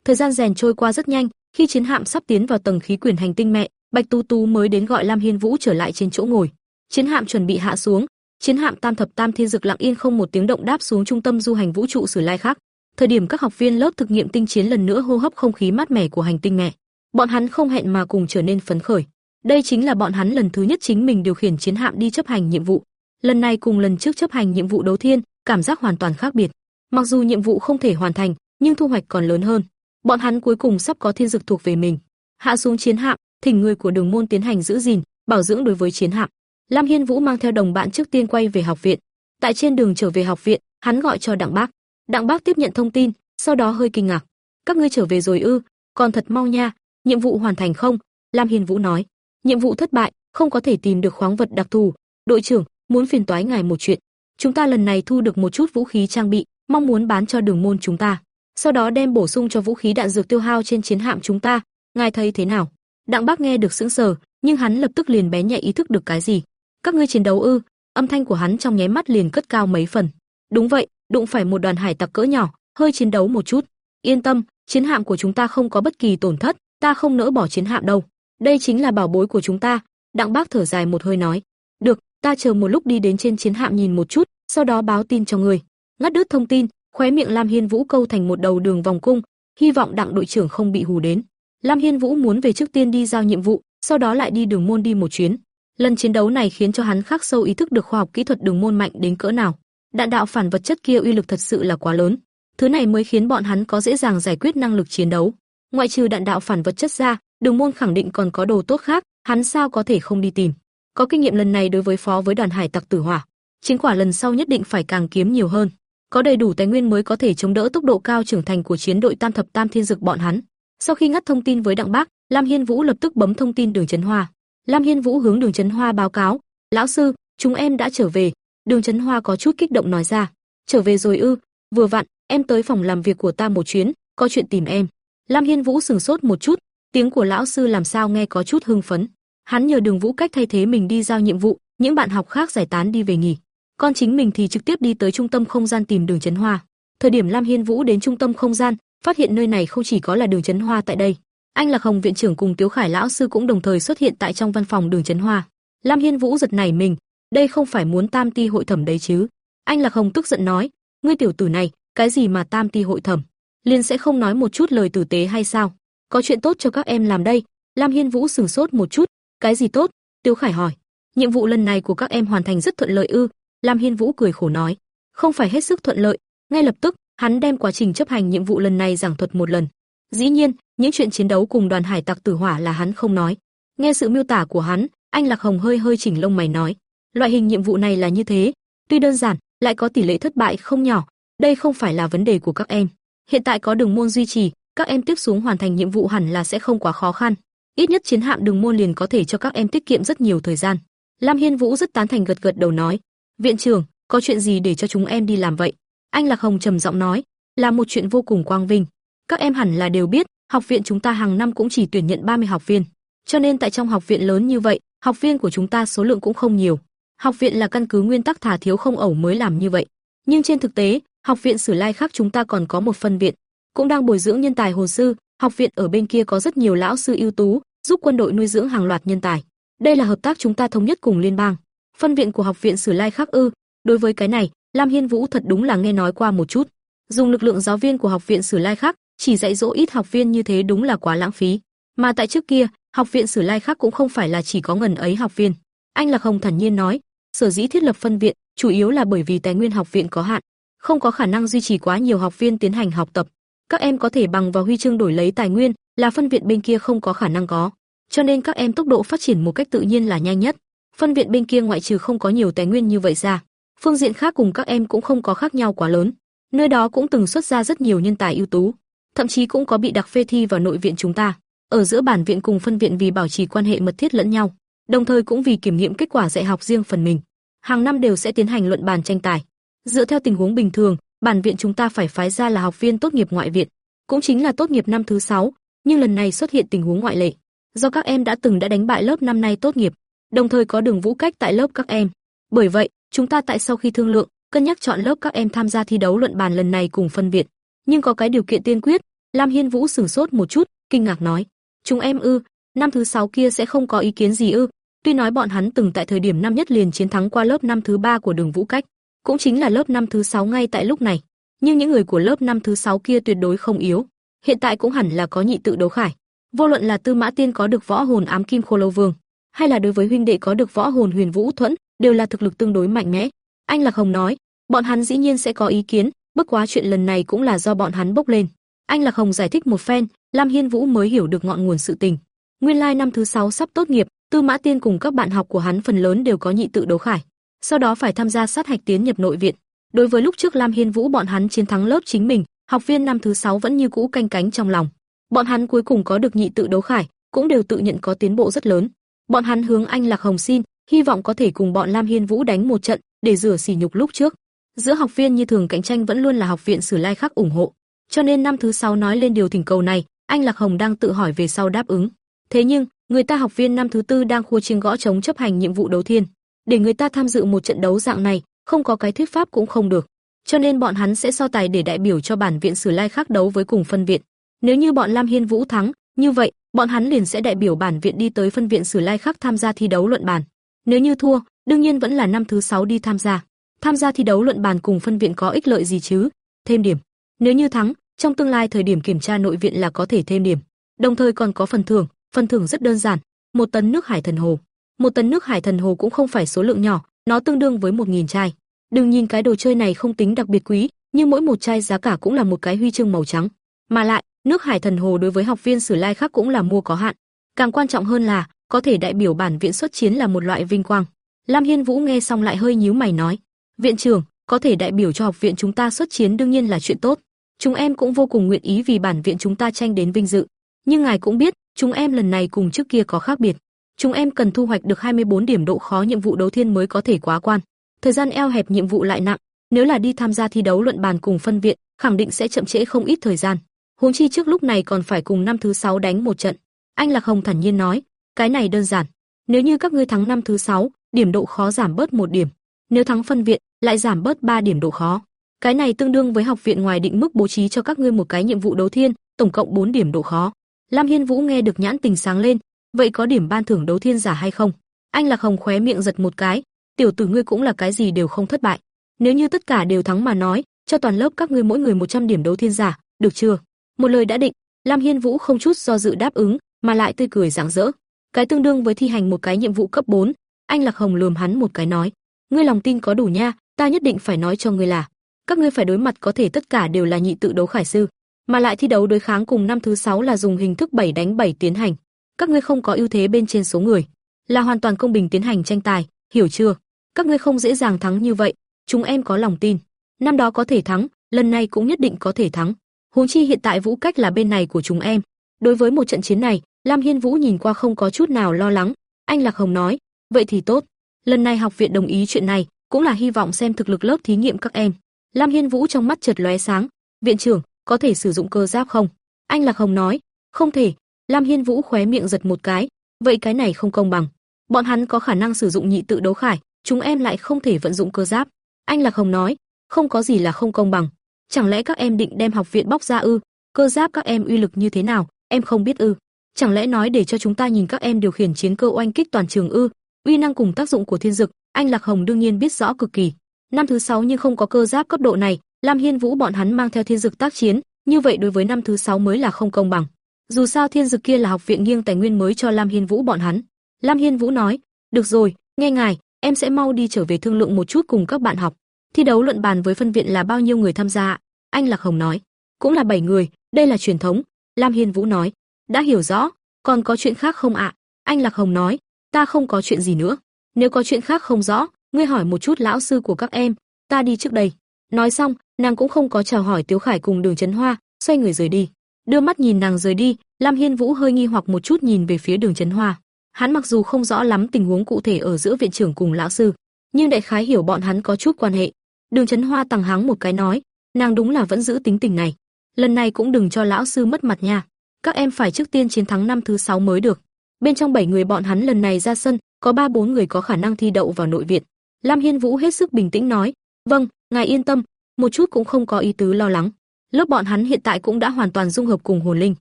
Thời gian rèn trôi qua rất nhanh, khi chiến hạm sắp tiến vào tầng khí quyển hành tinh mẹ, Bạch Tu Tu mới đến gọi Lam Hiên Vũ trở lại trên chỗ ngồi. Chiến hạm chuẩn bị hạ xuống, chiến hạm Tam thập Tam Thiên Dực lặng yên không một tiếng động đáp xuống trung tâm du hành vũ trụ Sử Lai khác. Thời điểm các học viên lớp thực nghiệm tinh chiến lần nữa hô hấp không khí mát mẻ của hành tinh mẹ, bọn hắn không hẹn mà cùng trở nên phấn khởi. Đây chính là bọn hắn lần thứ nhất chính mình điều khiển chiến hạm đi chấp hành nhiệm vụ. Lần này cùng lần trước chấp hành nhiệm vụ đấu thiên, cảm giác hoàn toàn khác biệt. Mặc dù nhiệm vụ không thể hoàn thành, nhưng thu hoạch còn lớn hơn. Bọn hắn cuối cùng sắp có thiên dực thuộc về mình. Hạ xuống chiến hạm, thỉnh người của Đường môn tiến hành giữ gìn, bảo dưỡng đối với chiến hạm. Lam Hiên Vũ mang theo đồng bạn trước tiên quay về học viện. Tại trên đường trở về học viện, hắn gọi cho Đặng Bác. Đặng Bác tiếp nhận thông tin, sau đó hơi kinh ngạc. "Các ngươi trở về rồi ư? Còn thật mau nha, nhiệm vụ hoàn thành không?" Lam Hiên Vũ nói. "Nhiệm vụ thất bại, không có thể tìm được khoáng vật đặc thù. Đội trưởng, muốn phiền toái ngài một chuyện. Chúng ta lần này thu được một chút vũ khí trang bị, mong muốn bán cho Đường môn chúng ta." sau đó đem bổ sung cho vũ khí đạn dược tiêu hao trên chiến hạm chúng ta, ngài thấy thế nào? Đặng Bác nghe được sững sờ, nhưng hắn lập tức liền bé nhạy ý thức được cái gì. Các ngươi chiến đấu ư? Âm thanh của hắn trong nháy mắt liền cất cao mấy phần. Đúng vậy, đụng phải một đoàn hải tặc cỡ nhỏ, hơi chiến đấu một chút. Yên tâm, chiến hạm của chúng ta không có bất kỳ tổn thất, ta không nỡ bỏ chiến hạm đâu. Đây chính là bảo bối của chúng ta. Đặng Bác thở dài một hơi nói. Được, ta chờ một lúc đi đến trên chiến hạm nhìn một chút, sau đó báo tin cho người. Ngắt đứt thông tin, Khóe miệng Lam Hiên Vũ câu thành một đầu đường vòng cung, hy vọng Đặng đội trưởng không bị hù đến. Lam Hiên Vũ muốn về trước tiên đi giao nhiệm vụ, sau đó lại đi đường môn đi một chuyến. Lần chiến đấu này khiến cho hắn khắc sâu ý thức được khoa học kỹ thuật đường môn mạnh đến cỡ nào. Đạn đạo phản vật chất kia uy lực thật sự là quá lớn. Thứ này mới khiến bọn hắn có dễ dàng giải quyết năng lực chiến đấu. Ngoại trừ đạn đạo phản vật chất ra, đường môn khẳng định còn có đồ tốt khác, hắn sao có thể không đi tìm. Có kinh nghiệm lần này đối với phó với đoàn hải tặc tử hỏa, chiến quả lần sau nhất định phải càng kiếm nhiều hơn. Có đầy đủ tài nguyên mới có thể chống đỡ tốc độ cao trưởng thành của chiến đội Tam thập Tam Thiên Dực bọn hắn. Sau khi ngắt thông tin với Đặng Bác, Lam Hiên Vũ lập tức bấm thông tin Đường Trấn Hoa. Lam Hiên Vũ hướng Đường Chấn Hoa báo cáo, "Lão sư, chúng em đã trở về." Đường Chấn Hoa có chút kích động nói ra, "Trở về rồi ư? Vừa vặn, em tới phòng làm việc của ta một chuyến, có chuyện tìm em." Lam Hiên Vũ sừng sốt một chút, tiếng của lão sư làm sao nghe có chút hưng phấn. Hắn nhờ Đường Vũ Cách thay thế mình đi giao nhiệm vụ, những bạn học khác giải tán đi về nghỉ. Con chính mình thì trực tiếp đi tới trung tâm không gian tìm Đường Chấn Hoa. Thời điểm Lam Hiên Vũ đến trung tâm không gian, phát hiện nơi này không chỉ có là Đường Chấn Hoa tại đây, anh Lạc Hồng viện trưởng cùng Tiếu Khải lão sư cũng đồng thời xuất hiện tại trong văn phòng Đường Chấn Hoa. Lam Hiên Vũ giật nảy mình, đây không phải muốn Tam Ti hội thẩm đấy chứ? Anh Lạc Hồng tức giận nói, ngươi tiểu tử này, cái gì mà Tam Ti hội thẩm, liền sẽ không nói một chút lời tử tế hay sao? Có chuyện tốt cho các em làm đây. Lam Hiên Vũ sửng sốt một chút, cái gì tốt? Tiếu Khải hỏi. Nhiệm vụ lần này của các em hoàn thành rất thuận lợi ư? Lam Hiên Vũ cười khổ nói, không phải hết sức thuận lợi. Ngay lập tức, hắn đem quá trình chấp hành nhiệm vụ lần này giảng thuật một lần. Dĩ nhiên, những chuyện chiến đấu cùng đoàn hải tặc tử hỏa là hắn không nói. Nghe sự miêu tả của hắn, anh Lạc Hồng hơi hơi chỉnh lông mày nói, loại hình nhiệm vụ này là như thế, tuy đơn giản, lại có tỷ lệ thất bại không nhỏ, đây không phải là vấn đề của các em. Hiện tại có đường môn duy trì, các em tiếp xuống hoàn thành nhiệm vụ hẳn là sẽ không quá khó khăn. Ít nhất chiến hạm đường môn liền có thể cho các em tiết kiệm rất nhiều thời gian. Lam Hiên Vũ rất tán thành gật gật đầu nói, viện trưởng, có chuyện gì để cho chúng em đi làm vậy? Anh Lạc Hồng trầm giọng nói, là một chuyện vô cùng quang vinh. Các em hẳn là đều biết, học viện chúng ta hàng năm cũng chỉ tuyển nhận 30 học viên, cho nên tại trong học viện lớn như vậy, học viên của chúng ta số lượng cũng không nhiều. Học viện là căn cứ nguyên tắc thả thiếu không ẩu mới làm như vậy. Nhưng trên thực tế, học viện Sử Lai khác chúng ta còn có một phân viện, cũng đang bồi dưỡng nhân tài hồn sư, học viện ở bên kia có rất nhiều lão sư ưu tú, giúp quân đội nuôi dưỡng hàng loạt nhân tài. Đây là hợp tác chúng ta thống nhất cùng liên bang. Phân viện của học viện Sử Lai khác ư? Đối với cái này, Lam Hiên Vũ thật đúng là nghe nói qua một chút. Dùng lực lượng giáo viên của học viện Sử Lai khác, chỉ dạy dỗ ít học viên như thế đúng là quá lãng phí. Mà tại trước kia, học viện Sử Lai khác cũng không phải là chỉ có ngần ấy học viên. Anh Lạc Hồng thản nhiên nói, sở dĩ thiết lập phân viện, chủ yếu là bởi vì tài nguyên học viện có hạn, không có khả năng duy trì quá nhiều học viên tiến hành học tập. Các em có thể bằng vào huy chương đổi lấy tài nguyên, là phân viện bên kia không có khả năng có. Cho nên các em tốc độ phát triển một cách tự nhiên là nhanh nhất. Phân viện bên kia ngoại trừ không có nhiều tài nguyên như vậy ra, phương diện khác cùng các em cũng không có khác nhau quá lớn. Nơi đó cũng từng xuất ra rất nhiều nhân tài ưu tú thậm chí cũng có bị đặc phê thi vào nội viện chúng ta. Ở giữa bản viện cùng phân viện vì bảo trì quan hệ mật thiết lẫn nhau, đồng thời cũng vì kiểm nghiệm kết quả dạy học riêng phần mình. Hàng năm đều sẽ tiến hành luận bàn tranh tài. Dựa theo tình huống bình thường, bản viện chúng ta phải phái ra là học viên tốt nghiệp ngoại viện, cũng chính là tốt nghiệp năm thứ 6, nhưng lần này xuất hiện tình huống ngoại lệ. Do các em đã từng đã đánh bại lớp năm nay tốt nghiệp, đồng thời có đường vũ cách tại lớp các em. Bởi vậy, chúng ta tại sau khi thương lượng, cân nhắc chọn lớp các em tham gia thi đấu luận bàn lần này cùng phân viện nhưng có cái điều kiện tiên quyết. Lam Hiên Vũ sửng sốt một chút, kinh ngạc nói: "Chúng em ư? Năm thứ sáu kia sẽ không có ý kiến gì ư?" Tuy nói bọn hắn từng tại thời điểm năm nhất liền chiến thắng qua lớp năm thứ ba của Đường Vũ Cách, cũng chính là lớp năm thứ sáu ngay tại lúc này, nhưng những người của lớp năm thứ sáu kia tuyệt đối không yếu, hiện tại cũng hẳn là có nhị tự đấu khải. Vô luận là Tư Mã Tiên có được võ hồn ám kim khô lâu vương, hay là đối với huynh đệ có được võ hồn huyền vũ thuẫn, đều là thực lực tương đối mạnh mẽ. Anh Lạc Hồng nói, bọn hắn dĩ nhiên sẽ có ý kiến, bất quá chuyện lần này cũng là do bọn hắn bốc lên. Anh Lạc Hồng giải thích một phen, Lam Hiên Vũ mới hiểu được ngọn nguồn sự tình. Nguyên lai năm thứ sáu sắp tốt nghiệp, Tư Mã Tiên cùng các bạn học của hắn phần lớn đều có nhị tự đấu khải, sau đó phải tham gia sát hạch tiến nhập nội viện. Đối với lúc trước Lam Hiên Vũ bọn hắn chiến thắng lớp chính mình, học viên năm thứ sáu vẫn như cũ canh cánh trong lòng. Bọn hắn cuối cùng có được nhị tự đấu khải, cũng đều tự nhận có tiến bộ rất lớn. Bọn hắn hướng anh Lạc Hồng xin, hy vọng có thể cùng bọn Lam Hiên Vũ đánh một trận để rửa sỉ nhục lúc trước. Giữa học viên như thường cạnh tranh vẫn luôn là học viện Sử Lai Khắc ủng hộ, cho nên năm thứ sáu nói lên điều thỉnh cầu này, anh Lạc Hồng đang tự hỏi về sau đáp ứng. Thế nhưng, người ta học viên năm thứ tư đang khua chiêng gõ chống chấp hành nhiệm vụ đấu thiên, để người ta tham dự một trận đấu dạng này, không có cái thuyết pháp cũng không được. Cho nên bọn hắn sẽ so tài để đại biểu cho bản viện Sử Lai Khắc đấu với cùng phân viện. Nếu như bọn Lam Hiên Vũ thắng, như vậy, bọn hắn liền sẽ đại biểu bản viện đi tới phân viện Sử Lai Khắc tham gia thi đấu luận bàn. Nếu như thua, đương nhiên vẫn là năm thứ sáu đi tham gia tham gia thi đấu luận bàn cùng phân viện có ích lợi gì chứ? Thêm điểm, nếu như thắng, Trong tương lai thời điểm kiểm tra nội viện là có thể thêm điểm, đồng thời còn có phần thưởng, phần thưởng rất đơn giản, một tấn nước hải thần hồ. Một tấn nước hải thần hồ cũng không phải số lượng nhỏ, nó tương đương với một nghìn chai. Đừng nhìn cái đồ chơi này không tính đặc biệt quý, nhưng mỗi một chai giá cả cũng là một cái huy chương màu trắng. Mà lại, nước hải thần hồ đối với học viên Sử Lai khác cũng là mua có hạn. Càng quan trọng hơn là, có thể đại biểu bản viện xuất chiến là một loại vinh quang. Lam Hiên Vũ nghe xong lại hơi nhíu mày nói: "Viện trưởng, có thể đại biểu cho học viện chúng ta xuất chiến đương nhiên là chuyện tốt. Chúng em cũng vô cùng nguyện ý vì bản viện chúng ta tranh đến vinh dự. Nhưng ngài cũng biết, chúng em lần này cùng trước kia có khác biệt. Chúng em cần thu hoạch được 24 điểm độ khó nhiệm vụ đấu thiên mới có thể quá quan. Thời gian eo hẹp nhiệm vụ lại nặng, nếu là đi tham gia thi đấu luận bàn cùng phân viện, khẳng định sẽ chậm trễ không ít thời gian. Huống chi trước lúc này còn phải cùng năm thứ sáu đánh một trận. Anh Lạc Hồng thản nhiên nói, cái này đơn giản. Nếu như các ngươi thắng năm thứ sáu, điểm độ khó giảm bớt một điểm. Nếu thắng phân viện, lại giảm bớt 3 điểm độ khó. Cái này tương đương với học viện ngoài định mức bố trí cho các ngươi một cái nhiệm vụ đấu thiên, tổng cộng 4 điểm độ khó. Lam Hiên Vũ nghe được nhãn tình sáng lên, vậy có điểm ban thưởng đấu thiên giả hay không? Anh Lạc Hồng khóe miệng giật một cái, tiểu tử ngươi cũng là cái gì đều không thất bại. Nếu như tất cả đều thắng mà nói, cho toàn lớp các ngươi mỗi người 100 điểm đấu thiên giả, được chưa? Một lời đã định, Lam Hiên Vũ không chút do dự đáp ứng, mà lại tươi cười rạng rỡ. Cái tương đương với thi hành một cái nhiệm vụ cấp 4, anh Lạc Hồng lườm hắn một cái nói, ngươi lòng tin có đủ nha, ta nhất định phải nói cho ngươi là, các ngươi phải đối mặt có thể tất cả đều là nhị tự đấu khải sư, mà lại thi đấu đối kháng cùng năm thứ sáu là dùng hình thức 7 đánh 7 tiến hành. Các ngươi không có ưu thế bên trên số người, là hoàn toàn công bình tiến hành tranh tài, hiểu chưa? Các ngươi không dễ dàng thắng như vậy, chúng em có lòng tin. Năm đó có thể thắng, lần này cũng nhất định có thể thắng. Huống chi hiện tại Vũ Cách là bên này của chúng em. Đối với một trận chiến này, Lam Hiên Vũ nhìn qua không có chút nào lo lắng. Anh Lạc Hồng nói, vậy thì tốt. Lần này học viện đồng ý chuyện này, cũng là hy vọng xem thực lực lớp thí nghiệm các em. Lam Hiên Vũ trong mắt chợt lóe sáng, "Viện trưởng, có thể sử dụng cơ giáp không?" Anh Lạc Hồng nói, "Không thể." Lam Hiên Vũ khóe miệng giật một cái, "Vậy cái này không công bằng. Bọn hắn có khả năng sử dụng nhị tự đấu khải, chúng em lại không thể vận dụng cơ giáp." Anh Lạc Hồng nói, "Không có gì là không công bằng. Chẳng lẽ các em định đem học viện bóc ra ư? Cơ giáp các em uy lực như thế nào, em không biết ư? Chẳng lẽ nói để cho chúng ta nhìn các em điều khiển chiến cơ oanh kích toàn trường ư? Uy năng cùng tác dụng của thiên dực, anh Lạc Hồng đương nhiên biết rõ cực kỳ. Năm thứ sáu nhưng không có cơ giáp cấp độ này, Lam Hiên Vũ bọn hắn mang theo thiên dực tác chiến, như vậy đối với năm thứ sáu mới là không công bằng. Dù sao thiên dực kia là học viện nghiêng tài nguyên mới cho Lam Hiên Vũ bọn hắn. Lam Hiên Vũ nói, "Được rồi, nghe ngài, em sẽ mau đi trở về thương lượng một chút cùng các bạn học. Thi đấu luận bàn với phân viện là bao nhiêu người tham gia?" Anh Lạc Hồng nói, "Cũng là 7 người, đây là truyền thống." Lam Hiên Vũ nói, "Đã hiểu rõ, còn có chuyện khác không ạ?" Anh Lạc Hồng nói, "Ta không có chuyện gì nữa." Nếu có chuyện khác không rõ, ngươi hỏi một chút lão sư của các em, ta đi trước đây. Nói xong, nàng cũng không có chào hỏi Tiếu Khải cùng Đường Chấn Hoa, xoay người rời đi. Đưa mắt nhìn nàng rời đi, Lam Hiên Vũ hơi nghi hoặc một chút nhìn về phía Đường Chấn Hoa. Hắn mặc dù không rõ lắm tình huống cụ thể ở giữa viện trưởng cùng lão sư, nhưng đại khái hiểu bọn hắn có chút quan hệ. Đường Chấn Hoa tằng hắng một cái nói, nàng đúng là vẫn giữ tính tình này. Lần này cũng đừng cho lão sư mất mặt nha. Các em phải trước tiên chiến thắng năm thứ sáu mới được. Bên trong bảy người bọn hắn lần này ra sân, có ba bốn người có khả năng thi đậu vào nội viện. Lam Hiên Vũ hết sức bình tĩnh nói, "Vâng, ngài yên tâm, một chút cũng không có ý tứ lo lắng. Lớp bọn hắn hiện tại cũng đã hoàn toàn dung hợp cùng hồn linh.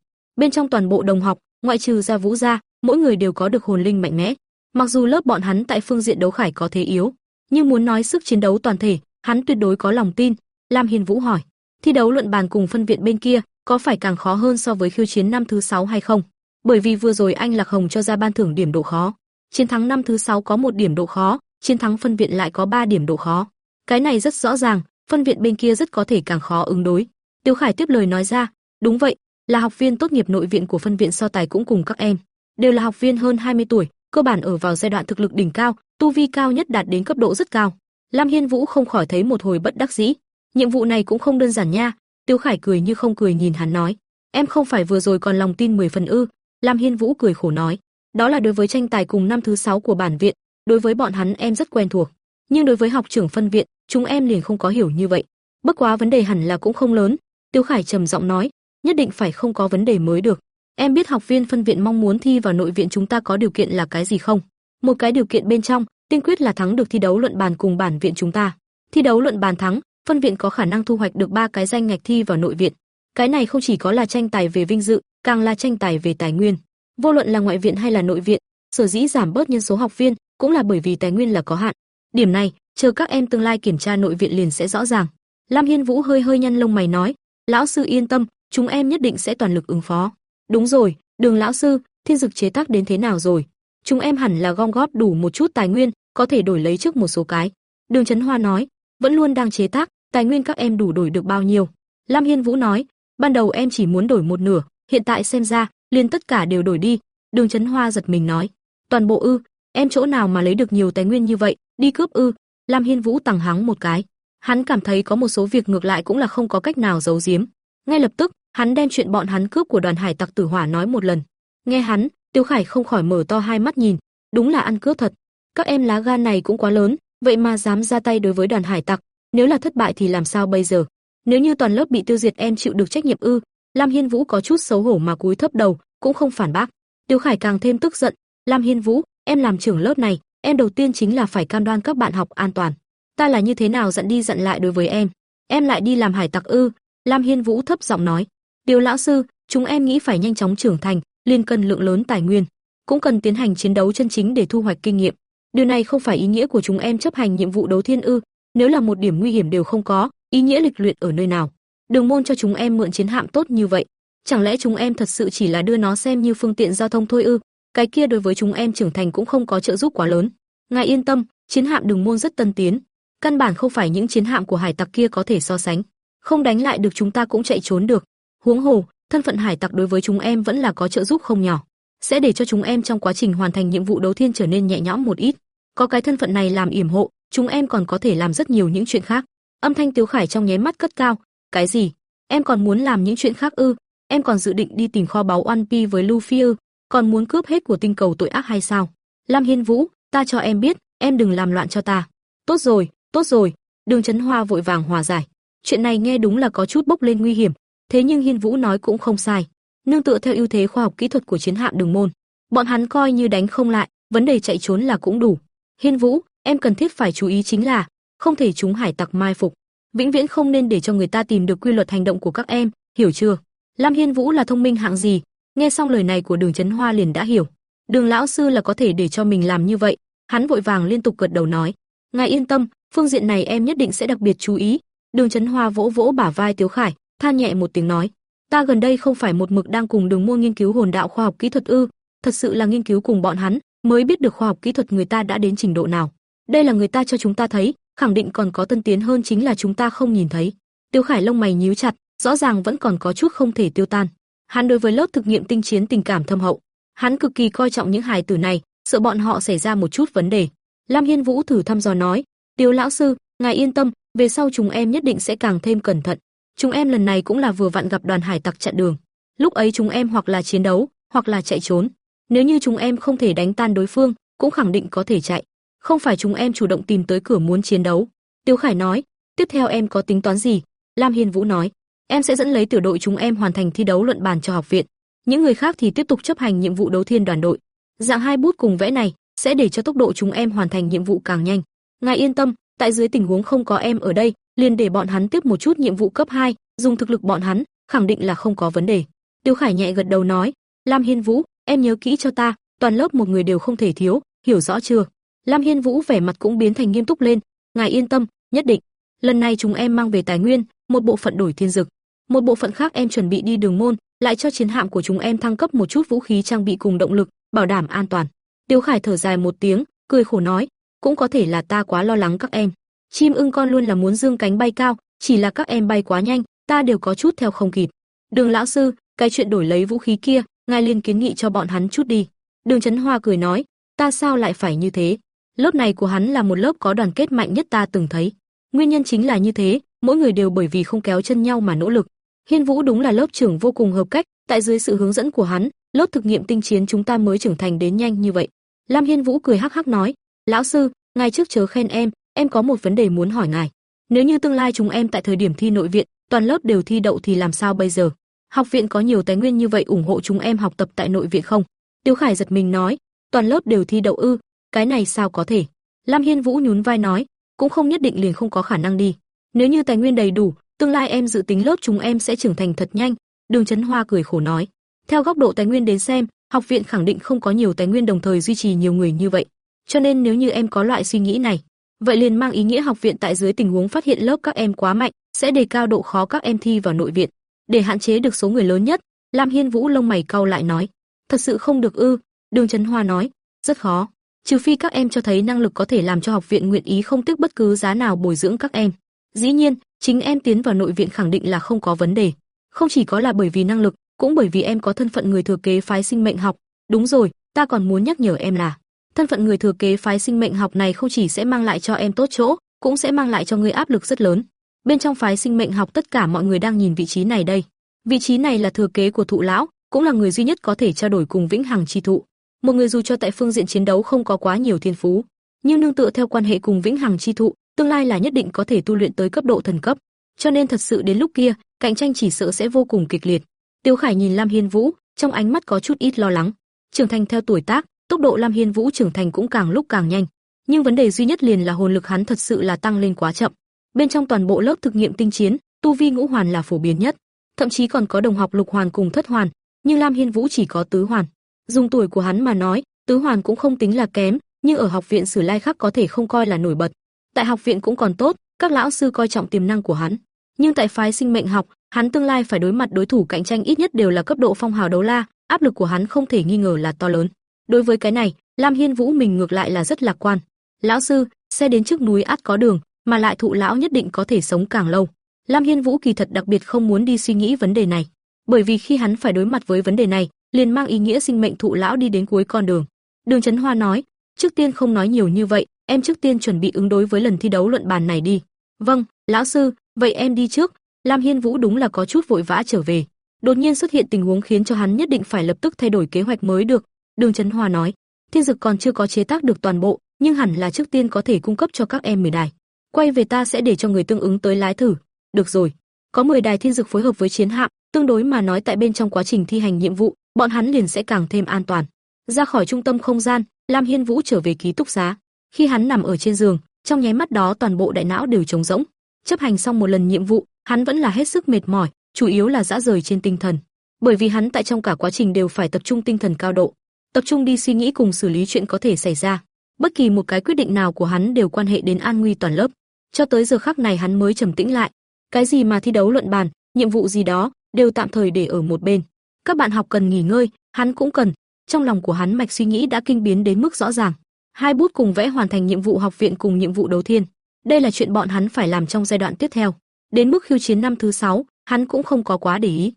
Bên trong toàn bộ đồng học, ngoại trừ Gia Vũ gia, mỗi người đều có được hồn linh mạnh mẽ. Mặc dù lớp bọn hắn tại phương diện đấu khải có thế yếu, nhưng muốn nói sức chiến đấu toàn thể, hắn tuyệt đối có lòng tin." Lam Hiên Vũ hỏi, "Thi đấu luận bàn cùng phân viện bên kia, có phải càng khó hơn so với khiêu chiến năm thứ sáu hay không?" Bởi vì vừa rồi anh Lạc Hồng cho ra ban thưởng điểm độ khó, chiến thắng năm thứ sáu có một điểm độ khó, chiến thắng phân viện lại có 3 điểm độ khó. Cái này rất rõ ràng, phân viện bên kia rất có thể càng khó ứng đối. Tiêu Khải tiếp lời nói ra, đúng vậy, là học viên tốt nghiệp nội viện của phân viện so tài cũng cùng các em, đều là học viên hơn 20 tuổi, cơ bản ở vào giai đoạn thực lực đỉnh cao, tu vi cao nhất đạt đến cấp độ rất cao. Lam Hiên Vũ không khỏi thấy một hồi bất đắc dĩ, nhiệm vụ này cũng không đơn giản nha. Tiêu Khải cười như không cười nhìn hắn nói, em không phải vừa rồi còn lòng tin 10 phần ư? Lam Hiên Vũ cười khổ nói, đó là đối với tranh tài cùng năm thứ sáu của bản viện, đối với bọn hắn em rất quen thuộc, nhưng đối với học trưởng phân viện, chúng em liền không có hiểu như vậy. Bất quá vấn đề hẳn là cũng không lớn, Tiêu Khải trầm giọng nói, nhất định phải không có vấn đề mới được. Em biết học viên phân viện mong muốn thi vào nội viện chúng ta có điều kiện là cái gì không? Một cái điều kiện bên trong, tiên quyết là thắng được thi đấu luận bàn cùng bản viện chúng ta. Thi đấu luận bàn thắng, phân viện có khả năng thu hoạch được ba cái danh ngạch thi vào nội viện. Cái này không chỉ có là tranh tài về vinh dự, càng là tranh tài về tài nguyên. Vô luận là ngoại viện hay là nội viện, sở dĩ giảm bớt nhân số học viên cũng là bởi vì tài nguyên là có hạn. Điểm này, chờ các em tương lai kiểm tra nội viện liền sẽ rõ ràng. Lam Hiên Vũ hơi hơi nhăn lông mày nói, Lão sư yên tâm, chúng em nhất định sẽ toàn lực ứng phó. Đúng rồi, Đường lão sư, thiên dực chế tác đến thế nào rồi? Chúng em hẳn là gom góp đủ một chút tài nguyên, có thể đổi lấy trước một số cái. Đường Chấn Hoa nói, vẫn luôn đang chế tác, tài nguyên các em đủ đổi được bao nhiêu? Lam Hiên Vũ nói, ban đầu em chỉ muốn đổi một nửa, hiện tại xem ra, liền tất cả đều đổi đi. Đường Chấn Hoa giật mình nói, toàn bộ ư, em chỗ nào mà lấy được nhiều tài nguyên như vậy, đi cướp ư? Lam Hiên Vũ tằng hắng một cái. Hắn cảm thấy có một số việc ngược lại cũng là không có cách nào giấu giếm. Ngay lập tức, hắn đem chuyện bọn hắn cướp của đoàn hải tặc tử hỏa nói một lần. Nghe hắn, Tiêu Khải không khỏi mở to hai mắt nhìn, đúng là ăn cướp thật. Các em lá gan này cũng quá lớn, vậy mà dám ra tay đối với đoàn hải tặc, nếu là thất bại thì làm sao bây giờ? Nếu như toàn lớp bị tiêu diệt em chịu được trách nhiệm ư? Lam Hiên Vũ có chút xấu hổ mà cúi thấp đầu, cũng không phản bác. Tiêu Khải càng thêm tức giận, "Lam Hiên Vũ, em làm trưởng lớp này, em đầu tiên chính là phải cam đoan các bạn học an toàn. Ta là như thế nào dặn đi dặn lại đối với em, em lại đi làm hải tặc ư?" Lam Hiên Vũ thấp giọng nói. "Tiêu lão sư, chúng em nghĩ phải nhanh chóng trưởng thành, liền cần lượng lớn tài nguyên, cũng cần tiến hành chiến đấu chân chính để thu hoạch kinh nghiệm. Điều này không phải ý nghĩa của chúng em chấp hành nhiệm vụ đấu thiên ư? Nếu là một điểm nguy hiểm đều không có, ý nghĩa lịch luyện ở nơi nào? Đường môn cho chúng em mượn chiến hạm tốt như vậy, chẳng lẽ chúng em thật sự chỉ là đưa nó xem như phương tiện giao thông thôi ư? Cái kia đối với chúng em trưởng thành cũng không có trợ giúp quá lớn. Ngài yên tâm, chiến hạm đường môn rất tân tiến, căn bản không phải những chiến hạm của hải tặc kia có thể so sánh. Không đánh lại được chúng ta cũng chạy trốn được. Huống hồ, thân phận hải tặc đối với chúng em vẫn là có trợ giúp không nhỏ, sẽ để cho chúng em trong quá trình hoàn thành nhiệm vụ đấu thiên trở nên nhẹ nhõm một ít. Có cái thân phận này làm yểm hộ, chúng em còn có thể làm rất nhiều những chuyện khác. Âm thanh Tiếu Khải trong nháy mắt cất cao, "Cái gì? Em còn muốn làm những chuyện khác ư? Em còn dự định đi tìm kho báu One Piece với Luffy ư? Còn muốn cướp hết của tinh cầu tội ác hay sao?" Lam Hiên Vũ, "Ta cho em biết, em đừng làm loạn cho ta." "Tốt rồi, tốt rồi." Đường Chấn Hoa vội vàng hòa giải. Chuyện này nghe đúng là có chút bốc lên nguy hiểm, Thế nhưng Hiên Vũ nói cũng không sai, nương tựa theo ưu thế khoa học kỹ thuật của chiến hạm Đường môn, bọn hắn coi như đánh không lại, vấn đề chạy trốn là cũng đủ. Hiên Vũ, em cần thiết phải chú ý chính là không thể chúng hải tặc mai phục, vĩnh viễn không nên để cho người ta tìm được quy luật hành động của các em, hiểu chưa? Lam Hiên Vũ là thông minh hạng gì? Nghe xong lời này của Đường Chấn Hoa liền đã hiểu. Đường lão sư là có thể để cho mình làm như vậy, hắn vội vàng liên tục gật đầu nói, "Ngài yên tâm, phương diện này em nhất định sẽ đặc biệt chú ý." Đường Chấn Hoa vỗ vỗ bả vai Tiếu Khải, than nhẹ một tiếng nói, ta gần đây không phải một mực đang cùng Đường Mua nghiên cứu hồn đạo khoa học kỹ thuật ư? Thật sự là nghiên cứu cùng bọn hắn, mới biết được khoa học kỹ thuật người ta đã đến trình độ nào. Đây là người ta cho chúng ta thấy, khẳng định còn có tân tiến hơn chính là chúng ta không nhìn thấy. Tiêu Khải lông mày nhíu chặt, rõ ràng vẫn còn có chút không thể tiêu tan. Hắn đối với lớp thực nghiệm tinh chiến tình cảm thâm hậu, hắn cực kỳ coi trọng những hài tử này, sợ bọn họ xảy ra một chút vấn đề. Lam Hiên Vũ thử thăm dò nói, "Tiêu lão sư, ngài yên tâm, về sau chúng em nhất định sẽ càng thêm cẩn thận. Chúng em lần này cũng là vừa vặn gặp đoàn hải tặc chặn đường. Lúc ấy chúng em hoặc là chiến đấu, hoặc là chạy trốn. Nếu như chúng em không thể đánh tan đối phương, cũng khẳng định có thể chạy. Không phải chúng em chủ động tìm tới cửa muốn chiến đấu. Tiêu Khải nói, tiếp theo em có tính toán gì? Lam Hiên Vũ nói, em sẽ dẫn lấy tiểu đội chúng em hoàn thành thi đấu luận bàn cho học viện. Những người khác thì tiếp tục chấp hành nhiệm vụ đấu thiên đoàn đội. Dạng hai bút cùng vẽ này sẽ để cho tốc độ chúng em hoàn thành nhiệm vụ càng nhanh. Ngài yên tâm, tại dưới tình huống không có em ở đây, liền để bọn hắn tiếp một chút nhiệm vụ cấp 2, dùng thực lực bọn hắn, khẳng định là không có vấn đề. Tiêu Khải nhẹ gật đầu nói, Lam Hiên Vũ, em nhớ kỹ cho ta, toàn lớp một người đều không thể thiếu, hiểu rõ chưa? Lam Hiên Vũ vẻ mặt cũng biến thành nghiêm túc lên, ngài yên tâm, nhất định. Lần này chúng em mang về tài nguyên, một bộ phận đổi thiên dực, một bộ phận khác em chuẩn bị đi đường môn, lại cho chiến hạm của chúng em thăng cấp một chút vũ khí trang bị cùng động lực, bảo đảm an toàn. Tiêu Khải thở dài một tiếng, cười khổ nói, cũng có thể là ta quá lo lắng các em. Chim ưng con luôn là muốn dương cánh bay cao, chỉ là các em bay quá nhanh, ta đều có chút theo không kịp. Đường lão sư, cái chuyện đổi lấy vũ khí kia, ngài liên kiến nghị cho bọn hắn chút đi. Đường Chấn Hoa cười nói, ta sao lại phải như thế? Lớp này của hắn là một lớp có đoàn kết mạnh nhất ta từng thấy. Nguyên nhân chính là như thế, mỗi người đều bởi vì không kéo chân nhau mà nỗ lực. Hiên Vũ đúng là lớp trưởng vô cùng hợp cách, tại dưới sự hướng dẫn của hắn, lớp thực nghiệm tinh chiến chúng ta mới trưởng thành đến nhanh như vậy. Lam Hiên Vũ cười hắc hắc nói, lão sư, ngài trước chớ khen em, em có một vấn đề muốn hỏi ngài. Nếu như tương lai chúng em tại thời điểm thi nội viện, toàn lớp đều thi đậu thì làm sao bây giờ? Học viện có nhiều tài nguyên như vậy ủng hộ chúng em học tập tại nội viện không? Tiêu Khải giật mình nói, toàn lớp đều thi đậu ư? Cái này sao có thể? Lam Hiên Vũ nhún vai nói, cũng không nhất định liền không có khả năng đi. Nếu như tài nguyên đầy đủ, tương lai em dự tính lớp chúng em sẽ trưởng thành thật nhanh. Đường Chấn Hoa cười khổ nói, theo góc độ tài nguyên đến xem, học viện khẳng định không có nhiều tài nguyên đồng thời duy trì nhiều người như vậy. Cho nên nếu như em có loại suy nghĩ này, Vậy liền mang ý nghĩa học viện tại dưới tình huống phát hiện lớp các em quá mạnh, sẽ đề cao độ khó các em thi vào nội viện, để hạn chế được số người lớn nhất. Lam Hiên Vũ lông mày cau lại nói, thật sự không được ư? Đường Chấn Hoa nói, rất khó, trừ phi các em cho thấy năng lực có thể làm cho học viện nguyện ý không tiếc bất cứ giá nào bồi dưỡng các em. Dĩ nhiên, chính em tiến vào nội viện khẳng định là không có vấn đề. Không chỉ có là bởi vì năng lực, cũng bởi vì em có thân phận người thừa kế phái sinh mệnh học. Đúng rồi, ta còn muốn nhắc nhở em là, thân phận người thừa kế phái sinh mệnh học này không chỉ sẽ mang lại cho em tốt chỗ, cũng sẽ mang lại cho ngươi áp lực rất lớn. Bên trong phái sinh mệnh học tất cả mọi người đang nhìn vị trí này đây. Vị trí này là thừa kế của thụ lão, cũng là người duy nhất có thể trao đổi cùng vĩnh hằng chi thụ. Một người dù cho tại phương diện chiến đấu không có quá nhiều thiên phú, nhưng nương tựa theo quan hệ cùng vĩnh hằng chi thụ, tương lai là nhất định có thể tu luyện tới cấp độ thần cấp. Cho nên thật sự đến lúc kia, cạnh tranh chỉ sợ sẽ vô cùng kịch liệt. Tiêu Khải nhìn Lam Hiên Vũ, trong ánh mắt có chút ít lo lắng. Trưởng thành theo tuổi tác, tốc độ Lam Hiên Vũ trưởng thành cũng càng lúc càng nhanh, nhưng vấn đề duy nhất liền là hồn lực hắn thật sự là tăng lên quá chậm. Bên trong toàn bộ lớp thực nghiệm tinh chiến, tu vi ngũ hoàn là phổ biến nhất, thậm chí còn có đồng học lục hoàn cùng thất hoàn, nhưng Lam Hiên Vũ chỉ có tứ hoàn. Dùng tuổi của hắn mà nói, tứ hoàn cũng không tính là kém, nhưng ở học viện Sử Lai Khắc có thể không coi là nổi bật. Tại học viện cũng còn tốt, các lão sư coi trọng tiềm năng của hắn. Nhưng tại phái sinh mệnh học, hắn tương lai phải đối mặt đối thủ cạnh tranh ít nhất đều là cấp độ phong hào đấu la, áp lực của hắn không thể nghi ngờ là to lớn. Đối với cái này, Lam Hiên Vũ mình ngược lại là rất lạc quan. Lão sư, xe đến trước núi át có đường, mà lại thụ lão nhất định có thể sống càng lâu. Lam Hiên Vũ kỳ thật đặc biệt không muốn đi suy nghĩ vấn đề này, bởi vì khi hắn phải đối mặt với vấn đề này, liền mang ý nghĩa sinh mệnh thụ lão đi đến cuối con đường. Đường Chấn Hoa nói, trước tiên không nói nhiều như vậy, em trước tiên chuẩn bị ứng đối với lần thi đấu luận bàn này đi. Vâng, lão sư, vậy em đi trước. Lam Hiên Vũ đúng là có chút vội vã trở về. Đột nhiên xuất hiện tình huống khiến cho hắn nhất định phải lập tức thay đổi kế hoạch mới được. Đường Chấn Hoa nói, thiên dực còn chưa có chế tác được toàn bộ, nhưng hẳn là trước tiên có thể cung cấp cho các em 10 đài. Quay về ta sẽ để cho người tương ứng tới lái thử. Được rồi, có 10 đài thiên dực phối hợp với chiến hạm, tương đối mà nói tại bên trong quá trình thi hành nhiệm vụ, bọn hắn liền sẽ càng thêm an toàn. Ra khỏi trung tâm không gian, Lam Hiên Vũ trở về ký túc xá. Khi hắn nằm ở trên giường, trong nháy mắt đó toàn bộ đại não đều trống rỗng. Chấp hành xong một lần nhiệm vụ, hắn vẫn là hết sức mệt mỏi, chủ yếu là dã rời trên tinh thần. Bởi vì hắn tại trong cả quá trình đều phải tập trung tinh thần cao độ, tập trung đi suy nghĩ cùng xử lý chuyện có thể xảy ra. Bất kỳ một cái quyết định nào của hắn đều quan hệ đến an nguy toàn lớp. Cho tới giờ khắc này hắn mới trầm tĩnh lại. Cái gì mà thi đấu luận bàn, nhiệm vụ gì đó, đều tạm thời để ở một bên. Các bạn học cần nghỉ ngơi, hắn cũng cần. Trong lòng của hắn mạch suy nghĩ đã kinh biến đến mức rõ ràng. Hai bút cùng vẽ hoàn thành nhiệm vụ học viện cùng nhiệm vụ đầu tiên. Đây là chuyện bọn hắn phải làm trong giai đoạn tiếp theo. Đến mức khiêu chiến năm thứ sáu, hắn cũng không có quá để ý.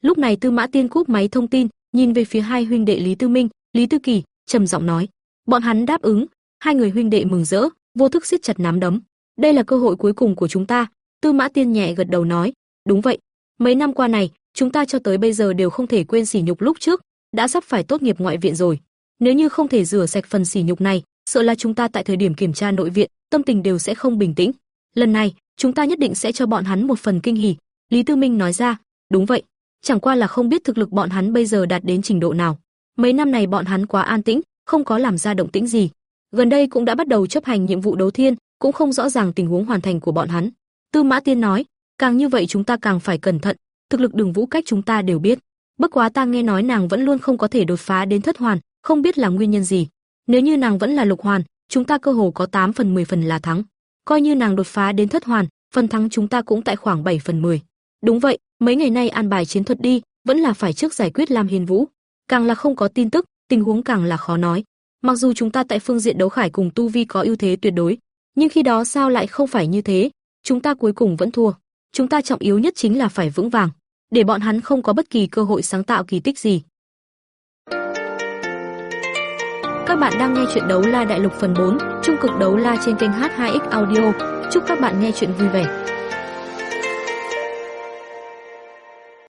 Lúc này Tư Mã Tiên cúp máy thông tin, nhìn về phía hai huynh đệ Lý Tư Minh, Lý Tư Kỳ, trầm giọng nói: "Bọn hắn đáp ứng." Hai người huynh đệ mừng rỡ, vô thức siết chặt nắm đấm. "Đây là cơ hội cuối cùng của chúng ta." Tư Mã Tiên nhẹ gật đầu nói: "Đúng vậy, mấy năm qua này, chúng ta cho tới bây giờ đều không thể quên sỉ nhục lúc trước, đã sắp phải tốt nghiệp ngoại viện rồi. Nếu như không thể rửa sạch phần sỉ nhục này, sợ là chúng ta tại thời điểm kiểm tra nội viện, tâm tình đều sẽ không bình tĩnh. Lần này, chúng ta nhất định sẽ cho bọn hắn một phần kinh hỉ." Lý Tư Minh nói ra: "Đúng vậy." chẳng qua là không biết thực lực bọn hắn bây giờ đạt đến trình độ nào. Mấy năm này bọn hắn quá an tĩnh, không có làm ra động tĩnh gì. Gần đây cũng đã bắt đầu chấp hành nhiệm vụ đấu thiên, cũng không rõ ràng tình huống hoàn thành của bọn hắn. Tư Mã Tiên nói, càng như vậy chúng ta càng phải cẩn thận, thực lực Đường Vũ Cách chúng ta đều biết. Bất quá ta nghe nói nàng vẫn luôn không có thể đột phá đến thất hoàn, không biết là nguyên nhân gì. Nếu như nàng vẫn là lục hoàn, chúng ta cơ hồ có 8 phần 10 phần là thắng. Coi như nàng đột phá đến thất hoàn, phần thắng chúng ta cũng tại khoảng 7 phần 10. Đúng vậy, mấy ngày nay an bài chiến thuật đi, vẫn là phải trước giải quyết Lam Hiên Vũ. Càng là không có tin tức, tình huống càng là khó nói. Mặc dù chúng ta tại phương diện đấu khải cùng tu vi có ưu thế tuyệt đối, nhưng khi đó sao lại không phải như thế? Chúng ta cuối cùng vẫn thua. Chúng ta trọng yếu nhất chính là phải vững vàng, để bọn hắn không có bất kỳ cơ hội sáng tạo kỳ tích gì. Các bạn đang nghe chuyện đấu la đại lục phần 4, trung cực đấu la trên kênh H2X Audio. Chúc các bạn nghe chuyện vui vẻ.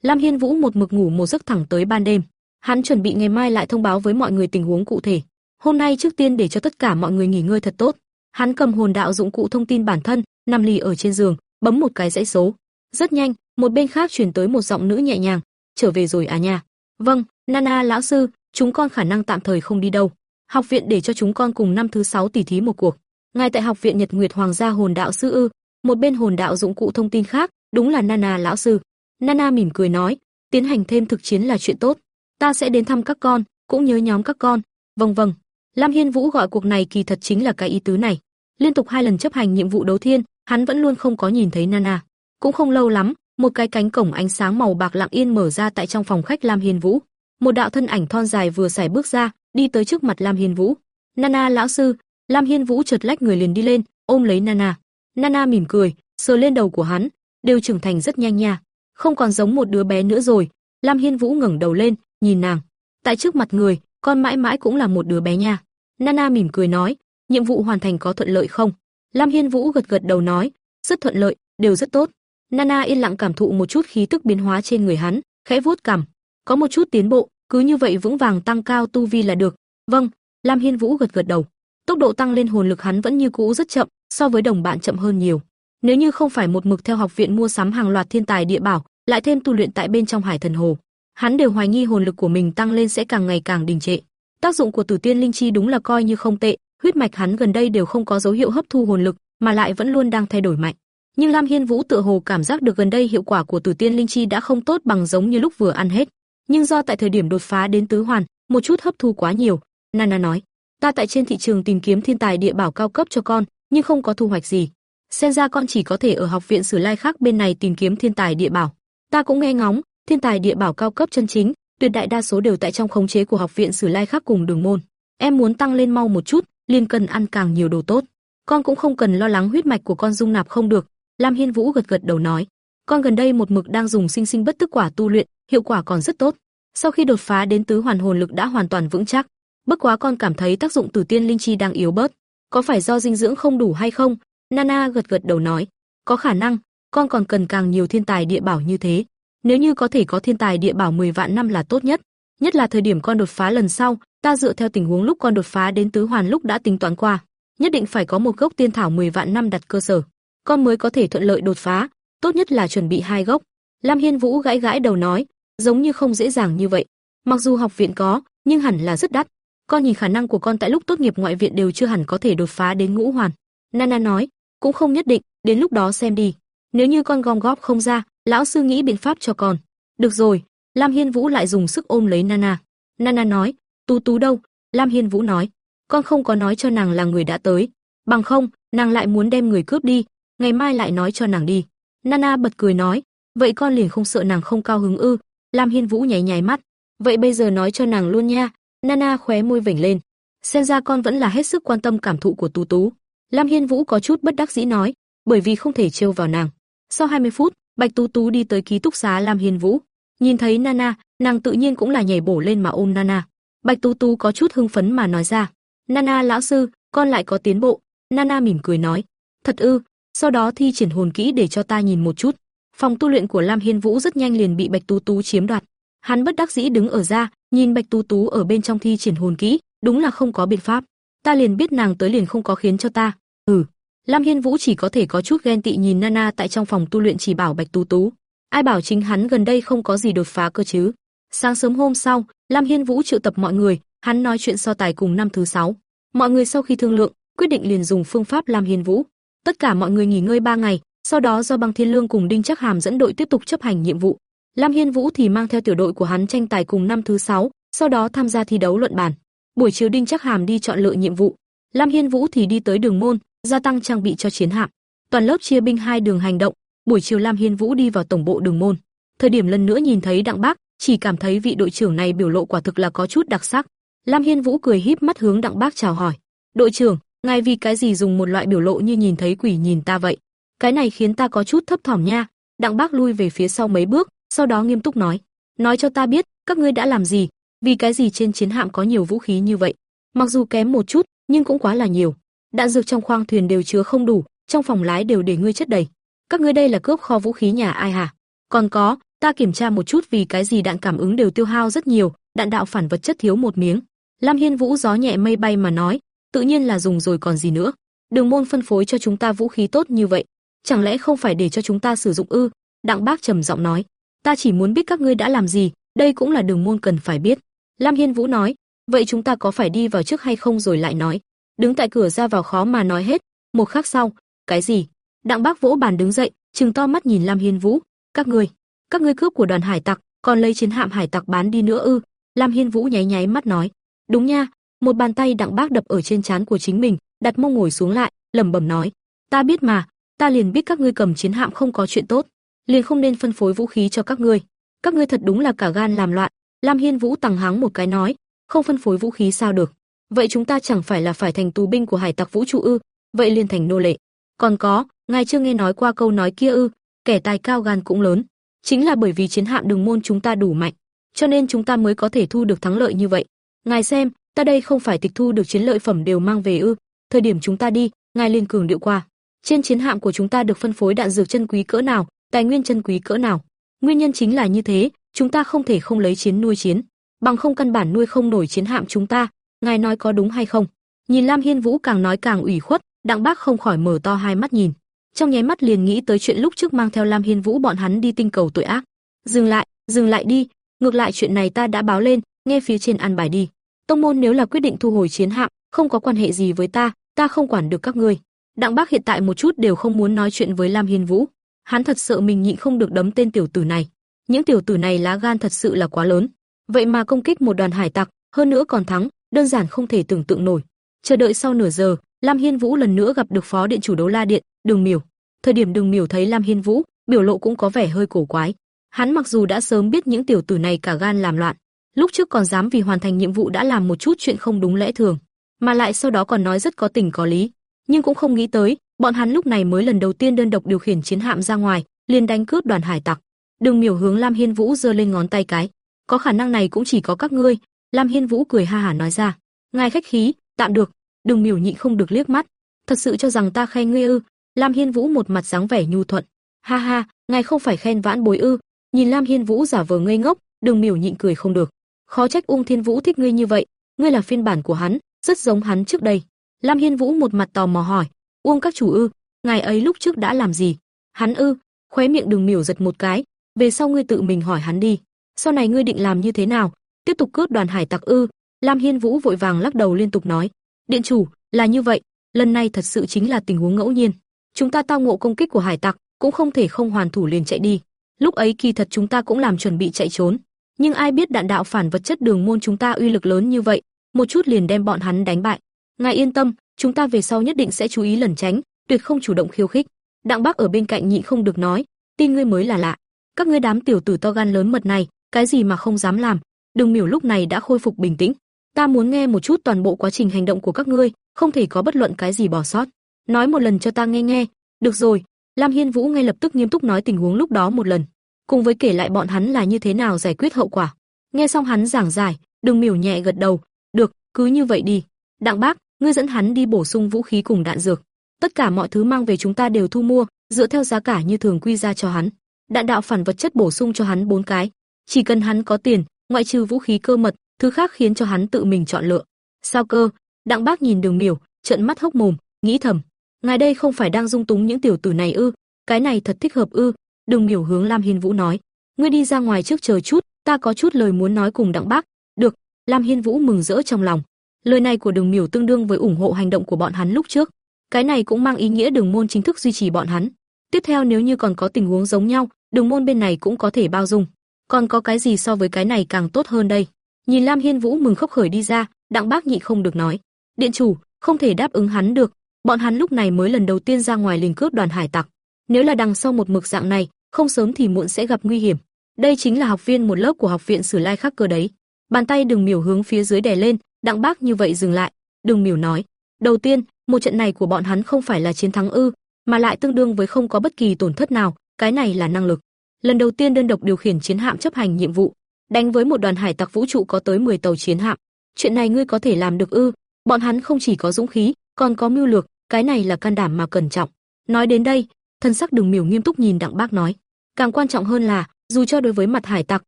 Lam Hiên Vũ một mực ngủ một giấc thẳng tới ban đêm. Hắn chuẩn bị ngày mai lại thông báo với mọi người tình huống cụ thể. Hôm nay trước tiên để cho tất cả mọi người nghỉ ngơi thật tốt. Hắn cầm hồn đạo dụng cụ thông tin bản thân, nằm lì ở trên giường, bấm một cái dãy số. Rất nhanh, một bên khác truyền tới một giọng nữ nhẹ nhàng, "Trở về rồi à nha?" "Vâng, Nana lão sư, chúng con khả năng tạm thời không đi đâu. Học viện để cho chúng con cùng năm thứ sáu tỉ thí một cuộc." Ngay tại học viện Nhật Nguyệt Hoàng gia hồn đạo sư ư? Một bên hồn đạo dụng cụ thông tin khác, đúng là Nana lão sư. Nana mỉm cười nói, tiến hành thêm thực chiến là chuyện tốt. Ta sẽ đến thăm các con, cũng nhớ nhóm các con. Vâng vâng. Lam Hiên Vũ gọi cuộc này kỳ thật chính là cái ý tứ này. Liên tục hai lần chấp hành nhiệm vụ đấu thiên, hắn vẫn luôn không có nhìn thấy Nana. Cũng không lâu lắm, một cái cánh cổng ánh sáng màu bạc lặng yên mở ra tại trong phòng khách Lam Hiên Vũ. Một đạo thân ảnh thon dài vừa sải bước ra, đi tới trước mặt Lam Hiên Vũ. "Nana lão sư." Lam Hiên Vũ chợt lách người liền đi lên, ôm lấy Nana. Nana mỉm cười, sờ lên đầu của hắn, đều trưởng thành rất nhanh nha, không còn giống một đứa bé nữa rồi. Lam Hiên Vũ ngẩng đầu lên, nhìn nàng. Tại trước mặt người, con mãi mãi cũng là một đứa bé nha. Nana mỉm cười nói, nhiệm vụ hoàn thành có thuận lợi không? Lam Hiên Vũ gật gật đầu nói, rất thuận lợi, đều rất tốt. Nana yên lặng cảm thụ một chút khí tức biến hóa trên người hắn, khẽ vuốt cằm, có một chút tiến bộ, cứ như vậy vững vàng tăng cao tu vi là được. Vâng, Lam Hiên Vũ gật gật đầu. Tốc độ tăng lên hồn lực hắn vẫn như cũ rất chậm, so với đồng bạn chậm hơn nhiều. Nếu như không phải một mực theo học viện mua sắm hàng loạt thiên tài địa bảo, lại thêm tu luyện tại bên trong Hải Thần Hồ, hắn đều hoài nghi hồn lực của mình tăng lên sẽ càng ngày càng đình trệ. Tác dụng của Tử Tiên Linh Chi đúng là coi như không tệ, huyết mạch hắn gần đây đều không có dấu hiệu hấp thu hồn lực, mà lại vẫn luôn đang thay đổi mạnh. Nhưng Lam Hiên Vũ tựa hồ cảm giác được gần đây hiệu quả của Tử Tiên Linh Chi đã không tốt bằng giống như lúc vừa ăn hết. Nhưng do tại thời điểm đột phá đến tứ hoàn, một chút hấp thu quá nhiều, Nana nói, ta tại trên thị trường tìm kiếm thiên tài địa bảo cao cấp cho con, nhưng không có thu hoạch gì. Xem ra con chỉ có thể ở học viện Sử Lai khác bên này tìm kiếm thiên tài địa bảo. Ta cũng nghe ngóng, thiên tài địa bảo cao cấp chân chính, tuyệt đại đa số đều tại trong khống chế của học viện Sử Lai khác cùng Đường môn. Em muốn tăng lên mau một chút, liền cần ăn càng nhiều đồ tốt. Con cũng không cần lo lắng huyết mạch của con dung nạp không được, Lam Hiên Vũ gật gật đầu nói, con gần đây một mực đang dùng sinh sinh bất tức quả tu luyện, hiệu quả còn rất tốt. Sau khi đột phá đến tứ hoàn hồn lực đã hoàn toàn vững chắc, bất quá con cảm thấy tác dụng Tử Tiên Linh Chi đang yếu bớt, có phải do dinh dưỡng không đủ hay không? Nana gật gật đầu nói, có khả năng, con còn cần càng nhiều thiên tài địa bảo như thế. Nếu như có thể có thiên tài địa bảo 10 vạn năm là tốt nhất, nhất là thời điểm con đột phá lần sau, ta dựa theo tình huống lúc con đột phá đến tứ hoàn lúc đã tính toán qua, nhất định phải có một gốc tiên thảo 10 vạn năm đặt cơ sở, con mới có thể thuận lợi đột phá, tốt nhất là chuẩn bị hai gốc. Lam Hiên Vũ gãi gãi đầu nói, giống như không dễ dàng như vậy. Mặc dù học viện có, nhưng hẳn là rất đắt. Con nhìn khả năng của con tại lúc tốt nghiệp ngoại viện đều chưa hẳn có thể đột phá đến ngũ hoàn. Nana nói, cũng không nhất định, đến lúc đó xem đi. Nếu như con gom góp không ra, lão sư nghĩ biện pháp cho con. Được rồi, Lam Hiên Vũ lại dùng sức ôm lấy Nana. Nana nói, Tú Tú đâu? Lam Hiên Vũ nói, con không có nói cho nàng là người đã tới, bằng không, nàng lại muốn đem người cướp đi, ngày mai lại nói cho nàng đi. Nana bật cười nói, vậy con liền không sợ nàng không cao hứng ư? Lam Hiên Vũ nháy nháy mắt, vậy bây giờ nói cho nàng luôn nha. Nana khóe môi vểnh lên, xem ra con vẫn là hết sức quan tâm cảm thụ của Tú Tú. Lam Hiên Vũ có chút bất đắc dĩ nói, bởi vì không thể trêu vào nàng. Sau 20 phút, Bạch Tú Tú đi tới ký túc xá Lam Hiên Vũ, nhìn thấy Nana, nàng tự nhiên cũng là nhảy bổ lên mà ôm Nana. Bạch Tú Tú có chút hưng phấn mà nói ra, "Nana lão sư, con lại có tiến bộ." Nana mỉm cười nói, "Thật ư? Sau đó thi triển hồn kỹ để cho ta nhìn một chút." Phòng tu luyện của Lam Hiên Vũ rất nhanh liền bị Bạch Tú Tú chiếm đoạt. Hắn bất đắc dĩ đứng ở ra, nhìn Bạch Tú Tú ở bên trong thi triển hồn kỹ, đúng là không có biện pháp. Ta liền biết nàng tới liền không có khiến cho ta. Ừ. Lam Hiên Vũ chỉ có thể có chút ghen tị nhìn Nana tại trong phòng tu luyện chỉ bảo Bạch Tú Tú. Ai bảo chính hắn gần đây không có gì đột phá cơ chứ? Sáng sớm hôm sau, Lam Hiên Vũ triệu tập mọi người, hắn nói chuyện so tài cùng năm thứ sáu. Mọi người sau khi thương lượng, quyết định liền dùng phương pháp Lam Hiên Vũ. Tất cả mọi người nghỉ ngơi 3 ngày, sau đó do Băng Thiên Lương cùng Đinh Trác Hàm dẫn đội tiếp tục chấp hành nhiệm vụ. Lam Hiên Vũ thì mang theo tiểu đội của hắn tranh tài cùng năm thứ 6, sau đó tham gia thi đấu luận bàn. Buổi chiều Đinh Trác Hàm đi chọn lựa nhiệm vụ, Lam Hiên Vũ thì đi tới đường môn, gia tăng trang bị cho chiến hạm. Toàn lớp chia binh hai đường hành động, buổi chiều Lam Hiên Vũ đi vào tổng bộ đường môn. Thời điểm lần nữa nhìn thấy Đặng Bác, chỉ cảm thấy vị đội trưởng này biểu lộ quả thực là có chút đặc sắc. Lam Hiên Vũ cười híp mắt hướng Đặng Bác chào hỏi. "Đội trưởng, ngài vì cái gì dùng một loại biểu lộ như nhìn thấy quỷ nhìn ta vậy?" Cái này khiến ta có chút thấp thỏm nha. Đặng Bác lui về phía sau mấy bước, sau đó nghiêm túc nói: "Nói cho ta biết, các ngươi đã làm gì? Vì cái gì trên chiến hạm có nhiều vũ khí như vậy? Mặc dù kém một chút, nhưng cũng quá là nhiều. Đạn dược trong khoang thuyền đều chứa không đủ, trong phòng lái đều để ngươi chất đầy. Các ngươi đây là cướp kho vũ khí nhà ai hả? Còn có, ta kiểm tra một chút vì cái gì đạn cảm ứng đều tiêu hao rất nhiều, đạn đạo phản vật chất thiếu một miếng." Lam Hiên Vũ gió nhẹ mây bay mà nói, tự nhiên là dùng rồi còn gì nữa. Đường môn phân phối cho chúng ta vũ khí tốt như vậy, chẳng lẽ không phải để cho chúng ta sử dụng ư? Đặng Bác trầm giọng nói, ta chỉ muốn biết các ngươi đã làm gì, đây cũng là đường môn cần phải biết. Lam Hiên Vũ nói, vậy chúng ta có phải đi vào trước hay không rồi lại nói. Đứng tại cửa ra vào khó mà nói hết, một khắc sau, cái gì? Đặng Bác vỗ bàn đứng dậy, trừng to mắt nhìn Lam Hiên Vũ, các ngươi, các ngươi cướp của đoàn hải tặc, còn lấy chiến hạm hải tặc bán đi nữa ư? Lam Hiên Vũ nháy nháy mắt nói, "Đúng nha." Một bàn tay đặng bác đập ở trên trán của chính mình, đặt mông ngồi xuống lại, lẩm bẩm nói, "Ta biết mà, ta liền biết các ngươi cầm chiến hạm không có chuyện tốt, liền không nên phân phối vũ khí cho các ngươi. Các ngươi thật đúng là cả gan làm loạn." Lam Hiên Vũ tằng hắng một cái nói, "Không phân phối vũ khí sao được? Vậy chúng ta chẳng phải là phải thành tù binh của hải tặc vũ trụ ư? Vậy liền thành nô lệ." Còn có, ngài chưa nghe nói qua câu nói kia ư? Kẻ tài cao gan cũng lớn, chính là bởi vì chiến hạm đường môn chúng ta đủ mạnh, cho nên chúng ta mới có thể thu được thắng lợi như vậy. Ngài xem, ta đây không phải tịch thu được chiến lợi phẩm đều mang về ư? Thời điểm chúng ta đi, ngài liền cường điệu qua. Trên chiến hạm của chúng ta được phân phối đạn dược chân quý cỡ nào, tài nguyên chân quý cỡ nào. Nguyên nhân chính là như thế, chúng ta không thể không lấy chiến nuôi chiến, bằng không căn bản nuôi không nổi chiến hạm chúng ta. Ngài nói có đúng hay không? Nhìn Lam Hiên Vũ càng nói càng ủy khuất, Đặng Bác không khỏi mở to hai mắt nhìn, trong nháy mắt liền nghĩ tới chuyện lúc trước mang theo Lam Hiên Vũ bọn hắn đi tinh cầu tội ác. Dừng lại, dừng lại đi, ngược lại chuyện này ta đã báo lên, nghe phía trên ăn bài đi. Tông môn nếu là quyết định thu hồi chiến hạm, không có quan hệ gì với ta, ta không quản được các ngươi. Đặng Bác hiện tại một chút đều không muốn nói chuyện với Lam Hiên Vũ, hắn thật sợ mình nhịn không được đấm tên tiểu tử này. Những tiểu tử này lá gan thật sự là quá lớn, vậy mà công kích một đoàn hải tặc, hơn nữa còn thắng, đơn giản không thể tưởng tượng nổi. Chờ đợi sau nửa giờ, Lam Hiên Vũ lần nữa gặp được phó điện chủ Đấu La Điện, Đường Miểu. Thời điểm Đường Miểu thấy Lam Hiên Vũ, biểu lộ cũng có vẻ hơi cổ quái. Hắn mặc dù đã sớm biết những tiểu tử này cả gan làm loạn, lúc trước còn dám vì hoàn thành nhiệm vụ đã làm một chút chuyện không đúng lẽ thường, mà lại sau đó còn nói rất có tình có lý, nhưng cũng không nghĩ tới, bọn hắn lúc này mới lần đầu tiên đơn độc điều khiển chiến hạm ra ngoài, liền đánh cướp đoàn hải tặc. Đường Miểu hướng Lam Hiên Vũ giơ lên ngón tay cái, có khả năng này cũng chỉ có các ngươi. Lam Hiên Vũ cười ha hả nói ra, ngài khách khí, tạm được. đừng Miểu nhịn không được liếc mắt, thật sự cho rằng ta khen ngươi ư? Lam Hiên Vũ một mặt dáng vẻ nhu thuận, ha ha, ngài không phải khen vãn bối ư? Nhìn Lam Hiên Vũ giả vờ ngây ngốc, Đường Miểu nhịn cười không được. Khó trách Ung Thiên Vũ thích ngươi như vậy, ngươi là phiên bản của hắn, rất giống hắn trước đây. Lam Hiên Vũ một mặt tò mò hỏi, Uông các chủ ư, ngài ấy lúc trước đã làm gì? Hắn ư? Khóe miệng Đường Miểu giật một cái, về sau ngươi tự mình hỏi hắn đi. Sau này ngươi định làm như thế nào? Tiếp tục cướp đoàn hải tặc ư? Lam Hiên Vũ vội vàng lắc đầu liên tục nói, Điện chủ, là như vậy, lần này thật sự chính là tình huống ngẫu nhiên. Chúng ta tao ngộ công kích của hải tặc, cũng không thể không hoàn thủ liền chạy đi. Lúc ấy kỳ thật chúng ta cũng làm chuẩn bị chạy trốn, nhưng ai biết đạn đạo phản vật chất đường môn chúng ta uy lực lớn như vậy, một chút liền đem bọn hắn đánh bại. Ngài yên tâm, chúng ta về sau nhất định sẽ chú ý lẩn tránh, tuyệt không chủ động khiêu khích. Đặng Bắc ở bên cạnh nhịn không được nói, tin ngươi mới là lạ. Các ngươi đám tiểu tử to gan lớn mật này, cái gì mà không dám làm? Đường Miểu lúc này đã khôi phục bình tĩnh, Ta muốn nghe một chút toàn bộ quá trình hành động của các ngươi, không thể có bất luận cái gì bỏ sót. Nói một lần cho ta nghe nghe. Được rồi. Lam Hiên Vũ ngay lập tức nghiêm túc nói tình huống lúc đó một lần, cùng với kể lại bọn hắn là như thế nào giải quyết hậu quả. Nghe xong hắn giảng giải, Đường Miểu nhẹ gật đầu, "Được, cứ như vậy đi. Đặng Bác, ngươi dẫn hắn đi bổ sung vũ khí cùng đạn dược. Tất cả mọi thứ mang về chúng ta đều thu mua, dựa theo giá cả như thường quy ra cho hắn. Đạn đạo phản vật chất bổ sung cho hắn bốn cái. Chỉ cần hắn có tiền, ngoại trừ vũ khí cơ mật, thứ khác khiến cho hắn tự mình chọn lựa. Sao cơ? Đặng Bác nhìn Đường Miểu, trợn mắt hốc mồm, nghĩ thầm, ngài đây không phải đang dung túng những tiểu tử này ư? Cái này thật thích hợp ư? Đường Miểu hướng Lam Hiên Vũ nói, ngươi đi ra ngoài trước chờ chút, ta có chút lời muốn nói cùng Đặng Bác. Được, Lam Hiên Vũ mừng rỡ trong lòng. Lời này của Đường Miểu tương đương với ủng hộ hành động của bọn hắn lúc trước. Cái này cũng mang ý nghĩa Đường môn chính thức duy trì bọn hắn. Tiếp theo nếu như còn có tình huống giống nhau, Đường môn bên này cũng có thể bao dung. Còn có cái gì so với cái này càng tốt hơn đây? Nhìn Lam Hiên Vũ mừng khóc khởi đi ra, Đặng Bác nhị không được nói, "Điện chủ, không thể đáp ứng hắn được, bọn hắn lúc này mới lần đầu tiên ra ngoài liền cướp đoàn hải tặc, nếu là đằng sau một mực dạng này, không sớm thì muộn sẽ gặp nguy hiểm. Đây chính là học viên một lớp của học viện Sử Lai khác cơ đấy." Bàn tay Đường Miểu hướng phía dưới đè lên, Đặng Bác như vậy dừng lại, Đường Miểu nói, "Đầu tiên, một trận này của bọn hắn không phải là chiến thắng ư, mà lại tương đương với không có bất kỳ tổn thất nào, cái này là năng lực. Lần đầu tiên đơn độc điều khiển chiến hạm chấp hành nhiệm vụ, đánh với một đoàn hải tặc vũ trụ có tới 10 tàu chiến hạm. Chuyện này ngươi có thể làm được ư? Bọn hắn không chỉ có dũng khí, còn có mưu lược, cái này là can đảm mà cẩn trọng. Nói đến đây, thân sắc Đường Miểu nghiêm túc nhìn Đặng Bác nói, càng quan trọng hơn là, dù cho đối với mặt hải tặc,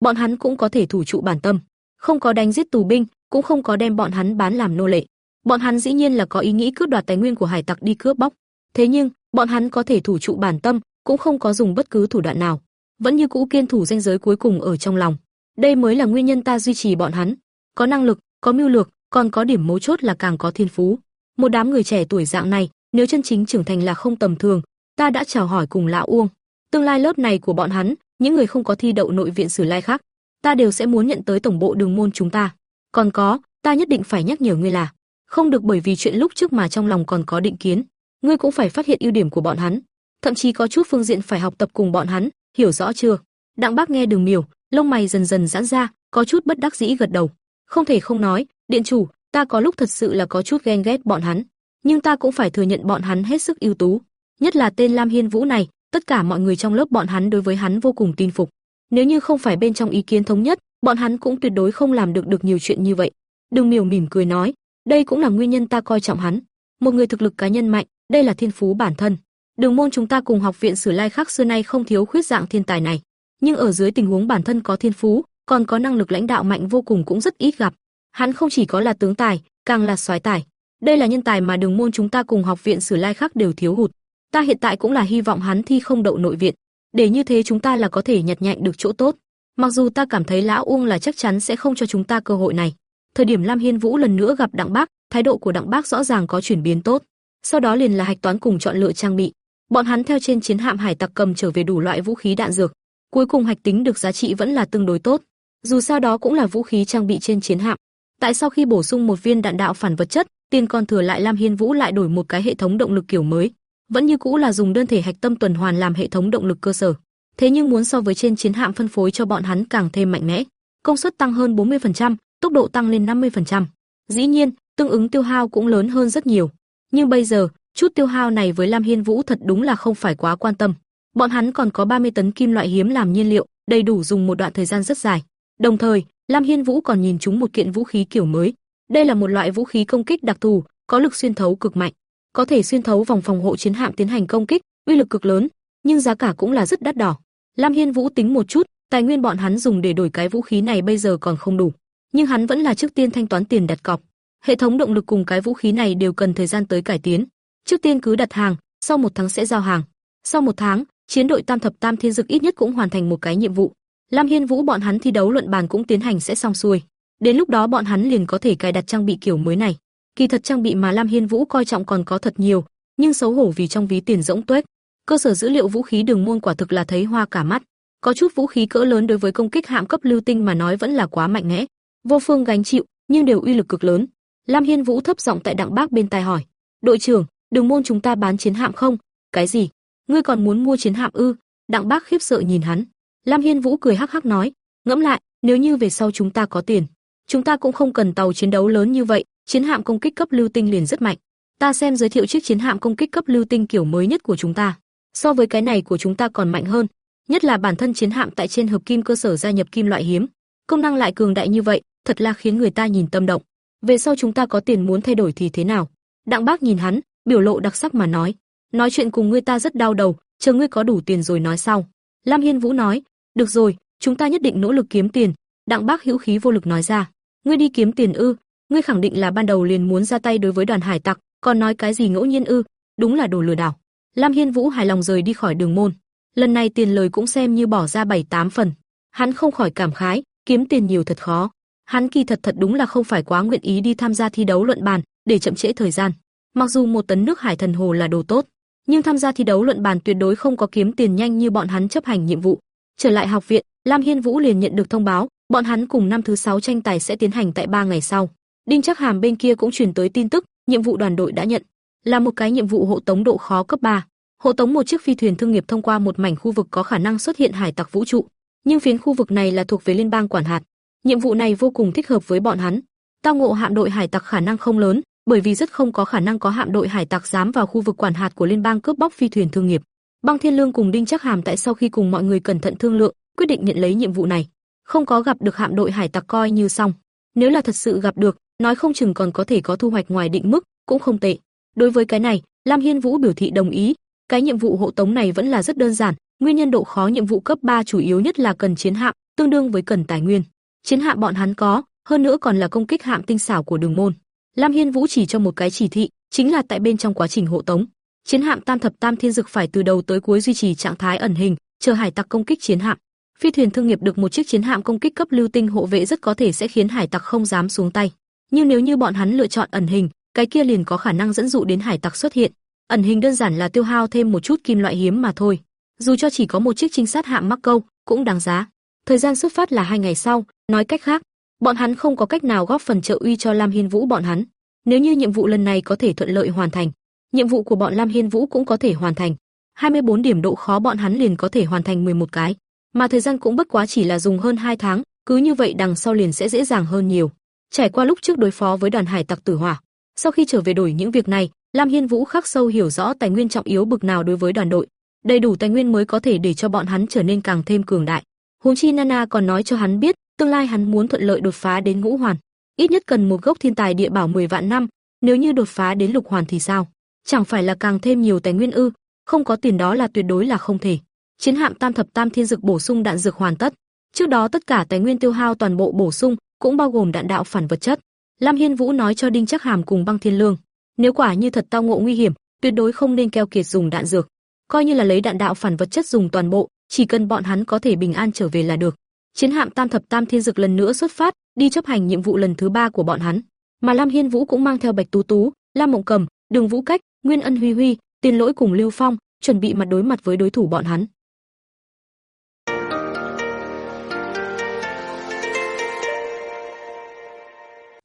bọn hắn cũng có thể thủ trụ bản tâm, không có đánh giết tù binh, cũng không có đem bọn hắn bán làm nô lệ. Bọn hắn dĩ nhiên là có ý nghĩ cướp đoạt tài nguyên của hải tặc đi cướp bóc, thế nhưng, bọn hắn có thể thủ trụ bản tâm, cũng không có dùng bất cứ thủ đoạn nào, vẫn như cũ kiên thủ danh giới cuối cùng ở trong lòng. Đây mới là nguyên nhân ta duy trì bọn hắn. Có năng lực, có mưu lược, còn có điểm mấu chốt là càng có thiên phú. Một đám người trẻ tuổi dạng này, nếu chân chính trưởng thành là không tầm thường, ta đã chào hỏi cùng lão Uông. Tương lai lớp này của bọn hắn, những người không có thi đậu nội viện sử lai khác, ta đều sẽ muốn nhận tới tổng bộ đường môn chúng ta. Còn có, ta nhất định phải nhắc nhở ngươi là, không được bởi vì chuyện lúc trước mà trong lòng còn có định kiến, ngươi cũng phải phát hiện ưu điểm của bọn hắn, thậm chí có chút phương diện phải học tập cùng bọn hắn, hiểu rõ chưa? Đặng Bác nghe Đường Miểu, lông mày dần dần giãn ra, có chút bất đắc dĩ gật đầu. Không thể không nói, điện chủ, ta có lúc thật sự là có chút ghen ghét bọn hắn, nhưng ta cũng phải thừa nhận bọn hắn hết sức ưu tú, nhất là tên Lam Hiên Vũ này, tất cả mọi người trong lớp bọn hắn đối với hắn vô cùng tin phục. Nếu như không phải bên trong ý kiến thống nhất, bọn hắn cũng tuyệt đối không làm được được nhiều chuyện như vậy. Đường Miểu mỉm cười nói, đây cũng là nguyên nhân ta coi trọng hắn. Một người thực lực cá nhân mạnh, đây là thiên phú bản thân. Đường môn chúng ta cùng học viện Sử Lai khác xưa nay không thiếu khuyết dạng thiên tài này, nhưng ở dưới tình huống bản thân có thiên phú, còn có năng lực lãnh đạo mạnh vô cùng cũng rất ít gặp. Hắn không chỉ có là tướng tài, càng là soái tài. Đây là nhân tài mà đường môn chúng ta cùng học viện Sử Lai khác đều thiếu hụt. Ta hiện tại cũng là hy vọng hắn thi không đậu nội viện, để như thế chúng ta là có thể nhặt nhạnh được chỗ tốt. Mặc dù ta cảm thấy lão Uông là chắc chắn sẽ không cho chúng ta cơ hội này. Thời điểm Lam Hiên Vũ lần nữa gặp Đặng Bác, thái độ của Đặng Bác rõ ràng có chuyển biến tốt. Sau đó liền là hạch toán cùng chọn lựa trang bị. Bọn hắn theo trên chiến hạm hải tặc cầm trở về đủ loại vũ khí đạn dược, cuối cùng hạch tính được giá trị vẫn là tương đối tốt. Dù sao đó cũng là vũ khí trang bị trên chiến hạm. Tại sau khi bổ sung một viên đạn đạo phản vật chất, tiền còn thừa lại Lam Hiên Vũ lại đổi một cái hệ thống động lực kiểu mới, vẫn như cũ là dùng đơn thể hạch tâm tuần hoàn làm hệ thống động lực cơ sở. Thế nhưng muốn so với trên chiến hạm phân phối cho bọn hắn càng thêm mạnh mẽ, công suất tăng hơn 40%, tốc độ tăng lên 50%. Dĩ nhiên, tương ứng tiêu hao cũng lớn hơn rất nhiều. Nhưng bây giờ, chút tiêu hao này với Lam Hiên Vũ thật đúng là không phải quá quan tâm. Bọn hắn còn có 30 tấn kim loại hiếm làm nhiên liệu, đầy đủ dùng một đoạn thời gian rất dài. Đồng thời, Lam Hiên Vũ còn nhìn chúng một kiện vũ khí kiểu mới. Đây là một loại vũ khí công kích đặc thù, có lực xuyên thấu cực mạnh, có thể xuyên thấu vòng phòng hộ chiến hạm tiến hành công kích, uy lực cực lớn, nhưng giá cả cũng là rất đắt đỏ. Lam Hiên Vũ tính một chút, tài nguyên bọn hắn dùng để đổi cái vũ khí này bây giờ còn không đủ, nhưng hắn vẫn là trước tiên thanh toán tiền đặt cọc. Hệ thống động lực cùng cái vũ khí này đều cần thời gian tới cải tiến. Trước tiên cứ đặt hàng, sau một tháng sẽ giao hàng. Sau một tháng, chiến đội Tam thập Tam Thiên Dực ít nhất cũng hoàn thành một cái nhiệm vụ. Lam Hiên Vũ bọn hắn thi đấu luận bàn cũng tiến hành sẽ xong xuôi. Đến lúc đó bọn hắn liền có thể cài đặt trang bị kiểu mới này. Kỳ thật trang bị mà Lam Hiên Vũ coi trọng còn có thật nhiều, nhưng xấu hổ vì trong ví tiền rỗng tuếch. Cơ sở dữ liệu vũ khí đường môn quả thực là thấy hoa cả mắt. Có chút vũ khí cỡ lớn đối với công kích hạm cấp lưu tinh mà nói vẫn là quá mạnh mẽ, vô phương gánh chịu, nhưng đều uy lực cực lớn. Lam Hiên Vũ thấp giọng tại Đặng Bác bên tai hỏi: "Đội trưởng, đường môn chúng ta bán chiến hạm không?" "Cái gì? Ngươi còn muốn mua chiến hạm ư?" Đặng Bác khiếp sợ nhìn hắn. Lam Hiên Vũ cười hắc hắc nói: "Ngẫm lại, nếu như về sau chúng ta có tiền, chúng ta cũng không cần tàu chiến đấu lớn như vậy, chiến hạm công kích cấp lưu tinh liền rất mạnh. Ta xem giới thiệu chiếc chiến hạm công kích cấp lưu tinh kiểu mới nhất của chúng ta, so với cái này của chúng ta còn mạnh hơn, nhất là bản thân chiến hạm tại trên hợp kim cơ sở gia nhập kim loại hiếm, công năng lại cường đại như vậy, thật là khiến người ta nhìn tâm động. Về sau chúng ta có tiền muốn thay đổi thì thế nào? Đặng Bác nhìn hắn, biểu lộ đặc sắc mà nói, nói chuyện cùng ngươi ta rất đau đầu, chờ ngươi có đủ tiền rồi nói sau. Lam Hiên Vũ nói, được rồi, chúng ta nhất định nỗ lực kiếm tiền. Đặng Bác hữu khí vô lực nói ra, ngươi đi kiếm tiền ư? Ngươi khẳng định là ban đầu liền muốn ra tay đối với đoàn hải tặc, còn nói cái gì ngẫu nhiên ư? Đúng là đồ lừa đảo. Lam Hiên Vũ hài lòng rời đi khỏi đường môn. Lần này tiền lời cũng xem như bỏ ra bảy tám phần. Hắn không khỏi cảm khái, kiếm tiền nhiều thật khó. Hắn kỳ thật thật đúng là không phải quá nguyện ý đi tham gia thi đấu luận bàn, để chậm trễ thời gian. Mặc dù một tấn nước hải thần hồ là đồ tốt, nhưng tham gia thi đấu luận bàn tuyệt đối không có kiếm tiền nhanh như bọn hắn chấp hành nhiệm vụ. Trở lại học viện, Lam Hiên Vũ liền nhận được thông báo, bọn hắn cùng năm thứ sáu tranh tài sẽ tiến hành tại ba ngày sau. Đinh Trác Hàm bên kia cũng truyền tới tin tức, nhiệm vụ đoàn đội đã nhận, là một cái nhiệm vụ hộ tống độ khó cấp 3. Hộ tống một chiếc phi thuyền thương nghiệp thông qua một mảnh khu vực có khả năng xuất hiện hải tặc vũ trụ, nhưng phiến khu vực này là thuộc về liên bang quản hạt. Nhiệm vụ này vô cùng thích hợp với bọn hắn. Tao ngộ hạm đội hải tặc khả năng không lớn, bởi vì rất không có khả năng có hạm đội hải tặc dám vào khu vực quản hạt của liên bang cướp bóc phi thuyền thương nghiệp. Băng Thiên Lương cùng Đinh Trác Hàm tại sau khi cùng mọi người cẩn thận thương lượng, quyết định nhận lấy nhiệm vụ này. Không có gặp được hạm đội hải tặc coi như xong. Nếu là thật sự gặp được, nói không chừng còn có thể có thu hoạch ngoài định mức, cũng không tệ. Đối với cái này, Lam Hiên Vũ biểu thị đồng ý, cái nhiệm vụ hộ tống này vẫn là rất đơn giản, nguyên nhân độ khó nhiệm vụ cấp 3 chủ yếu nhất là cần chiến hạm, tương đương với cần tài nguyên. Chiến hạm bọn hắn có, hơn nữa còn là công kích hạm tinh xảo của Đường môn. Lam Hiên Vũ chỉ cho một cái chỉ thị, chính là tại bên trong quá trình hộ tống, chiến hạm Tam thập Tam Thiên Dực phải từ đầu tới cuối duy trì trạng thái ẩn hình, chờ hải tặc công kích chiến hạm. Phi thuyền thương nghiệp được một chiếc chiến hạm công kích cấp lưu tinh hộ vệ rất có thể sẽ khiến hải tặc không dám xuống tay. Nhưng nếu như bọn hắn lựa chọn ẩn hình, cái kia liền có khả năng dẫn dụ đến hải tặc xuất hiện. Ẩn hình đơn giản là tiêu hao thêm một chút kim loại hiếm mà thôi. Dù cho chỉ có một chiếc trinh sát hạm mắc câu, cũng đáng giá. Thời gian xuất phát là hai ngày sau, nói cách khác, bọn hắn không có cách nào góp phần trợ uy cho Lam Hiên Vũ bọn hắn. Nếu như nhiệm vụ lần này có thể thuận lợi hoàn thành, nhiệm vụ của bọn Lam Hiên Vũ cũng có thể hoàn thành. 24 điểm độ khó bọn hắn liền có thể hoàn thành 11 cái, mà thời gian cũng bất quá chỉ là dùng hơn 2 tháng, cứ như vậy đằng sau liền sẽ dễ dàng hơn nhiều. Trải qua lúc trước đối phó với đoàn hải tặc tử hỏa, sau khi trở về đổi những việc này, Lam Hiên Vũ khắc sâu hiểu rõ tài nguyên trọng yếu bực nào đối với đoàn đội, đầy đủ tài nguyên mới có thể để cho bọn hắn trở nên càng thêm cường đại. Huống chi Nana còn nói cho hắn biết, tương lai hắn muốn thuận lợi đột phá đến ngũ hoàn, ít nhất cần một gốc thiên tài địa bảo 10 vạn năm, nếu như đột phá đến lục hoàn thì sao? Chẳng phải là càng thêm nhiều tài nguyên ư? Không có tiền đó là tuyệt đối là không thể. Chiến hạm Tam thập Tam Thiên dược bổ sung đạn dược hoàn tất. Trước đó tất cả tài nguyên tiêu hao toàn bộ bổ sung, cũng bao gồm đạn đạo phản vật chất. Lam Hiên Vũ nói cho Đinh Chắc Hàm cùng Băng Thiên Lương, nếu quả như thật tao ngộ nguy hiểm, tuyệt đối không nên keo kiệt dùng đạn dược, coi như là lấy đạn đạo phản vật chất dùng toàn bộ, chỉ cần bọn hắn có thể bình an trở về là được. Chiến hạm Tam thập Tam Thiên Dực lần nữa xuất phát, đi chấp hành nhiệm vụ lần thứ ba của bọn hắn. Mà Lam Hiên Vũ cũng mang theo Bạch Tú Tú, Lam Mộng Cầm, Đường Vũ Cách, Nguyên Ân Huy Huy, Tiền Lỗi cùng Lưu Phong, chuẩn bị mặt đối mặt với đối thủ bọn hắn.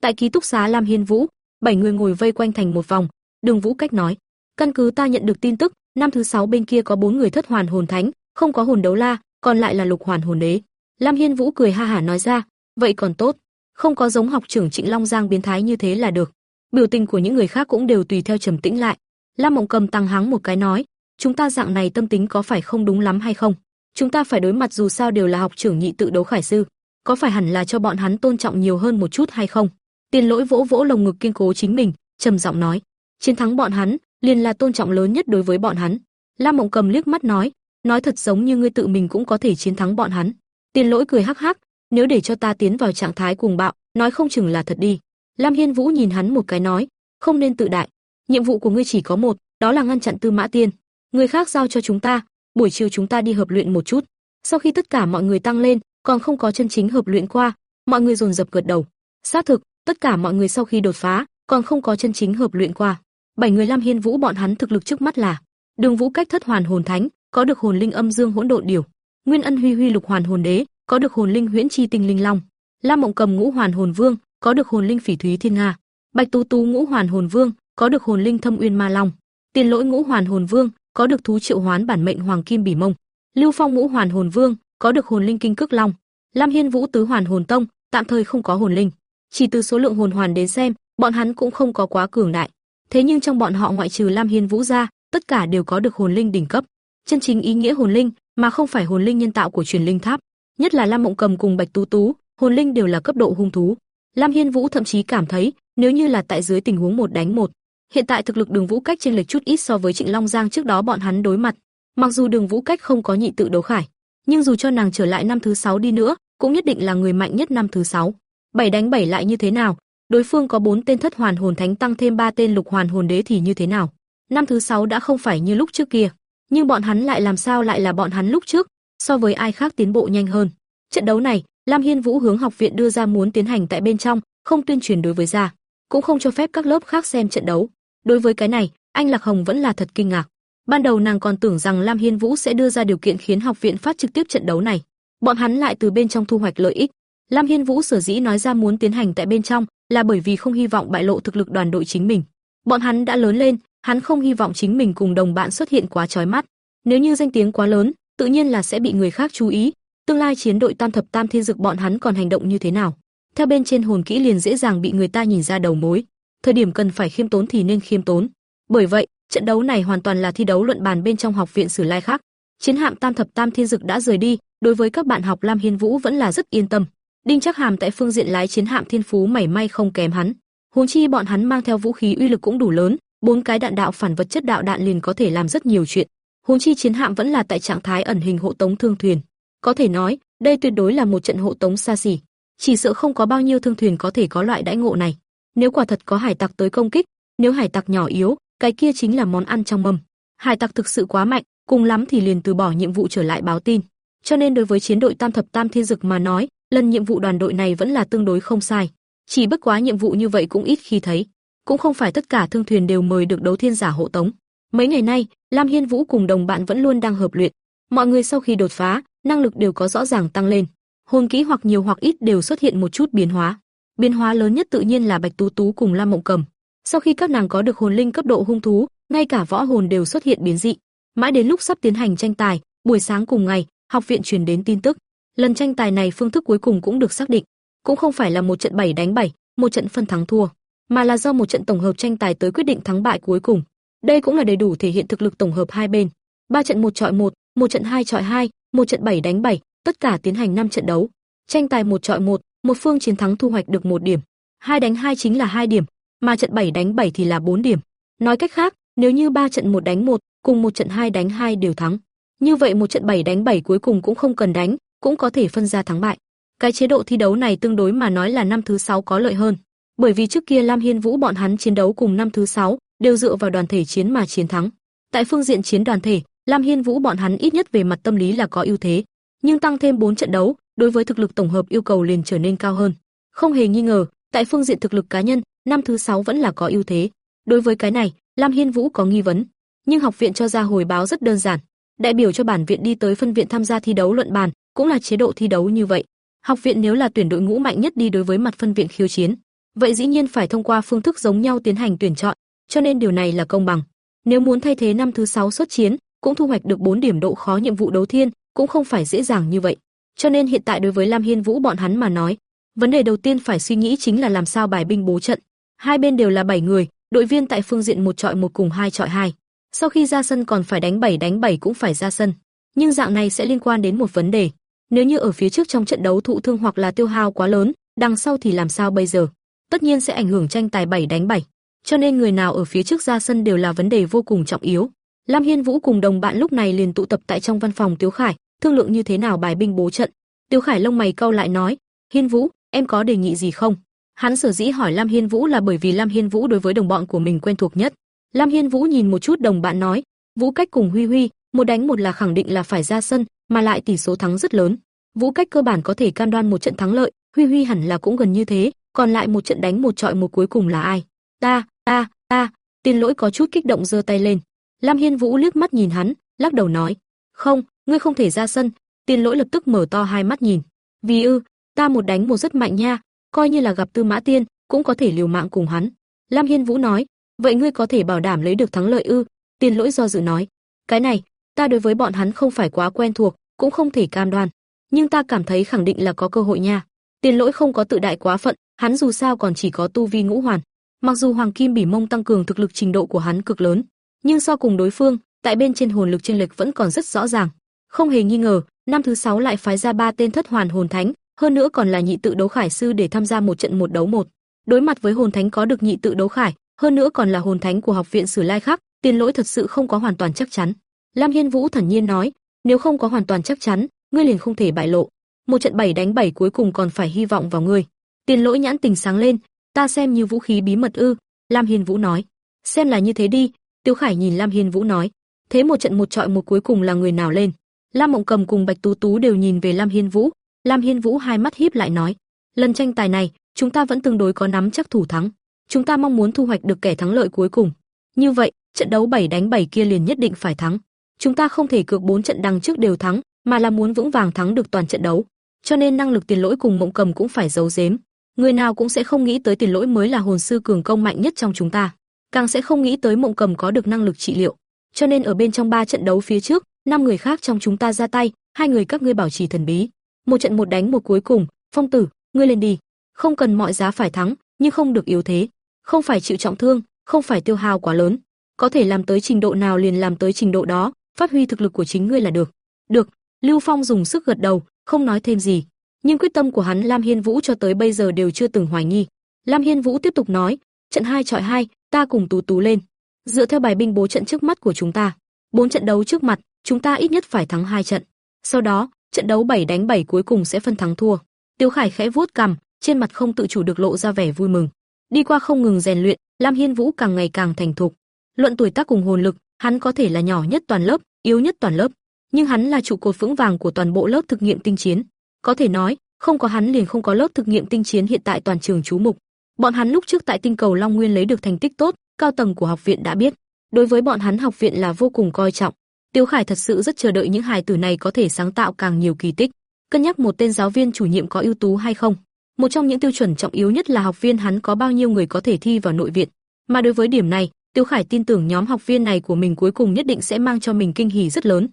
Tại ký túc xá Lam Hiên Vũ, bảy người ngồi vây quanh thành một vòng, Đường Vũ Cách nói: "Căn cứ ta nhận được tin tức, năm thứ sáu bên kia có bốn người thất hoàn hồn thánh, không có hồn đấu la, còn lại là lục hoàn hồn đế." Lam Hiên Vũ cười ha hả nói ra: "Vậy còn tốt, không có giống học trưởng Trịnh Long Giang biến thái như thế là được." Biểu tình của những người khác cũng đều tùy theo trầm tĩnh lại. Lam Mộng Cầm tăng hắng một cái nói: "Chúng ta dạng này tâm tính có phải không đúng lắm hay không? Chúng ta phải đối mặt dù sao đều là học trưởng nhị tự đấu khải sư, có phải hẳn là cho bọn hắn tôn trọng nhiều hơn một chút hay không?" Tiền Lỗi vỗ vỗ lồng ngực kiên cố chính mình, trầm giọng nói: "Chiến thắng bọn hắn, liền là tôn trọng lớn nhất đối với bọn hắn." Lam Mộng Cầm liếc mắt nói: "Nói thật giống như ngươi tự mình cũng có thể chiến thắng bọn hắn." Tiền Lỗi cười hắc hắc, "Nếu để cho ta tiến vào trạng thái cuồng bạo, nói không chừng là thật đi." Lam Hiên Vũ nhìn hắn một cái nói: "Không nên tự đại, nhiệm vụ của ngươi chỉ có một, đó là ngăn chặn Tư Mã Tiên, người khác giao cho chúng ta, buổi chiều chúng ta đi hợp luyện một chút." Sau khi tất cả mọi người tăng lên, còn không có chân chính hợp luyện qua, mọi người dồn dập gật đầu. Xác thực, Tất cả mọi người sau khi đột phá, còn không có chân chính hợp luyện qua. Bảy người Lam Hiên Vũ bọn hắn thực lực trước mắt là: Đường Vũ cách thất hoàn hồn thánh, có được hồn linh âm dương hỗn độn điều; Nguyên Ân Huy Huy lục hoàn hồn đế, có được hồn linh huyễn chi tinh linh long; Lam Mộng Cầm ngũ hoàn hồn vương, có được hồn linh phỉ thúy thiên nga; Bạch Tú Tú ngũ hoàn hồn vương, có được hồn linh thâm uyên ma long; Tiền Lỗi ngũ hoàn hồn vương, có được thú triệu hoán bản mệnh hoàng kim bỉ mông; Lưu Phong ngũ hoàn hồn vương, có được hồn linh kinh Cực long; Lam Hiên Vũ tứ hoàn hồn tông, tạm thời không có hồn linh. Chỉ từ số lượng hồn hoàn đến xem, bọn hắn cũng không có quá cường đại. Thế nhưng trong bọn họ ngoại trừ Lam Hiên Vũ ra, tất cả đều có được hồn linh đỉnh cấp. Chân chính ý nghĩa hồn linh, mà không phải hồn linh nhân tạo của truyền linh tháp. Nhất là Lam Mộng Cầm cùng Bạch Tú Tú, hồn linh đều là cấp độ hung thú. Lam Hiên Vũ thậm chí cảm thấy, nếu như là tại dưới tình huống một đánh một, hiện tại thực lực Đường Vũ Cách chênh lệch chút ít so với Trịnh Long Giang trước đó bọn hắn đối mặt. Mặc dù Đường Vũ Cách không có nhị tự đấu khải, nhưng dù cho nàng trở lại năm thứ sáu đi nữa, cũng nhất định là người mạnh nhất năm thứ sáu bảy đánh bảy lại như thế nào? Đối phương có bốn tên thất hoàn hồn thánh tăng thêm ba tên lục hoàn hồn đế thì như thế nào? Năm thứ sáu đã không phải như lúc trước kia, nhưng bọn hắn lại làm sao lại là bọn hắn lúc trước, so với ai khác tiến bộ nhanh hơn. Trận đấu này, Lam Hiên Vũ hướng học viện đưa ra muốn tiến hành tại bên trong, không tuyên truyền đối với gia, cũng không cho phép các lớp khác xem trận đấu. Đối với cái này, anh Lạc Hồng vẫn là thật kinh ngạc. Ban đầu nàng còn tưởng rằng Lam Hiên Vũ sẽ đưa ra điều kiện khiến học viện phát trực tiếp trận đấu này, bọn hắn lại từ bên trong thu hoạch lợi ích. Lam Hiên Vũ sở dĩ nói ra muốn tiến hành tại bên trong, là bởi vì không hy vọng bại lộ thực lực đoàn đội chính mình. Bọn hắn đã lớn lên, hắn không hy vọng chính mình cùng đồng bạn xuất hiện quá chói mắt. Nếu như danh tiếng quá lớn, tự nhiên là sẽ bị người khác chú ý. Tương lai chiến đội Tam thập Tam Thiên Dực bọn hắn còn hành động như thế nào? Theo bên trên hồn kỹ liền dễ dàng bị người ta nhìn ra đầu mối. Thời điểm cần phải khiêm tốn thì nên khiêm tốn. Bởi vậy, trận đấu này hoàn toàn là thi đấu luận bàn bên trong học viện Sử Lai khác. Chiến hạm Tam thập Tam Thiên Dực đã rời đi, đối với các bạn học Lam Hiên Vũ vẫn là rất yên tâm. Đinh Chắc Hàm tại phương diện lái chiến hạm thiên phú mảy may không kém hắn. Huống chi bọn hắn mang theo vũ khí uy lực cũng đủ lớn, bốn cái đạn đạo phản vật chất đạo đạn liền có thể làm rất nhiều chuyện. Huống chi chiến hạm vẫn là tại trạng thái ẩn hình hộ tống thương thuyền. Có thể nói, đây tuyệt đối là một trận hộ tống xa xỉ. Chỉ sợ không có bao nhiêu thương thuyền có thể có loại đãi ngộ này. Nếu quả thật có hải tặc tới công kích, nếu hải tặc nhỏ yếu, cái kia chính là món ăn trong mâm. Hải tặc thực sự quá mạnh, cùng lắm thì liền từ bỏ nhiệm vụ trở lại báo tin. Cho nên đối với chiến đội Tam thập Tam Thiên Dực mà nói, lần nhiệm vụ đoàn đội này vẫn là tương đối không sai. Chỉ bất quá nhiệm vụ như vậy cũng ít khi thấy, cũng không phải tất cả thương thuyền đều mời được đấu thiên giả hộ tống. Mấy ngày nay, Lam Hiên Vũ cùng đồng bạn vẫn luôn đang hợp luyện. Mọi người sau khi đột phá, năng lực đều có rõ ràng tăng lên. Hồn kỹ hoặc nhiều hoặc ít đều xuất hiện một chút biến hóa. Biến hóa lớn nhất tự nhiên là Bạch Tú Tú cùng Lam Mộng Cầm. Sau khi các nàng có được hồn linh cấp độ hung thú, ngay cả võ hồn đều xuất hiện biến dị. Mãi đến lúc sắp tiến hành tranh tài, buổi sáng cùng ngày, học viện truyền đến tin tức, lần tranh tài này phương thức cuối cùng cũng được xác định, cũng không phải là một trận 7 đánh 7, một trận phân thắng thua, mà là do một trận tổng hợp tranh tài tới quyết định thắng bại cuối cùng. Đây cũng là đầy đủ thể hiện thực lực tổng hợp hai bên. Ba trận một chọi một, một trận hai chọi hai, một trận bảy đánh bảy, tất cả tiến hành 5 trận đấu. Tranh tài một chọi một, một phương chiến thắng thu hoạch được một điểm. Hai đánh hai chính là hai điểm, mà trận bảy đánh bảy thì là bốn điểm. Nói cách khác, nếu như ba trận một đánh một, cùng một trận hai đánh hai đều thắng, như vậy một trận bảy đánh bảy cuối cùng cũng không cần đánh, cũng có thể phân ra thắng bại. Cái chế độ thi đấu này tương đối mà nói là năm thứ sáu có lợi hơn, bởi vì trước kia Lam Hiên Vũ bọn hắn chiến đấu cùng năm thứ 6 đều dựa vào đoàn thể chiến mà chiến thắng. Tại phương diện chiến đoàn thể, Lam Hiên Vũ bọn hắn ít nhất về mặt tâm lý là có ưu thế, nhưng tăng thêm 4 trận đấu, đối với thực lực tổng hợp yêu cầu liền trở nên cao hơn. Không hề nghi ngờ, tại phương diện thực lực cá nhân, năm thứ 6 vẫn là có ưu thế. Đối với cái này, Lam Hiên Vũ có nghi vấn, nhưng học viện cho ra hồi báo rất đơn giản, đại biểu cho bản viện đi tới phân viện tham gia thi đấu luận bàn, cũng là chế độ thi đấu như vậy. Học viện nếu là tuyển đội ngũ mạnh nhất đi đối với mặt phân viện khiêu chiến, vậy dĩ nhiên phải thông qua phương thức giống nhau tiến hành tuyển chọn, cho nên điều này là công bằng. Nếu muốn thay thế năm thứ 6 xuất chiến, cũng thu hoạch được 4 điểm độ khó nhiệm vụ đấu thiên, cũng không phải dễ dàng như vậy. Cho nên hiện tại đối với Lam Hiên Vũ bọn hắn mà nói, vấn đề đầu tiên phải suy nghĩ chính là làm sao bài binh bố trận. Hai bên đều là 7 người, đội viên tại phương diện một trọi một cùng hai trọi hai. Sau khi ra sân còn phải đánh 7 đánh 7 cũng phải ra sân. Nhưng dạng này sẽ liên quan đến một vấn đề. Nếu như ở phía trước trong trận đấu thụ thương hoặc là tiêu hao quá lớn, đằng sau thì làm sao bây giờ? Tất nhiên sẽ ảnh hưởng tranh tài 7 đánh 7. Cho nên người nào ở phía trước ra sân đều là vấn đề vô cùng trọng yếu. Lam Hiên Vũ cùng đồng bạn lúc này liền tụ tập tại trong văn phòng Tiếu Khải, thương lượng như thế nào bài binh bố trận. Tiếu Khải lông mày cau lại nói, "Hiên Vũ, em có đề nghị gì không?" Hắn sở dĩ hỏi Lam Hiên Vũ là bởi vì Lam Hiên Vũ đối với đồng bọn của mình quen thuộc nhất. Lam Hiên Vũ nhìn một chút đồng bạn nói, Vũ Cách cùng Huy Huy, một đánh một là khẳng định là phải ra sân, mà lại tỷ số thắng rất lớn. Vũ Cách cơ bản có thể cam đoan một trận thắng lợi, Huy Huy hẳn là cũng gần như thế, còn lại một trận đánh một trọi một cuối cùng là ai? Ta, ta, ta, Tiền Lỗi có chút kích động giơ tay lên. Lam Hiên Vũ liếc mắt nhìn hắn, lắc đầu nói, "Không, ngươi không thể ra sân." Tiền Lỗi lập tức mở to hai mắt nhìn. "Vì ư, ta một đánh một rất mạnh nha, coi như là gặp Tư Mã Tiên, cũng có thể liều mạng cùng hắn." Lam Hiên Vũ nói, vậy ngươi có thể bảo đảm lấy được thắng lợi ư? Tiền lỗi do dự nói, cái này, ta đối với bọn hắn không phải quá quen thuộc, cũng không thể cam đoan, nhưng ta cảm thấy khẳng định là có cơ hội nha. Tiền lỗi không có tự đại quá phận, hắn dù sao còn chỉ có tu vi ngũ hoàn. Mặc dù Hoàng Kim Bỉ Mông tăng cường thực lực trình độ của hắn cực lớn, nhưng so cùng đối phương, tại bên trên hồn lực chênh lệch vẫn còn rất rõ ràng. Không hề nghi ngờ, năm thứ sáu lại phái ra ba tên thất hoàn hồn thánh, hơn nữa còn là nhị tự đấu khải sư để tham gia một trận một đấu một. Đối mặt với hồn thánh có được nhị tự đấu khải, hơn nữa còn là hồn thánh của học viện Sử Lai khác, Tiền Lỗi thật sự không có hoàn toàn chắc chắn. Lam Hiên Vũ thản nhiên nói, nếu không có hoàn toàn chắc chắn, ngươi liền không thể bại lộ. Một trận bảy đánh bảy cuối cùng còn phải hy vọng vào ngươi. Tiền Lỗi nhãn tình sáng lên, ta xem như vũ khí bí mật ư? Lam Hiên Vũ nói, xem là như thế đi. Tiêu Khải nhìn Lam Hiên Vũ nói, thế một trận một trọi một cuối cùng là người nào lên? Lam Mộng Cầm cùng Bạch Tú Tú đều nhìn về Lam Hiên Vũ. Lam Hiên Vũ hai mắt híp lại nói, lần tranh tài này, chúng ta vẫn tương đối có nắm chắc thủ thắng chúng ta mong muốn thu hoạch được kẻ thắng lợi cuối cùng. Như vậy, trận đấu 7 đánh 7 kia liền nhất định phải thắng. Chúng ta không thể cược 4 trận đằng trước đều thắng, mà là muốn vững vàng thắng được toàn trận đấu. Cho nên năng lực tiền lỗi cùng mộng cầm cũng phải giấu giếm. Người nào cũng sẽ không nghĩ tới tiền lỗi mới là hồn sư cường công mạnh nhất trong chúng ta, càng sẽ không nghĩ tới mộng cầm có được năng lực trị liệu. Cho nên ở bên trong ba trận đấu phía trước, năm người khác trong chúng ta ra tay, hai người các ngươi bảo trì thần bí. Một trận một đánh một cuối cùng, Phong Tử, ngươi lên đi. Không cần mọi giá phải thắng, nhưng không được yếu thế không phải chịu trọng thương, không phải tiêu hao quá lớn, có thể làm tới trình độ nào liền làm tới trình độ đó, phát huy thực lực của chính ngươi là được. Được, Lưu Phong dùng sức gật đầu, không nói thêm gì, nhưng quyết tâm của hắn Lam Hiên Vũ cho tới bây giờ đều chưa từng hoài nghi. Lam Hiên Vũ tiếp tục nói, trận hai chọi hai, ta cùng Tú Tú lên. Dựa theo bài binh bố trận trước mắt của chúng ta, bốn trận đấu trước mặt, chúng ta ít nhất phải thắng hai trận. Sau đó, trận đấu 7 đánh 7 cuối cùng sẽ phân thắng thua. Tiêu Khải khẽ vuốt cằm, trên mặt không tự chủ được lộ ra vẻ vui mừng. Đi qua không ngừng rèn luyện, Lam Hiên Vũ càng ngày càng thành thục. Luận tuổi tác cùng hồn lực, hắn có thể là nhỏ nhất toàn lớp, yếu nhất toàn lớp, nhưng hắn là trụ cột vững vàng của toàn bộ lớp thực nghiệm tinh chiến. Có thể nói, không có hắn liền không có lớp thực nghiệm tinh chiến hiện tại toàn trường chú mục. Bọn hắn lúc trước tại tinh cầu Long Nguyên lấy được thành tích tốt, cao tầng của học viện đã biết. Đối với bọn hắn học viện là vô cùng coi trọng. Tiêu Khải thật sự rất chờ đợi những hài tử này có thể sáng tạo càng nhiều kỳ tích. cân nhắc một tên giáo viên chủ nhiệm có ưu tú hay không. Một trong những tiêu chuẩn trọng yếu nhất là học viên hắn có bao nhiêu người có thể thi vào nội viện. Mà đối với điểm này, Tiêu Khải tin tưởng nhóm học viên này của mình cuối cùng nhất định sẽ mang cho mình kinh hỉ rất lớn.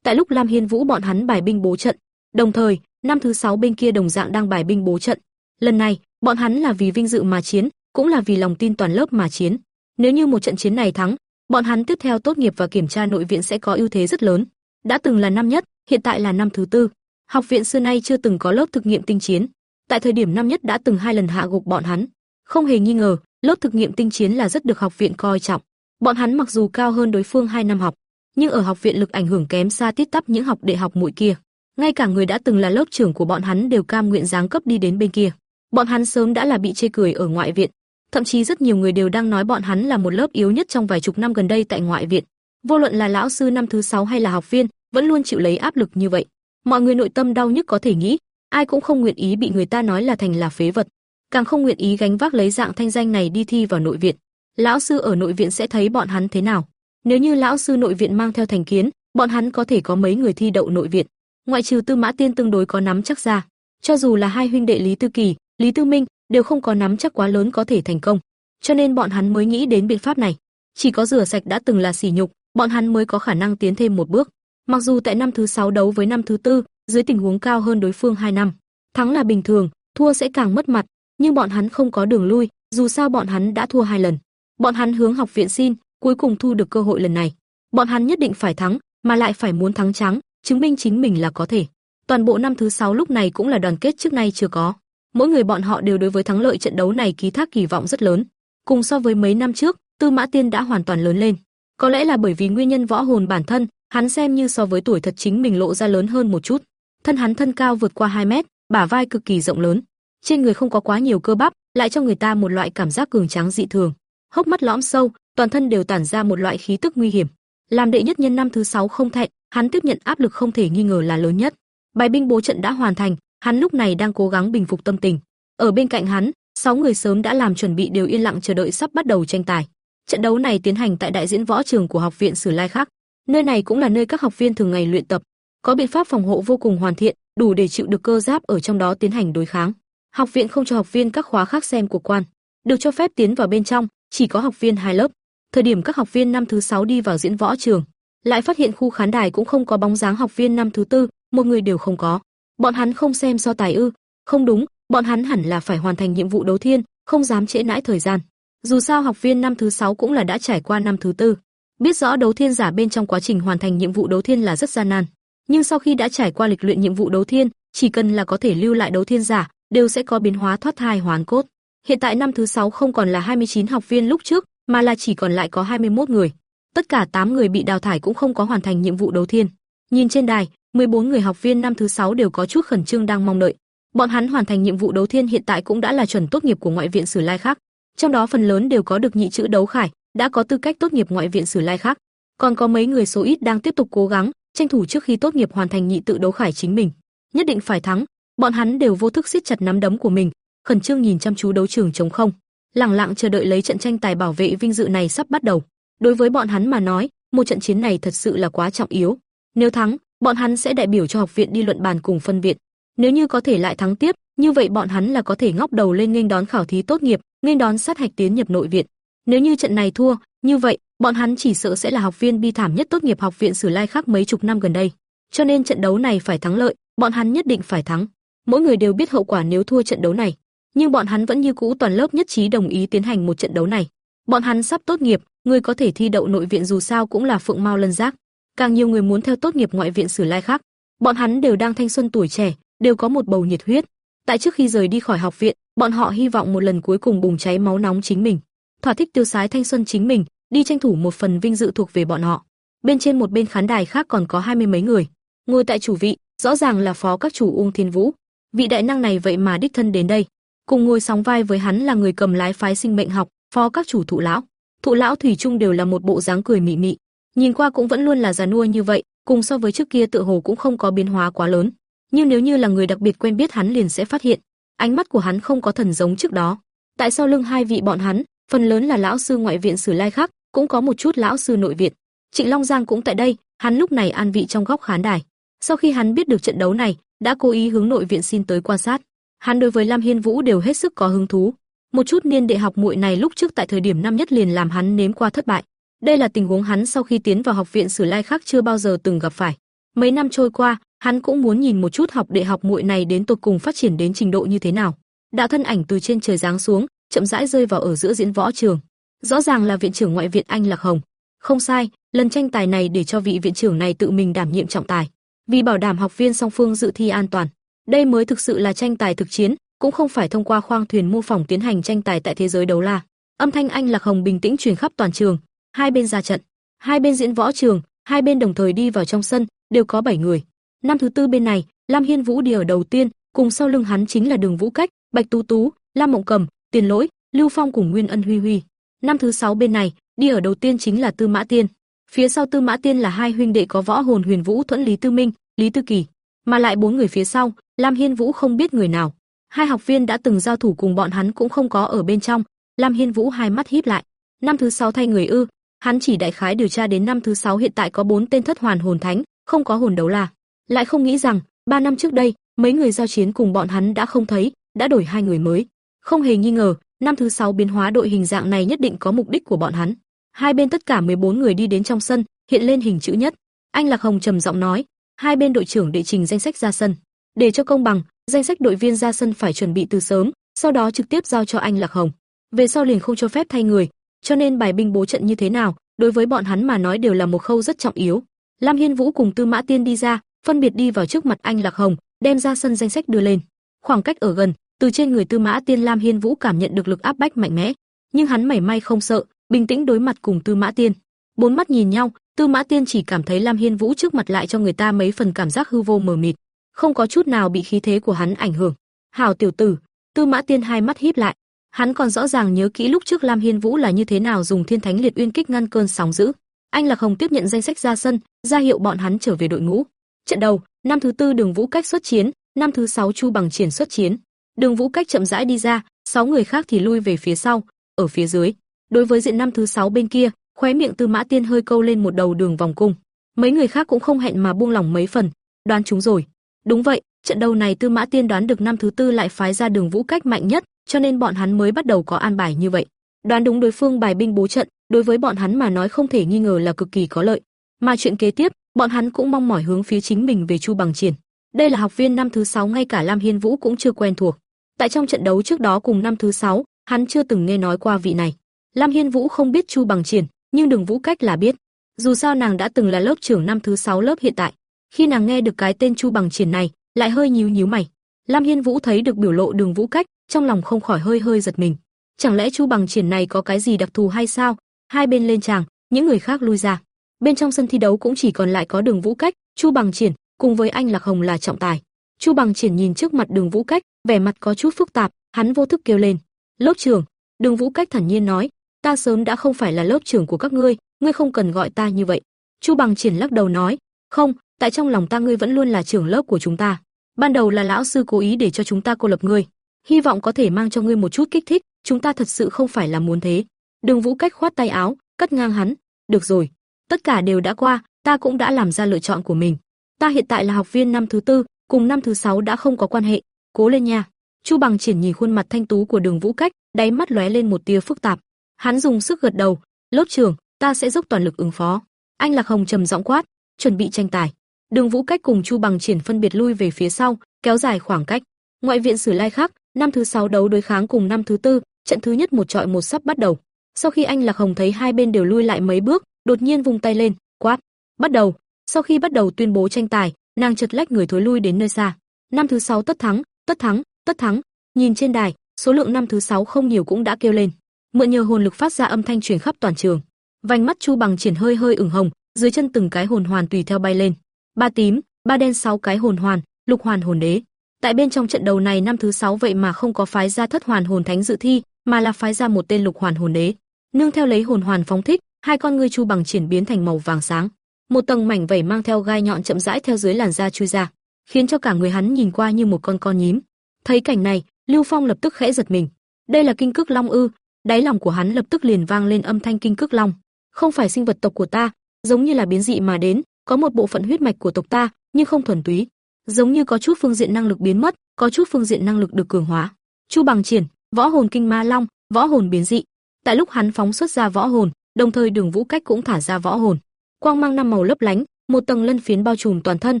Tại lúc Lam Hiên Vũ bọn hắn bài binh bố trận, đồng thời, năm thứ sáu bên kia đồng dạng đang bài binh bố trận. Lần này, bọn hắn là vì vinh dự mà chiến, cũng là vì lòng tin toàn lớp mà chiến. Nếu như một trận chiến này thắng, bọn hắn tiếp theo tốt nghiệp và kiểm tra nội viện sẽ có ưu thế rất lớn. Đã từng là năm nhất, hiện tại là năm thứ tư. Học viện xưa nay chưa từng có lớp thực nghiệm tinh chiến. Tại thời điểm năm nhất đã từng hai lần hạ gục bọn hắn. Không hề nghi ngờ, lớp thực nghiệm tinh chiến là rất được học viện coi trọng. Bọn hắn mặc dù cao hơn đối phương hai năm học, nhưng ở học viện lực ảnh hưởng kém xa tít tắp những học đệ học muội kia. Ngay cả người đã từng là lớp trưởng của bọn hắn đều cam nguyện giáng cấp đi đến bên kia. Bọn hắn sớm đã là bị chê cười ở ngoại viện, thậm chí rất nhiều người đều đang nói bọn hắn là một lớp yếu nhất trong vài chục năm gần đây tại ngoại viện. Vô luận là lão sư năm thứ sáu hay là học viên, vẫn luôn chịu lấy áp lực như vậy. Mọi người nội tâm đau nhức có thể nghĩ, ai cũng không nguyện ý bị người ta nói là thành là phế vật, càng không nguyện ý gánh vác lấy dạng thanh danh này đi thi vào nội viện. Lão sư ở nội viện sẽ thấy bọn hắn thế nào? Nếu như lão sư nội viện mang theo thành kiến, bọn hắn có thể có mấy người thi đậu nội viện. Ngoại trừ Tư Mã Tiên tương đối có nắm chắc ra, cho dù là hai huynh đệ Lý Tư Kỳ, Lý Tư Minh đều không có nắm chắc quá lớn có thể thành công, cho nên bọn hắn mới nghĩ đến biện pháp này. Chỉ có rửa sạch đã từng là sỉ nhục, bọn hắn mới có khả năng tiến thêm một bước. Mặc dù tại năm thứ sáu đấu với năm thứ tư, dưới tình huống cao hơn đối phương 2 năm, thắng là bình thường, thua sẽ càng mất mặt, nhưng bọn hắn không có đường lui, dù sao bọn hắn đã thua hai lần. Bọn hắn hướng học viện xin, cuối cùng thu được cơ hội lần này. Bọn hắn nhất định phải thắng, mà lại phải muốn thắng trắng, chứng minh chính mình là có thể. Toàn bộ năm thứ sáu lúc này cũng là đoàn kết trước nay chưa có. Mỗi người bọn họ đều đối với thắng lợi trận đấu này ký thác kỳ vọng rất lớn. Cùng so với mấy năm trước, Tư Mã Tiên đã hoàn toàn lớn lên. Có lẽ là bởi vì nguyên nhân võ hồn bản thân, hắn xem như so với tuổi thật chính mình lộ ra lớn hơn một chút. Thân hắn thân cao vượt qua 2 mét, bả vai cực kỳ rộng lớn. Trên người không có quá nhiều cơ bắp, lại cho người ta một loại cảm giác cường tráng dị thường. Hốc mắt lõm sâu, toàn thân đều tản ra một loại khí tức nguy hiểm. Làm đệ nhất nhân năm thứ sáu không thẹn, hắn tiếp nhận áp lực không thể nghi ngờ là lớn nhất. Bài binh bố trận đã hoàn thành, hắn lúc này đang cố gắng bình phục tâm tình. Ở bên cạnh hắn, sáu người sớm đã làm chuẩn bị đều yên lặng chờ đợi sắp bắt đầu tranh tài. Trận đấu này tiến hành tại đại diễn võ trường của học viện Sử Lai Khắc. Nơi này cũng là nơi các học viên thường ngày luyện tập, có biện pháp phòng hộ vô cùng hoàn thiện, đủ để chịu được cơ giáp ở trong đó tiến hành đối kháng. Học viện không cho học viên các khóa khác xem của quan, được cho phép tiến vào bên trong, chỉ có học viên hai lớp. Thời điểm các học viên năm thứ sáu đi vào diễn võ trường, lại phát hiện khu khán đài cũng không có bóng dáng học viên năm thứ tư, một người đều không có. Bọn hắn không xem so tài ư? Không đúng, bọn hắn hẳn là phải hoàn thành nhiệm vụ đấu thiên, không dám trễ nãi thời gian. Dù sao học viên năm thứ sáu cũng là đã trải qua năm thứ tư, biết rõ đấu thiên giả bên trong quá trình hoàn thành nhiệm vụ đấu thiên là rất gian nan, nhưng sau khi đã trải qua lịch luyện nhiệm vụ đấu thiên, chỉ cần là có thể lưu lại đấu thiên giả, đều sẽ có biến hóa thoát thai hoàn cốt. Hiện tại năm thứ sáu không còn là 29 học viên lúc trước, mà là chỉ còn lại có 21 người. Tất cả 8 người bị đào thải cũng không có hoàn thành nhiệm vụ đầu tiên. Nhìn trên đài, 14 người học viên năm thứ 6 đều có chút khẩn trương đang mong đợi. Bọn hắn hoàn thành nhiệm vụ đấu thiên hiện tại cũng đã là chuẩn tốt nghiệp của ngoại viện Sử Lai khác. Trong đó phần lớn đều có được nhị chữ đấu khải, đã có tư cách tốt nghiệp ngoại viện Sử Lai khác. Còn có mấy người số ít đang tiếp tục cố gắng, tranh thủ trước khi tốt nghiệp hoàn thành nhị tự đấu khải chính mình. Nhất định phải thắng. Bọn hắn đều vô thức siết chặt nắm đấm của mình, khẩn trương nhìn chăm chú đấu trường trống không, lặng lặng chờ đợi lấy trận tranh tài bảo vệ vinh dự này sắp bắt đầu. Đối với bọn hắn mà nói, một trận chiến này thật sự là quá trọng yếu. Nếu thắng, bọn hắn sẽ đại biểu cho học viện đi luận bàn cùng phân viện. Nếu như có thể lại thắng tiếp, như vậy bọn hắn là có thể ngóc đầu lên nghênh đón khảo thí tốt nghiệp, nghênh đón sát hạch tiến nhập nội viện. Nếu như trận này thua, như vậy, bọn hắn chỉ sợ sẽ là học viên bi thảm nhất tốt nghiệp học viện Sử Lai khác mấy chục năm gần đây. Cho nên trận đấu này phải thắng lợi, bọn hắn nhất định phải thắng. Mỗi người đều biết hậu quả nếu thua trận đấu này, nhưng bọn hắn vẫn như cũ toàn lớp nhất trí đồng ý tiến hành một trận đấu này. Bọn hắn sắp tốt nghiệp, người có thể thi đậu nội viện dù sao cũng là phượng mau lân giác, càng nhiều người muốn theo tốt nghiệp ngoại viện Sử Lai khác. Bọn hắn đều đang thanh xuân tuổi trẻ, đều có một bầu nhiệt huyết. Tại trước khi rời đi khỏi học viện, bọn họ hy vọng một lần cuối cùng bùng cháy máu nóng chính mình, thỏa thích tiêu sái thanh xuân chính mình, đi tranh thủ một phần vinh dự thuộc về bọn họ. Bên trên một bên khán đài khác còn có hai mươi mấy người, ngồi tại chủ vị, rõ ràng là phó các chủ Ung Thiên Vũ. Vị đại năng này vậy mà đích thân đến đây, cùng ngồi sóng vai với hắn là người cầm lái phái sinh mệnh học, phó các chủ thụ lão. Thụ lão thủy chung đều là một bộ dáng cười mị mị, nhìn qua cũng vẫn luôn là già nua như vậy, cùng so với trước kia tựa hồ cũng không có biến hóa quá lớn. Nhưng nếu như là người đặc biệt quen biết hắn liền sẽ phát hiện, ánh mắt của hắn không có thần giống trước đó. Tại sao lưng hai vị bọn hắn, phần lớn là lão sư ngoại viện Sử Lai khác, cũng có một chút lão sư nội viện. Trịnh Long Giang cũng tại đây, hắn lúc này an vị trong góc khán đài. Sau khi hắn biết được trận đấu này, đã cố ý hướng nội viện xin tới quan sát. Hắn đối với Lam Hiên Vũ đều hết sức có hứng thú. Một chút niên đệ học muội này lúc trước tại thời điểm năm nhất liền làm hắn nếm qua thất bại. Đây là tình huống hắn sau khi tiến vào học viện Sử Lai khác chưa bao giờ từng gặp phải. Mấy năm trôi qua, hắn cũng muốn nhìn một chút học đệ học muội này đến tột cùng phát triển đến trình độ như thế nào. Đạo thân ảnh từ trên trời giáng xuống, chậm rãi rơi vào ở giữa diễn võ trường. Rõ ràng là viện trưởng ngoại viện Anh Lạc Hồng. Không sai, lần tranh tài này để cho vị viện trưởng này tự mình đảm nhiệm trọng tài, vì bảo đảm học viên song phương dự thi an toàn. Đây mới thực sự là tranh tài thực chiến, cũng không phải thông qua khoang thuyền mô phỏng tiến hành tranh tài tại thế giới đấu la. Âm thanh Anh Lạc Hồng bình tĩnh truyền khắp toàn trường, hai bên ra trận, hai bên diễn võ trường, hai bên đồng thời đi vào trong sân, đều có 7 người. Năm thứ tư bên này, Lam Hiên Vũ đi ở đầu tiên, cùng sau lưng hắn chính là Đường Vũ Cách, Bạch Tú Tú, Lam Mộng Cầm, Tiền Lỗi, Lưu Phong cùng Nguyên Ân Huy Huy. Năm thứ sáu bên này, đi ở đầu tiên chính là Tư Mã Tiên. Phía sau Tư Mã Tiên là hai huynh đệ có võ hồn huyền vũ thuẫn Lý Tư Minh, Lý Tư Kỳ, mà lại bốn người phía sau, Lam Hiên Vũ không biết người nào. Hai học viên đã từng giao thủ cùng bọn hắn cũng không có ở bên trong, Lam Hiên Vũ hai mắt híp lại. Năm thứ sáu thay người ư? Hắn chỉ đại khái điều tra đến năm thứ sáu hiện tại có bốn tên thất hoàn hồn thánh, không có hồn đấu là. Lại không nghĩ rằng, ba năm trước đây, mấy người giao chiến cùng bọn hắn đã không thấy, đã đổi hai người mới. Không hề nghi ngờ, năm thứ sáu biến hóa đội hình dạng này nhất định có mục đích của bọn hắn. Hai bên tất cả 14 người đi đến trong sân, hiện lên hình chữ nhất. Anh Lạc Hồng trầm giọng nói, hai bên đội trưởng đệ trình danh sách ra sân. Để cho công bằng, danh sách đội viên ra sân phải chuẩn bị từ sớm, sau đó trực tiếp giao cho anh Lạc Hồng. Về sau liền không cho phép thay người, cho nên bài binh bố trận như thế nào, đối với bọn hắn mà nói đều là một khâu rất trọng yếu. Lam Hiên Vũ cùng Tư Mã Tiên đi ra, phân biệt đi vào trước mặt anh Lạc Hồng, đem ra sân danh sách đưa lên. Khoảng cách ở gần, từ trên người Tư Mã Tiên Lam Hiên Vũ cảm nhận được lực áp bách mạnh mẽ, nhưng hắn mảy may không sợ, bình tĩnh đối mặt cùng Tư Mã Tiên. Bốn mắt nhìn nhau, Tư Mã Tiên chỉ cảm thấy Lam Hiên Vũ trước mặt lại cho người ta mấy phần cảm giác hư vô mờ mịt, không có chút nào bị khí thế của hắn ảnh hưởng. "Hảo tiểu tử." Tư Mã Tiên hai mắt híp lại, hắn còn rõ ràng nhớ kỹ lúc trước Lam Hiên Vũ là như thế nào dùng Thiên Thánh Liệt Uyên kích ngăn cơn sóng dữ. Anh Lạc Hồng tiếp nhận danh sách ra sân, ra hiệu bọn hắn trở về đội ngũ. Trận đầu, năm thứ tư Đường Vũ Cách xuất chiến, năm thứ sáu Chu Bằng Triển xuất chiến. Đường Vũ Cách chậm rãi đi ra, sáu người khác thì lui về phía sau, ở phía dưới. Đối với diện năm thứ sáu bên kia, khóe miệng Tư Mã Tiên hơi câu lên một đầu đường vòng cung. Mấy người khác cũng không hẹn mà buông lỏng mấy phần, đoán chúng rồi. Đúng vậy, trận đấu này Tư Mã Tiên đoán được năm thứ tư lại phái ra Đường Vũ Cách mạnh nhất, cho nên bọn hắn mới bắt đầu có an bài như vậy. Đoán đúng đối phương bài binh bố trận, đối với bọn hắn mà nói không thể nghi ngờ là cực kỳ có lợi. Mà chuyện kế tiếp, bọn hắn cũng mong mỏi hướng phía chính mình về Chu Bằng Triển. Đây là học viên năm thứ sáu ngay cả Lam Hiên Vũ cũng chưa quen thuộc. Tại trong trận đấu trước đó cùng năm thứ sáu, hắn chưa từng nghe nói qua vị này. Lam Hiên Vũ không biết Chu Bằng Triển, nhưng Đường Vũ Cách là biết. Dù sao nàng đã từng là lớp trưởng năm thứ sáu lớp hiện tại. Khi nàng nghe được cái tên Chu Bằng Triển này, lại hơi nhíu nhíu mày. Lam Hiên Vũ thấy được biểu lộ Đường Vũ Cách, trong lòng không khỏi hơi hơi giật mình. Chẳng lẽ Chu Bằng Triển này có cái gì đặc thù hay sao? Hai bên lên tràng, những người khác lui ra. Bên trong sân thi đấu cũng chỉ còn lại có Đường Vũ Cách, Chu Bằng Triển, cùng với anh Lạc Hồng là trọng tài. Chu Bằng Triển nhìn trước mặt Đường Vũ Cách, vẻ mặt có chút phức tạp, hắn vô thức kêu lên, "Lớp trưởng." Đường Vũ Cách thản nhiên nói, "Ta sớm đã không phải là lớp trưởng của các ngươi, ngươi không cần gọi ta như vậy." Chu Bằng Triển lắc đầu nói, "Không, tại trong lòng ta ngươi vẫn luôn là trưởng lớp của chúng ta. Ban đầu là lão sư cố ý để cho chúng ta cô lập ngươi, hy vọng có thể mang cho ngươi một chút kích thích, chúng ta thật sự không phải là muốn thế." Đường Vũ Cách khoát tay áo, cắt ngang hắn, "Được rồi, tất cả đều đã qua, ta cũng đã làm ra lựa chọn của mình. Ta hiện tại là học viên năm thứ tư, cùng năm thứ sáu đã không có quan hệ, cố lên nha." Chu Bằng Triển nhìn khuôn mặt thanh tú của Đường Vũ Cách, đáy mắt lóe lên một tia phức tạp. Hắn dùng sức gật đầu, "Lớp trưởng, ta sẽ dốc toàn lực ứng phó." Anh Lạc Hồng trầm giọng quát, "Chuẩn bị tranh tài." Đường Vũ Cách cùng Chu Bằng Triển phân biệt lui về phía sau, kéo dài khoảng cách. Ngoại viện Sử Lai khác, năm thứ sáu đấu đối kháng cùng năm thứ tư, trận thứ nhất một trọi một sắp bắt đầu. Sau khi anh Lạc Hồng thấy hai bên đều lui lại mấy bước, đột nhiên vung tay lên, quát, "Bắt đầu!" Sau khi bắt đầu tuyên bố tranh tài, nàng chợt lách người thối lui đến nơi xa. Năm thứ sáu tất thắng, tất thắng, tất thắng. Nhìn trên đài, số lượng năm thứ sáu không nhiều cũng đã kêu lên. Mượn nhờ hồn lực phát ra âm thanh truyền khắp toàn trường. Vành mắt Chu Bằng triển hơi hơi ửng hồng, dưới chân từng cái hồn hoàn tùy theo bay lên. Ba tím, ba đen sáu cái hồn hoàn, lục hoàn hồn đế. Tại bên trong trận đầu này năm thứ sáu vậy mà không có phái ra thất hoàn hồn thánh dự thi, mà là phái ra một tên lục hoàn hồn đế. Nương theo lấy hồn hoàn phóng thích, hai con ngươi Chu Bằng triển biến thành màu vàng sáng. Một tầng mảnh vảy mang theo gai nhọn chậm rãi theo dưới làn da chui ra, khiến cho cả người hắn nhìn qua như một con con nhím. Thấy cảnh này, Lưu Phong lập tức khẽ giật mình. Đây là kinh cước long ư? Đáy lòng của hắn lập tức liền vang lên âm thanh kinh cước long. không phải sinh vật tộc của ta, giống như là biến dị mà đến, có một bộ phận huyết mạch của tộc ta, nhưng không thuần túy, giống như có chút phương diện năng lực biến mất, có chút phương diện năng lực được cường hóa. Chu Bằng Triển, võ hồn kinh ma long, võ hồn biến dị. Tại lúc hắn phóng xuất ra võ hồn, đồng thời Đường Vũ Cách cũng thả ra võ hồn. Quang mang năm màu lấp lánh, một tầng lân phiến bao trùm toàn thân,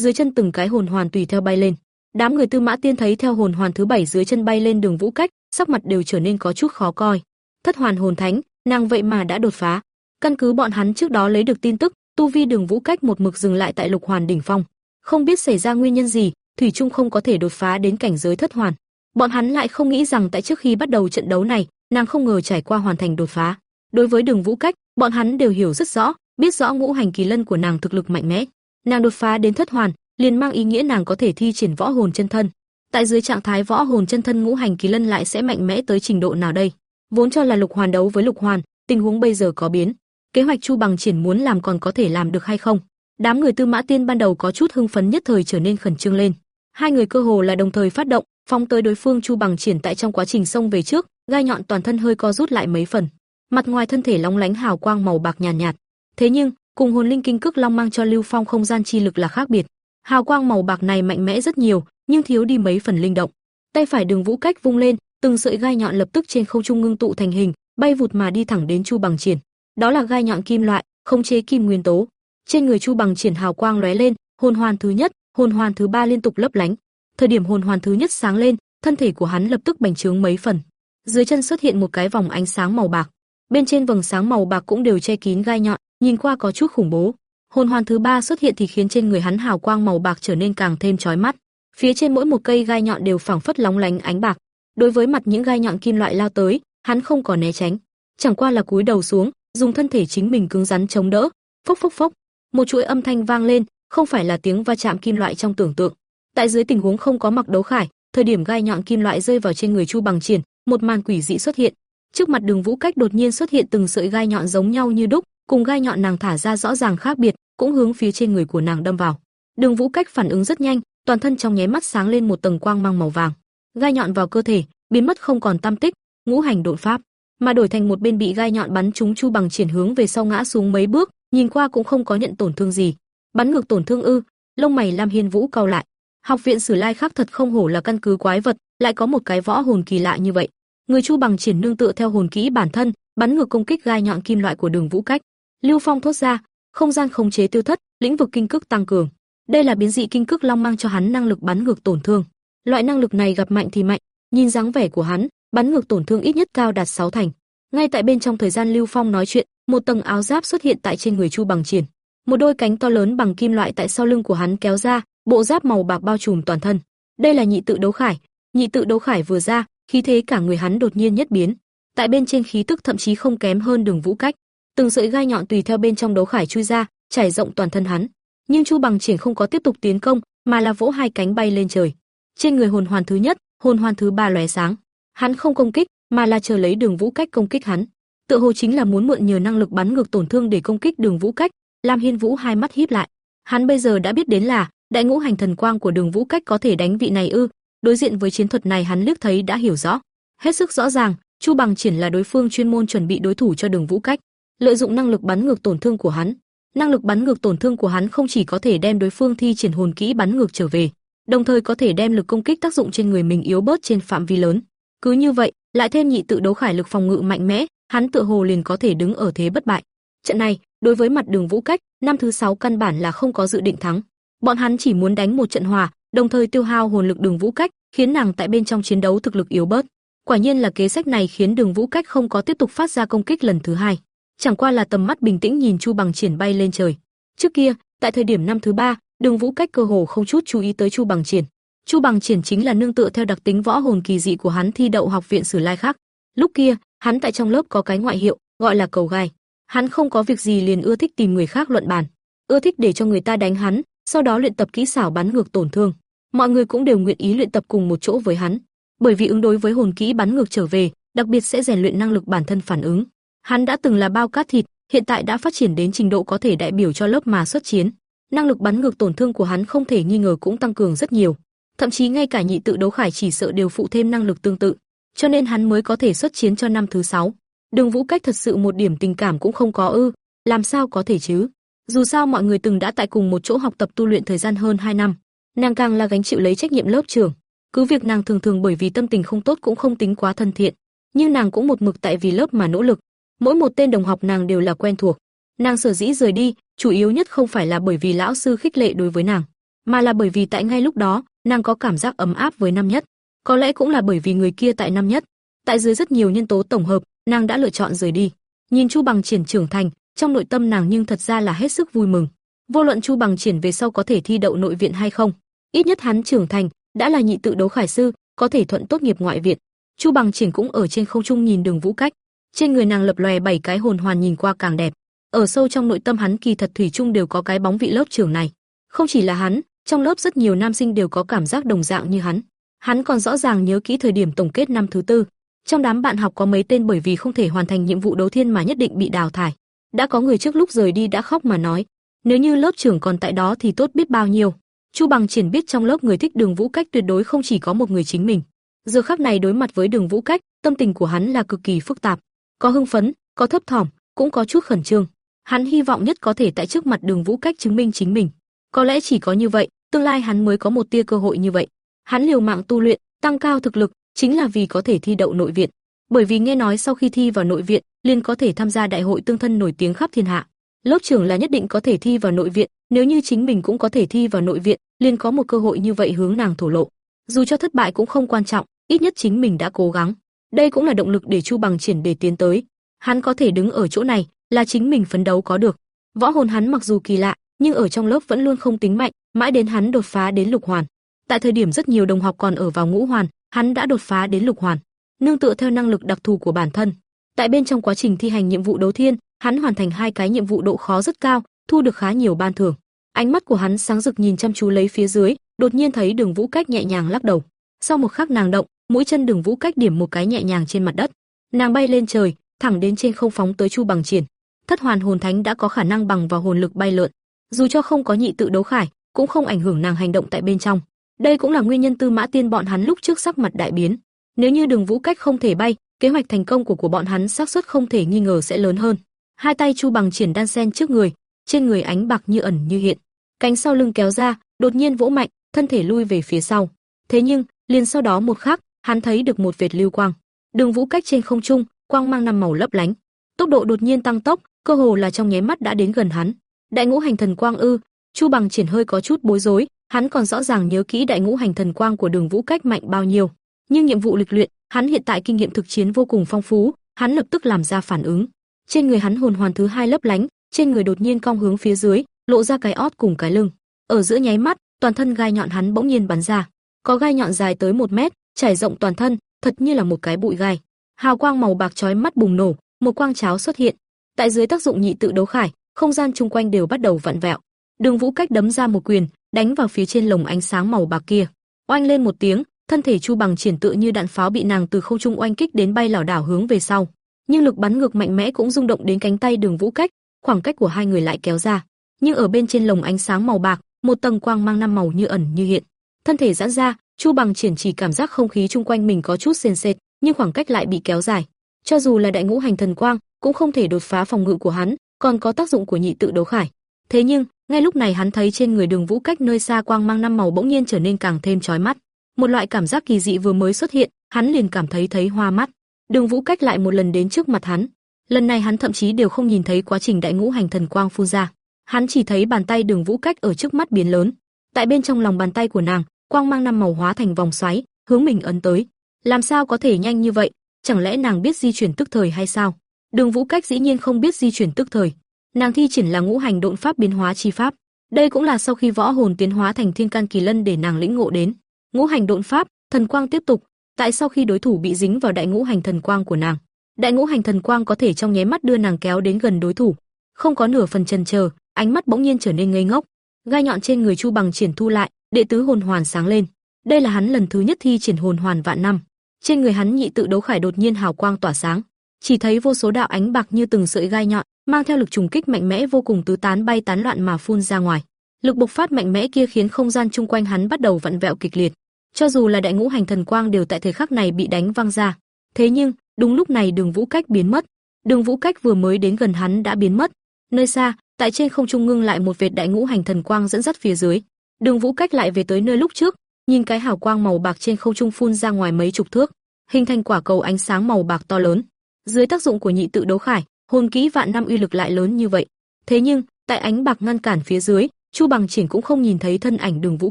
dưới chân từng cái hồn hoàn tùy theo bay lên. Đám người Tư Mã Tiên thấy theo hồn hoàn thứ bảy dưới chân bay lên Đường Vũ Cách, sắc mặt đều trở nên có chút khó coi. Thất hoàn hồn thánh, nàng vậy mà đã đột phá. Căn cứ bọn hắn trước đó lấy được tin tức, tu vi Đường Vũ Cách một mực dừng lại tại lục hoàn đỉnh phong. Không biết xảy ra nguyên nhân gì, thủy trung không có thể đột phá đến cảnh giới thất hoàn. Bọn hắn lại không nghĩ rằng tại trước khi bắt đầu trận đấu này, nàng không ngờ trải qua hoàn thành đột phá. Đối với Đường Vũ Cách, bọn hắn đều hiểu rất rõ, biết rõ ngũ hành kỳ lân của nàng thực lực mạnh mẽ. Nàng đột phá đến thất hoàn, liền mang ý nghĩa nàng có thể thi triển võ hồn chân thân. Tại dưới trạng thái võ hồn chân thân ngũ hành kỳ lân lại sẽ mạnh mẽ tới trình độ nào đây? Vốn cho là lục hoàn đấu với lục hoàn, tình huống bây giờ có biến. Kế hoạch Chu Bằng triển muốn làm còn có thể làm được hay không? Đám người Tư Mã Tiên ban đầu có chút hưng phấn nhất thời trở nên khẩn trương lên. Hai người cơ hồ là đồng thời phát động, phóng tới đối phương Chu Bằng triển tại trong quá trình xông về trước, gai nhọn toàn thân hơi co rút lại mấy phần. Mặt ngoài thân thể long lánh hào quang màu bạc nhàn nhạt, nhạt. Thế nhưng, cùng hồn linh kinh cước long mang cho Lưu Phong không gian chi lực là khác biệt. Hào quang màu bạc này mạnh mẽ rất nhiều, nhưng thiếu đi mấy phần linh động. Tay phải Đường Vũ cách vung lên, từng sợi gai nhọn lập tức trên không trung ngưng tụ thành hình, bay vụt mà đi thẳng đến Chu Bằng Triển. Đó là gai nhọn kim loại, khống chế kim nguyên tố. Trên người Chu Bằng Triển hào quang lóe lên, hồn hoàn thứ nhất, hồn hoàn thứ ba liên tục lấp lánh. Thời điểm hồn hoàn thứ nhất sáng lên, thân thể của hắn lập tức bành trướng mấy phần. Dưới chân xuất hiện một cái vòng ánh sáng màu bạc. Bên trên vầng sáng màu bạc cũng đều che kín gai nhọn, nhìn qua có chút khủng bố. Hồn hoàn thứ ba xuất hiện thì khiến trên người hắn hào quang màu bạc trở nên càng thêm chói mắt. Phía trên mỗi một cây gai nhọn đều phảng phất lóng lánh ánh bạc. Đối với mặt những gai nhọn kim loại lao tới, hắn không có né tránh, chẳng qua là cúi đầu xuống, dùng thân thể chính mình cứng rắn chống đỡ. Phốc phốc phốc, một chuỗi âm thanh vang lên, không phải là tiếng va chạm kim loại trong tưởng tượng. Tại dưới tình huống không có mặc đấu khải, thời điểm gai nhọn kim loại rơi vào trên người Chu Bằng Triển, một màn quỷ dị xuất hiện. Trước mặt Đường Vũ Cách đột nhiên xuất hiện từng sợi gai nhọn giống nhau như đúc, cùng gai nhọn nàng thả ra rõ ràng khác biệt, cũng hướng phía trên người của nàng đâm vào. Đường Vũ Cách phản ứng rất nhanh, toàn thân trong nháy mắt sáng lên một tầng quang mang màu vàng. Gai nhọn vào cơ thể, biến mất không còn tăm tích, ngũ hành độn pháp, mà đổi thành một bên bị gai nhọn bắn trúng Chu Bằng triển hướng về sau ngã xuống mấy bước, nhìn qua cũng không có nhận tổn thương gì. Bắn ngược tổn thương ư? Lông mày Lam Hiên Vũ cau lại. Học viện Sử Lai khác thật không hổ là căn cứ quái vật, lại có một cái võ hồn kỳ lạ như vậy. Người Chu Bằng triển nương tựa theo hồn kỹ bản thân, bắn ngược công kích gai nhọn kim loại của Đường Vũ Cách. Lưu Phong thốt ra, không gian khống chế tiêu thất, lĩnh vực kinh cực tăng cường. Đây là biến dị kinh cực long mang cho hắn năng lực bắn ngược tổn thương. Loại năng lực này gặp mạnh thì mạnh, nhìn dáng vẻ của hắn, bắn ngược tổn thương ít nhất cao đạt 6 thành. Ngay tại bên trong thời gian Lưu Phong nói chuyện, một tầng áo giáp xuất hiện tại trên người Chu Bằng Triển. Một đôi cánh to lớn bằng kim loại tại sau lưng của hắn kéo ra, bộ giáp màu bạc bao trùm toàn thân. Đây là nhị tự đấu khải, nhị tự đấu khải vừa ra, khí thế cả người hắn đột nhiên nhất biến. Tại bên trên khí tức thậm chí không kém hơn Đường Vũ Cách. Từng sợi gai nhọn tùy theo bên trong đấu khải chui ra, trải rộng toàn thân hắn. Nhưng Chu Bằng Triển không có tiếp tục tiến công, mà là vỗ hai cánh bay lên trời. Trên người hồn hoàn thứ nhất, hồn hoàn thứ ba lóe sáng. Hắn không công kích, mà là chờ lấy Đường Vũ Cách công kích hắn. Tựa hồ chính là muốn mượn nhờ năng lực bắn ngược tổn thương để công kích Đường Vũ Cách. Lam Hiên Vũ hai mắt híp lại. Hắn bây giờ đã biết đến là đại ngũ hành thần quang của Đường Vũ Cách có thể đánh vị này ư? Đối diện với chiến thuật này hắn liếc thấy đã hiểu rõ, hết sức rõ ràng, Chu Bằng Triển là đối phương chuyên môn chuẩn bị đối thủ cho Đường Vũ Cách, lợi dụng năng lực bắn ngược tổn thương của hắn. Năng lực bắn ngược tổn thương của hắn không chỉ có thể đem đối phương thi triển hồn kỹ bắn ngược trở về, đồng thời có thể đem lực công kích tác dụng trên người mình yếu bớt trên phạm vi lớn. Cứ như vậy, lại thêm nhị tự đấu khải lực phòng ngự mạnh mẽ, hắn tựa hồ liền có thể đứng ở thế bất bại. Trận này, đối với mặt Đường Vũ Cách, năm thứ sáu căn bản là không có dự định thắng. Bọn hắn chỉ muốn đánh một trận hòa, đồng thời tiêu hao hồn lực Đường Vũ Cách, khiến nàng tại bên trong chiến đấu thực lực yếu bớt. Quả nhiên là kế sách này khiến Đường Vũ Cách không có tiếp tục phát ra công kích lần thứ hai, chẳng qua là tầm mắt bình tĩnh nhìn Chu Bằng Triển bay lên trời. Trước kia, tại thời điểm năm thứ ba, Đường Vũ Cách cơ hồ không chút chú ý tới Chu Bằng Triển. Chu Bằng Triển chính là nương tựa theo đặc tính võ hồn kỳ dị của hắn thi đậu học viện Sử Lai khác. Lúc kia, hắn tại trong lớp có cái ngoại hiệu, gọi là cầu gai. Hắn không có việc gì liền ưa thích tìm người khác luận bàn, ưa thích để cho người ta đánh hắn, sau đó luyện tập kỹ xảo bắn ngược tổn thương. Mọi người cũng đều nguyện ý luyện tập cùng một chỗ với hắn, bởi vì ứng đối với hồn kỹ bắn ngược trở về, đặc biệt sẽ rèn luyện năng lực bản thân phản ứng. Hắn đã từng là bao cát thịt, hiện tại đã phát triển đến trình độ có thể đại biểu cho lớp mà xuất chiến. Năng lực bắn ngược tổn thương của hắn không thể nghi ngờ cũng tăng cường rất nhiều. Thậm chí ngay cả nhị tự đấu khải chỉ sợ đều phụ thêm năng lực tương tự, cho nên hắn mới có thể xuất chiến cho năm thứ sáu. Đường Vũ Cách thật sự một điểm tình cảm cũng không có ư? làm sao có thể chứ? Dù sao mọi người từng đã tại cùng một chỗ học tập tu luyện thời gian hơn 2 năm, nàng càng là gánh chịu lấy trách nhiệm lớp trưởng. Cứ việc nàng thường thường bởi vì tâm tình không tốt cũng không tính quá thân thiện, nhưng nàng cũng một mực tại vì lớp mà nỗ lực. Mỗi một tên đồng học nàng đều là quen thuộc. Nàng sở dĩ rời đi, chủ yếu nhất không phải là bởi vì lão sư khích lệ đối với nàng, mà là bởi vì tại ngay lúc đó, nàng có cảm giác ấm áp với năm nhất. Có lẽ cũng là bởi vì người kia tại năm nhất. Tại dưới rất nhiều nhân tố tổng hợp, nàng đã lựa chọn rời đi. Nhìn Chu Bằng Triển trưởng thành, trong nội tâm nàng nhưng thật ra là hết sức vui mừng. Vô luận Chu Bằng Triển về sau có thể thi đậu nội viện hay không, ít nhất hắn trưởng thành, đã là nhị tự đấu khải sư, có thể thuận tốt nghiệp ngoại viện. Chu Bằng Triển cũng ở trên không trung nhìn Đường Vũ Cách, trên người nàng lập lòe bảy cái hồn hoàn nhìn qua càng đẹp. Ở sâu trong nội tâm hắn kỳ thật thủy chung đều có cái bóng vị lớp trưởng này. Không chỉ là hắn, trong lớp rất nhiều nam sinh đều có cảm giác đồng dạng như hắn. Hắn còn rõ ràng nhớ kỹ thời điểm tổng kết năm thứ tư, trong đám bạn học có mấy tên bởi vì không thể hoàn thành nhiệm vụ đấu thiên mà nhất định bị đào thải. Đã có người trước lúc rời đi đã khóc mà nói, nếu như lớp trưởng còn tại đó thì tốt biết bao nhiêu. Chu Bằng Triển biết trong lớp người thích Đường Vũ Cách tuyệt đối không chỉ có một người chính mình. Giờ khắc này đối mặt với Đường Vũ Cách, tâm tình của hắn là cực kỳ phức tạp, có hưng phấn, có thấp thỏm, cũng có chút khẩn trương. Hắn hy vọng nhất có thể tại trước mặt Đường Vũ Cách chứng minh chính mình. Có lẽ chỉ có như vậy, tương lai hắn mới có một tia cơ hội như vậy. Hắn liều mạng tu luyện, tăng cao thực lực, chính là vì có thể thi đậu nội viện. Bởi vì nghe nói sau khi thi vào nội viện, liền có thể tham gia đại hội tương thân nổi tiếng khắp thiên hạ. Lớp trưởng là nhất định có thể thi vào nội viện, nếu như chính mình cũng có thể thi vào nội viện, liền có một cơ hội như vậy hướng nàng thổ lộ. Dù cho thất bại cũng không quan trọng, ít nhất chính mình đã cố gắng. Đây cũng là động lực để Chu Bằng triển để tiến tới. Hắn có thể đứng ở chỗ này, là chính mình phấn đấu có được. Võ hồn hắn mặc dù kỳ lạ, nhưng ở trong lớp vẫn luôn không tính mạnh, mãi đến hắn đột phá đến lục hoàn. Tại thời điểm rất nhiều đồng học còn ở vào ngũ hoàn, hắn đã đột phá đến lục hoàn. Nương tựa theo năng lực đặc thù của bản thân, tại bên trong quá trình thi hành nhiệm vụ đấu thiên, hắn hoàn thành hai cái nhiệm vụ độ khó rất cao, thu được khá nhiều ban thưởng. Ánh mắt của hắn sáng rực nhìn chăm chú lấy phía dưới, đột nhiên thấy Đường Vũ Cách nhẹ nhàng lắc đầu. Sau một khắc nàng động, mũi chân Đường Vũ Cách điểm một cái nhẹ nhàng trên mặt đất. Nàng bay lên trời, thẳng đến trên không phóng tới Chu Bằng Triển. Thất hoàn hồn thánh đã có khả năng bằng vào hồn lực bay lượn, dù cho không có nhị tự đấu khải, cũng không ảnh hưởng nàng hành động tại bên trong. Đây cũng là nguyên nhân Tư Mã Tiên bọn hắn lúc trước sắc mặt đại biến. Nếu như Đường Vũ Cách không thể bay, kế hoạch thành công của của bọn hắn xác suất không thể nghi ngờ sẽ lớn hơn. Hai tay Chu Bằng triển đan sen trước người, trên người ánh bạc như ẩn như hiện. Cánh sau lưng kéo ra, đột nhiên vỗ mạnh, thân thể lui về phía sau. Thế nhưng, liền sau đó một khắc, hắn thấy được một vệt lưu quang. Đường Vũ Cách trên không trung, quang mang năm màu lấp lánh. Tốc độ đột nhiên tăng tốc, cơ hồ là trong nháy mắt đã đến gần hắn. Đại ngũ hành thần quang ư? Chu Bằng triển hơi có chút bối rối, hắn còn rõ ràng nhớ kỹ đại ngũ hành thần quang của Đường Vũ Cách mạnh bao nhiêu, nhưng nhiệm vụ lịch luyện, hắn hiện tại kinh nghiệm thực chiến vô cùng phong phú, hắn lập tức làm ra phản ứng. Trên người hắn hồn hoàn thứ hai lấp lánh, trên người đột nhiên cong hướng phía dưới, lộ ra cái ót cùng cái lưng. Ở giữa nháy mắt, toàn thân gai nhọn hắn bỗng nhiên bắn ra. Có gai nhọn dài tới một mét, trải rộng toàn thân, thật như là một cái bụi gai. Hào quang màu bạc chói mắt bùng nổ, một quang cháo xuất hiện. Tại dưới tác dụng nhị tự đấu khải, không gian chung quanh đều bắt đầu vặn vẹo. Đường Vũ cách đấm ra một quyền, đánh vào phía trên lồng ánh sáng màu bạc kia. Oanh lên một tiếng, thân thể Chu Bằng triển tự như đạn pháo bị nàng từ không trung oanh kích đến bay lảo đảo hướng về sau. Nhưng lực bắn ngược mạnh mẽ cũng rung động đến cánh tay Đường Vũ cách, khoảng cách của hai người lại kéo ra. Nhưng ở bên trên lồng ánh sáng màu bạc, một tầng quang mang năm màu như ẩn như hiện. Thân thể giãn ra, Chu Bằng triển chỉ cảm giác không khí chung quanh mình có chút sền sệt, nhưng khoảng cách lại bị kéo dài. Cho dù là đại ngũ hành thần quang, cũng không thể đột phá phòng ngự của hắn, còn có tác dụng của nhị tự đấu khải. Thế nhưng, ngay lúc này hắn thấy trên người Đường Vũ Cách nơi xa quang mang năm màu bỗng nhiên trở nên càng thêm chói mắt. Một loại cảm giác kỳ dị vừa mới xuất hiện, hắn liền cảm thấy thấy hoa mắt. Đường Vũ Cách lại một lần đến trước mặt hắn. Lần này hắn thậm chí đều không nhìn thấy quá trình đại ngũ hành thần quang phun ra. Hắn chỉ thấy bàn tay Đường Vũ Cách ở trước mắt biến lớn. Tại bên trong lòng bàn tay của nàng, quang mang năm màu hóa thành vòng xoáy, hướng mình ấn tới. Làm sao có thể nhanh như vậy? Chẳng lẽ nàng biết di chuyển tức thời hay sao? Đường Vũ Cách dĩ nhiên không biết di chuyển tức thời. Nàng thi triển là ngũ hành độn pháp biến hóa chi pháp. Đây cũng là sau khi võ hồn tiến hóa thành thiên can kỳ lân để nàng lĩnh ngộ đến. Ngũ hành độn pháp, thần quang tiếp tục, tại sau khi đối thủ bị dính vào đại ngũ hành thần quang của nàng. Đại ngũ hành thần quang có thể trong nháy mắt đưa nàng kéo đến gần đối thủ, không có nửa phần chần chờ, ánh mắt bỗng nhiên trở nên ngây ngốc. Gai nhọn trên người Chu Bằng triển thu lại, đệ tứ hồn hoàn sáng lên. Đây là hắn lần thứ nhất thi triển hồn hoàn vạn năm. Trên người hắn nhị tự đấu khải đột nhiên hào quang tỏa sáng, chỉ thấy vô số đạo ánh bạc như từng sợi gai nhọn, mang theo lực trùng kích mạnh mẽ vô cùng tứ tán bay tán loạn mà phun ra ngoài. Lực bộc phát mạnh mẽ kia khiến không gian chung quanh hắn bắt đầu vặn vẹo kịch liệt. Cho dù là đại ngũ hành thần quang đều tại thời khắc này bị đánh văng ra. Thế nhưng, đúng lúc này Đường Vũ Cách biến mất. Đường Vũ Cách vừa mới đến gần hắn đã biến mất. Nơi xa, tại trên không trung ngưng lại một vệt đại ngũ hành thần quang dẫn dắt phía dưới. Đường Vũ cách lại về tới nơi lúc trước, nhìn cái hào quang màu bạc trên không trung phun ra ngoài mấy chục thước, hình thành quả cầu ánh sáng màu bạc to lớn. Dưới tác dụng của nhị tự đấu khải, hồn kỹ vạn năm uy lực lại lớn như vậy. Thế nhưng, tại ánh bạc ngăn cản phía dưới, Chu Bằng Triển cũng không nhìn thấy thân ảnh Đường Vũ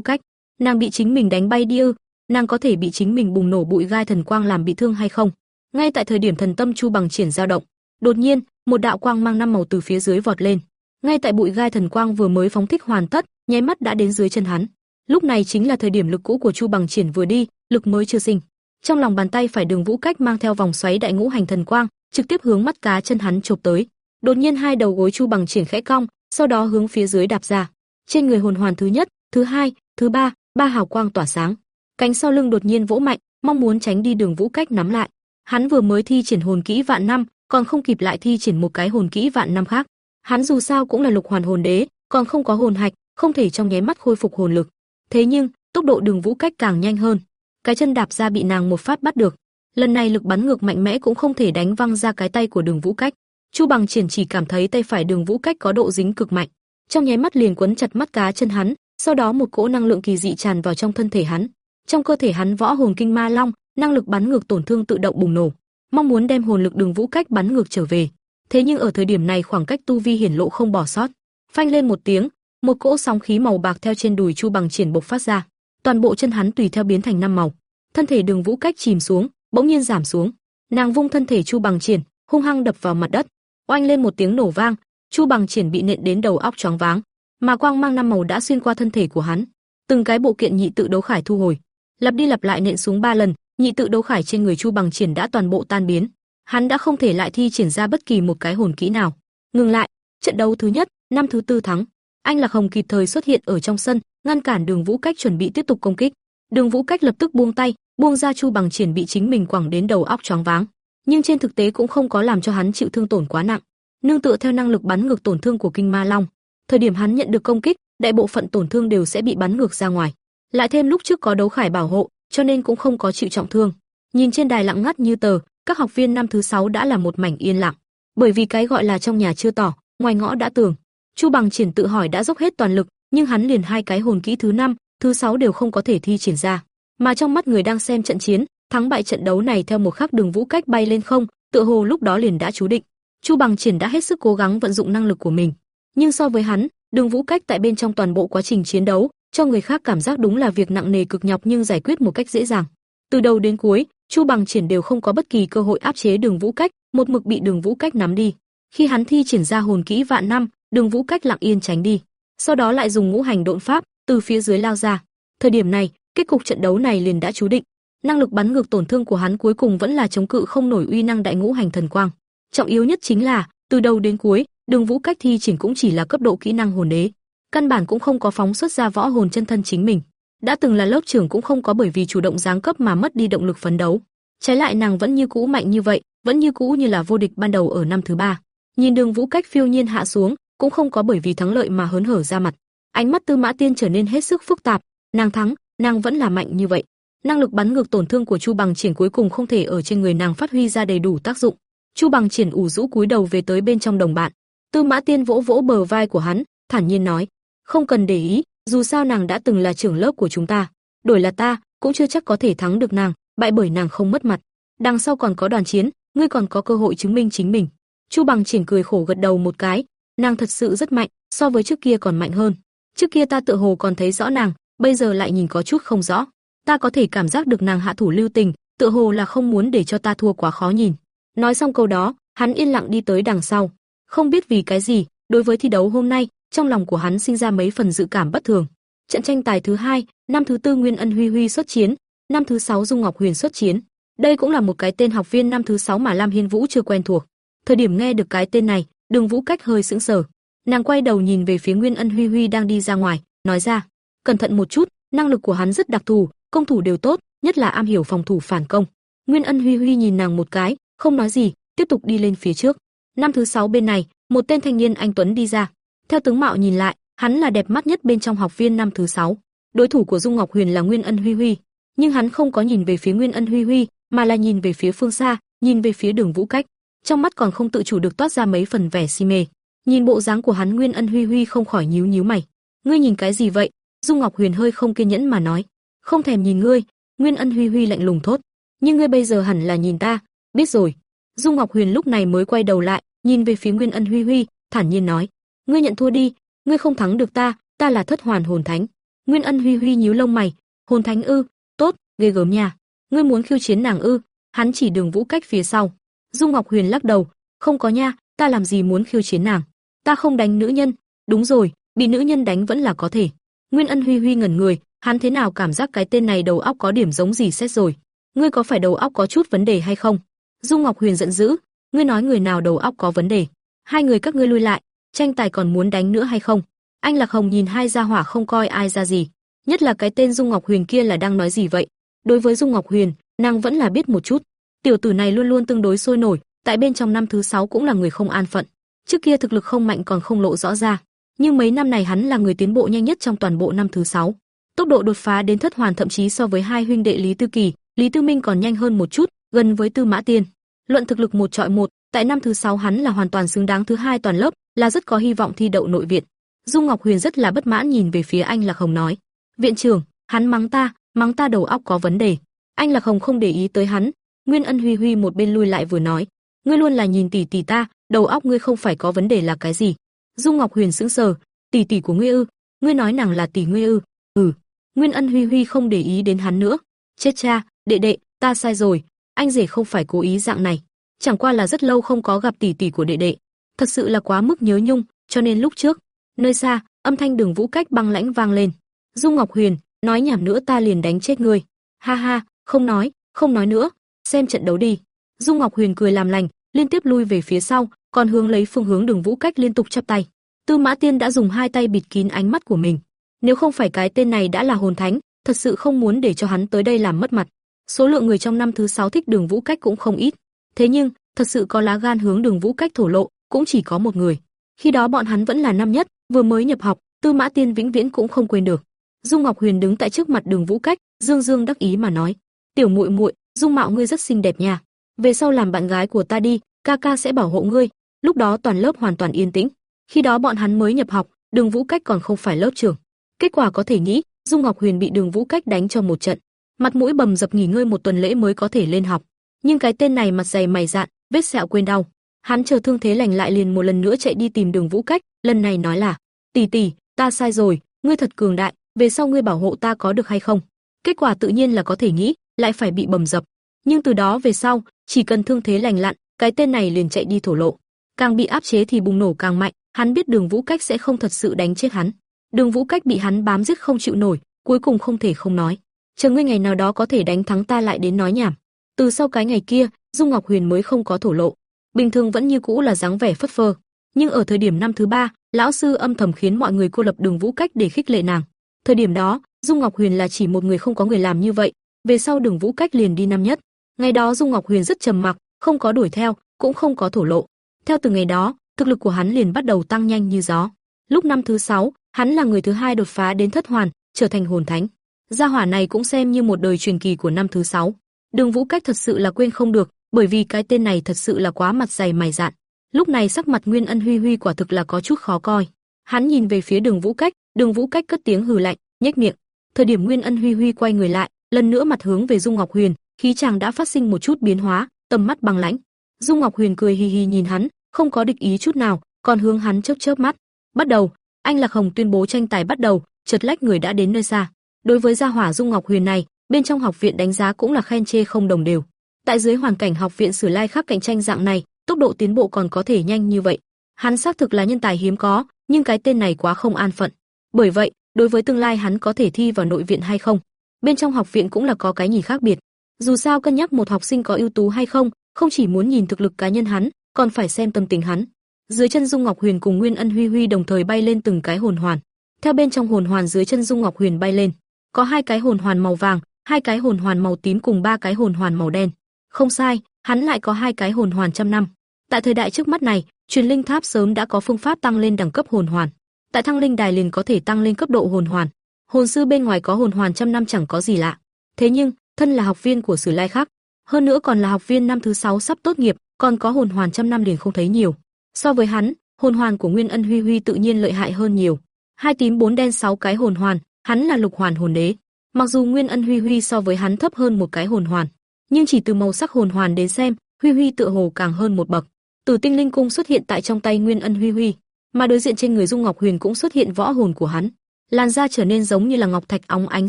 Cách. Nàng bị chính mình đánh bay đi ư? Nàng có thể bị chính mình bùng nổ bụi gai thần quang làm bị thương hay không? Ngay tại thời điểm thần tâm Chu Bằng Triển dao động, đột nhiên, một đạo quang mang năm màu từ phía dưới vọt lên. Ngay tại bụi gai thần quang vừa mới phóng thích hoàn tất, nháy mắt đã đến dưới chân hắn. Lúc này chính là thời điểm lực cũ của Chu Bằng Triển vừa đi, lực mới chưa sinh. Trong lòng bàn tay phải Đường Vũ Cách mang theo vòng xoáy đại ngũ hành thần quang, trực tiếp hướng mắt cá chân hắn chụp tới. Đột nhiên hai đầu gối Chu Bằng Triển khẽ cong, sau đó hướng phía dưới đạp ra. Trên người hồn hoàn thứ nhất, thứ hai, thứ ba, ba hào quang tỏa sáng. Cánh sau lưng đột nhiên vỗ mạnh, mong muốn tránh đi Đường Vũ Cách nắm lại. Hắn vừa mới thi triển hồn kỹ vạn năm, còn không kịp lại thi triển một cái hồn kỹ vạn năm khác. Hắn dù sao cũng là lục hoàn hồn đế, còn không có hồn hạch, không thể trong nháy mắt khôi phục hồn lực. Thế nhưng, tốc độ Đường Vũ Cách càng nhanh hơn. Cái chân đạp ra bị nàng một phát bắt được. Lần này lực bắn ngược mạnh mẽ cũng không thể đánh văng ra cái tay của Đường Vũ Cách. Chu Bằng Triển chỉ cảm thấy tay phải Đường Vũ Cách có độ dính cực mạnh, trong nháy mắt liền quấn chặt mắt cá chân hắn, sau đó một cỗ năng lượng kỳ dị tràn vào trong thân thể hắn. Trong cơ thể hắn võ hồn kinh ma long, năng lực bắn ngược tổn thương tự động bùng nổ, mong muốn đem hồn lực Đường Vũ Cách bắn ngược trở về. Thế nhưng ở thời điểm này khoảng cách tu vi hiển lộ không bỏ sót. Phanh lên một tiếng, một cỗ sóng khí màu bạc theo trên đùi Chu Bằng Triển bộc phát ra, toàn bộ chân hắn tùy theo biến thành năm màu. Thân thể Đường Vũ Cách chìm xuống, bỗng nhiên giảm xuống. Nàng vung thân thể Chu Bằng Triển, hung hăng đập vào mặt đất, oanh lên một tiếng nổ vang, Chu Bằng Triển bị nện đến đầu óc choáng váng, mà quang mang năm màu đã xuyên qua thân thể của hắn. Từng cái bộ kiện nhị tự đấu khải thu hồi, lặp đi lặp lại nện xuống ba lần, nhị tự đấu khải trên người Chu Bằng Triển đã toàn bộ tan biến. Hắn đã không thể lại thi triển ra bất kỳ một cái hồn kỹ nào. Ngừng lại, trận đấu thứ nhất, năm thứ tư thắng. Anh Lạc Hồng kịp thời xuất hiện ở trong sân, ngăn cản Đường Vũ Cách chuẩn bị tiếp tục công kích. Đường Vũ Cách lập tức buông tay, buông ra Chu Bằng Triển bị chính mình quẳng đến đầu óc choáng váng, nhưng trên thực tế cũng không có làm cho hắn chịu thương tổn quá nặng. Nương tựa theo năng lực bắn ngược tổn thương của Kinh Ma Long, thời điểm hắn nhận được công kích, đại bộ phận tổn thương đều sẽ bị bắn ngược ra ngoài. Lại thêm lúc trước có đấu khải bảo hộ, cho nên cũng không có chịu trọng thương. Nhìn trên đài lặng ngắt như tờ, các học viên năm thứ sáu đã là một mảnh yên lặng, bởi vì cái gọi là trong nhà chưa tỏ, ngoài ngõ đã tường. Chu Bằng Triển tự hỏi đã dốc hết toàn lực, nhưng hắn liền hai cái hồn kỹ thứ năm, thứ sáu đều không có thể thi triển ra. Mà trong mắt người đang xem trận chiến, thắng bại trận đấu này theo một khắc đường vũ cách bay lên không, tựa hồ lúc đó liền đã chú định. Chu Bằng Triển đã hết sức cố gắng vận dụng năng lực của mình, nhưng so với hắn, Đường Vũ Cách tại bên trong toàn bộ quá trình chiến đấu, cho người khác cảm giác đúng là việc nặng nề cực nhọc nhưng giải quyết một cách dễ dàng. Từ đầu đến cuối, Chu Bằng Triển đều không có bất kỳ cơ hội áp chế Đường Vũ Cách, một mực bị Đường Vũ Cách nắm đi. Khi hắn thi triển ra hồn kỹ vạn năm, Đường Vũ Cách lặng yên tránh đi, sau đó lại dùng ngũ hành độn pháp từ phía dưới lao ra. Thời điểm này, kết cục trận đấu này liền đã chú định. Năng lực bắn ngược tổn thương của hắn cuối cùng vẫn là chống cự không nổi uy năng đại ngũ hành thần quang. Trọng yếu nhất chính là, từ đầu đến cuối, Đường Vũ cách thi triển cũng chỉ là cấp độ kỹ năng hồn đế, căn bản cũng không có phóng xuất ra võ hồn chân thân chính mình. Đã từng là lớp trưởng cũng không có bởi vì chủ động giáng cấp mà mất đi động lực phấn đấu. Trái lại nàng vẫn như cũ mạnh như vậy, vẫn như cũ như là vô địch ban đầu ở năm thứ ba. Nhìn Đường Vũ cách phiêu nhiên hạ xuống, cũng không có bởi vì thắng lợi mà hớn hở ra mặt. Ánh mắt Tư Mã Tiên trở nên hết sức phức tạp, nàng thắng, nàng vẫn là mạnh như vậy. Năng lực bắn ngược tổn thương của Chu Bằng Triển cuối cùng không thể ở trên người nàng phát huy ra đầy đủ tác dụng. Chu Bằng Triển ủ rũ cúi đầu về tới bên trong đồng bạn. Tư Mã Tiên vỗ vỗ bờ vai của hắn, thản nhiên nói, không cần để ý, dù sao nàng đã từng là trưởng lớp của chúng ta, đổi là ta, cũng chưa chắc có thể thắng được nàng, bại bởi nàng không mất mặt. Đằng sau còn có đoàn chiến, ngươi còn có cơ hội chứng minh chính mình. Chu Bằng Triển cười khổ gật đầu một cái, nàng thật sự rất mạnh, so với trước kia còn mạnh hơn. Trước kia ta tựa hồ còn thấy rõ nàng, bây giờ lại nhìn có chút không rõ. Ta có thể cảm giác được nàng hạ thủ lưu tình, tựa hồ là không muốn để cho ta thua quá khó nhìn. Nói xong câu đó, hắn yên lặng đi tới đằng sau. Không biết vì cái gì, đối với thi đấu hôm nay, trong lòng của hắn sinh ra mấy phần dự cảm bất thường. Trận tranh tài thứ hai, năm thứ tư Nguyên Ân Huy Huy xuất chiến, năm thứ sáu Dung Ngọc Huyền xuất chiến. Đây cũng là một cái tên học viên năm thứ sáu mà Lam Hiên Vũ chưa quen thuộc. Thời điểm nghe được cái tên này, Đường Vũ Cách hơi sững sờ. Nàng quay đầu nhìn về phía Nguyên Ân Huy Huy đang đi ra ngoài, nói ra: "Cẩn thận một chút, năng lực của hắn rất đặc thù, công thủ đều tốt, nhất là am hiểu phòng thủ phản công." Nguyên Ân Huy Huy nhìn nàng một cái, không nói gì, tiếp tục đi lên phía trước. Năm thứ sáu bên này, một tên thanh niên anh tuấn đi ra. Theo tướng mạo nhìn lại, hắn là đẹp mắt nhất bên trong học viên năm thứ sáu. Đối thủ của Dung Ngọc Huyền là Nguyên Ân Huy Huy, nhưng hắn không có nhìn về phía Nguyên Ân Huy Huy, mà là nhìn về phía phương xa, nhìn về phía Đường Vũ Cách. Trong mắt còn không tự chủ được toát ra mấy phần vẻ si mê. Nhìn bộ dáng của hắn Nguyên Ân Huy Huy không khỏi nhíu nhíu mày. Ngươi nhìn cái gì vậy? Dung Ngọc Huyền hơi không kiên nhẫn mà nói. Không thèm nhìn ngươi, Nguyên Ân Huy Huy lạnh lùng thốt. Nhưng ngươi bây giờ hẳn là nhìn ta, biết rồi. Dung Ngọc Huyền lúc này mới quay đầu lại, nhìn về phía Nguyên Ân Huy Huy, thản nhiên nói: "Ngươi nhận thua đi, ngươi không thắng được ta, ta là Thất Hoàn Hồn Thánh." Nguyên Ân Huy Huy nhíu lông mày, "Hồn Thánh ư? Tốt, ghê gớm nha. Ngươi muốn khiêu chiến nàng ư?" Hắn chỉ Đường Vũ Cách phía sau. Dung Ngọc Huyền lắc đầu, "Không có nha, ta làm gì muốn khiêu chiến nàng? Ta không đánh nữ nhân." "Đúng rồi, bị nữ nhân đánh vẫn là có thể." Nguyên Ân Huy Huy ngẩn người, hắn thế nào cảm giác cái tên này đầu óc có điểm giống gì xét rồi. Ngươi có phải đầu óc có chút vấn đề hay không? Dung Ngọc Huyền giận dữ, ngươi nói người nào đầu óc có vấn đề? Hai người các ngươi lui lại, tranh tài còn muốn đánh nữa hay không? Anh Lạc Hồng nhìn hai gia hỏa không coi ai ra gì, nhất là cái tên Dung Ngọc Huyền kia là đang nói gì vậy? Đối với Dung Ngọc Huyền, nàng vẫn là biết một chút. Tiểu tử này luôn luôn tương đối sôi nổi, tại bên trong năm thứ sáu cũng là người không an phận. Trước kia thực lực không mạnh còn không lộ rõ ra, nhưng mấy năm này hắn là người tiến bộ nhanh nhất trong toàn bộ năm thứ sáu. Tốc độ đột phá đến thất hoàn thậm chí so với hai huynh đệ Lý Tư Kỳ, Lý Tư Minh còn nhanh hơn một chút, gần với Tư Mã Tiên. Luận thực lực một trọi một, tại năm thứ sáu hắn là hoàn toàn xứng đáng thứ hai toàn lớp, là rất có hy vọng thi đậu nội viện. Dung Ngọc Huyền rất là bất mãn nhìn về phía anh Lạc Hồng nói: "Viện trưởng, hắn mắng ta, mắng ta đầu óc có vấn đề." Anh Lạc Hồng không để ý tới hắn, Nguyên Ân Huy Huy một bên lui lại vừa nói: "Ngươi luôn là nhìn tỷ tỷ ta, đầu óc ngươi không phải có vấn đề là cái gì?" Dung Ngọc Huyền sững sờ, "Tỷ tỷ của ngươi ư? Ngươi nói nàng là tỷ ngươi ư?" "Ừ." Nguyên Ân Huy Huy không để ý đến hắn nữa. "Chết cha, đệ đệ, ta sai rồi, anh rể không phải cố ý dạng này, chẳng qua là rất lâu không có gặp tỷ tỷ của đệ đệ, thật sự là quá mức nhớ nhung, cho nên lúc trước, nơi xa, âm thanh Đường Vũ Cách băng lãnh vang lên. Dung Ngọc Huyền, nói nhảm nữa ta liền đánh chết ngươi. Ha ha, không nói, không nói nữa, xem trận đấu đi. Dung Ngọc Huyền cười làm lành, liên tiếp lui về phía sau, còn hướng lấy phương hướng Đường Vũ Cách liên tục chắp tay. Tư Mã Tiên đã dùng hai tay bịt kín ánh mắt của mình. Nếu không phải cái tên này đã là hồn thánh, thật sự không muốn để cho hắn tới đây làm mất mặt. Số lượng người trong năm thứ sáu thích Đường Vũ Cách cũng không ít. Thế nhưng, thật sự có lá gan hướng Đường Vũ Cách thổ lộ, cũng chỉ có một người. Khi đó bọn hắn vẫn là năm nhất, vừa mới nhập học, Tư Mã Tiên vĩnh viễn cũng không quên được. Dung Ngọc Huyền đứng tại trước mặt Đường Vũ Cách, dương dương đắc ý mà nói: "Tiểu muội muội, dung mạo ngươi rất xinh đẹp nha. Về sau làm bạn gái của ta đi, ca ca sẽ bảo hộ ngươi." Lúc đó toàn lớp hoàn toàn yên tĩnh. Khi đó bọn hắn mới nhập học, Đường Vũ Cách còn không phải lớp trưởng. Kết quả có thể nghĩ, Dung Ngọc Huyền bị Đường Vũ Cách đánh cho một trận, mặt mũi bầm dập nghỉ ngơi một tuần lễ mới có thể lên học. Nhưng cái tên này mặt dày mày dạn, vết sẹo quên đau. Hắn chờ thương thế lành lại liền một lần nữa chạy đi tìm Đường Vũ Cách, lần này nói là: "Tỷ tỷ, ta sai rồi, ngươi thật cường đại, về sau ngươi bảo hộ ta có được hay không?" Kết quả tự nhiên là có thể nghĩ, lại phải bị bầm dập. Nhưng từ đó về sau, chỉ cần thương thế lành lặn, cái tên này liền chạy đi thổ lộ. Càng bị áp chế thì bùng nổ càng mạnh, hắn biết Đường Vũ Cách sẽ không thật sự đánh chết hắn. Đường Vũ Cách bị hắn bám giết không chịu nổi, cuối cùng không thể không nói chờ ngươi ngày nào đó có thể đánh thắng ta lại đến nói nhảm. Từ sau cái ngày kia, Dung Ngọc Huyền mới không có thổ lộ, bình thường vẫn như cũ là dáng vẻ phất phơ, nhưng ở thời điểm năm thứ ba, lão sư âm thầm khiến mọi người cô lập Đường Vũ Cách để khích lệ nàng. Thời điểm đó, Dung Ngọc Huyền là chỉ một người không có người làm như vậy, về sau Đường Vũ Cách liền đi năm nhất. Ngày đó Dung Ngọc Huyền rất trầm mặc, không có đuổi theo, cũng không có thổ lộ. Theo từ ngày đó, thực lực của hắn liền bắt đầu tăng nhanh như gió. Lúc năm thứ sáu, hắn là người thứ hai đột phá đến thất hoàn, trở thành hồn thánh. Gia hỏa này cũng xem như một đời truyền kỳ của năm thứ sáu. Đường Vũ Cách thật sự là quên không được, bởi vì cái tên này thật sự là quá mặt dày mày dạn. Lúc này sắc mặt Nguyên Ân Huy Huy quả thực là có chút khó coi. Hắn nhìn về phía Đường Vũ Cách, Đường Vũ Cách cất tiếng hừ lạnh, nhếch miệng. Thời điểm Nguyên Ân Huy Huy quay người lại, lần nữa mặt hướng về Dung Ngọc Huyền, khí chàng đã phát sinh một chút biến hóa, tầm mắt băng lãnh. Dung Ngọc Huyền cười hì hì nhìn hắn, không có địch ý chút nào, còn hướng hắn chớp chớp mắt. Bắt đầu, anh Lạc Hồng tuyên bố tranh tài bắt đầu, chợt lách người đã đến nơi xa. Đối với gia hỏa Dung Ngọc Huyền này, bên trong học viện đánh giá cũng là khen chê không đồng đều. Tại dưới hoàn cảnh học viện Sử Lai khắc cạnh tranh dạng này, tốc độ tiến bộ còn có thể nhanh như vậy. Hắn xác thực là nhân tài hiếm có, nhưng cái tên này quá không an phận. Bởi vậy, đối với tương lai hắn có thể thi vào nội viện hay không, bên trong học viện cũng là có cái nhìn khác biệt. Dù sao cân nhắc một học sinh có ưu tú hay không, không chỉ muốn nhìn thực lực cá nhân hắn, còn phải xem tâm tình hắn. Dưới chân Dung Ngọc Huyền cùng Nguyên Ân Huy Huy đồng thời bay lên từng cái hồn hoàn. Theo bên trong hồn hoàn dưới chân Dung Ngọc Huyền bay lên, có hai cái hồn hoàn màu vàng, hai cái hồn hoàn màu tím cùng ba cái hồn hoàn màu đen. Không sai, hắn lại có hai cái hồn hoàn trăm năm. Tại thời đại trước mắt này, truyền linh tháp sớm đã có phương pháp tăng lên đẳng cấp hồn hoàn. Tại thăng linh đài liền có thể tăng lên cấp độ hồn hoàn. Hồn sư bên ngoài có hồn hoàn trăm năm chẳng có gì lạ. Thế nhưng, thân là học viên của Sử Lai Khắc, hơn nữa còn là học viên năm thứ sáu sắp tốt nghiệp, còn có hồn hoàn trăm năm liền không thấy nhiều. So với hắn, hồn hoàn của Nguyên Ân Huy Huy tự nhiên lợi hại hơn nhiều. Hai tím bốn đen sáu cái hồn hoàn, hắn là lục hoàn hồn đế. Mặc dù Nguyên Ân Huy Huy so với hắn thấp hơn một cái hồn hoàn, nhưng chỉ từ màu sắc hồn hoàn đến xem, Huy Huy tựa hồ càng hơn một bậc. Tử Tinh Linh Cung xuất hiện tại trong tay Nguyên Ân Huy Huy, mà đối diện trên người Dung Ngọc Huyền cũng xuất hiện võ hồn của hắn. Làn da trở nên giống như là ngọc thạch óng ánh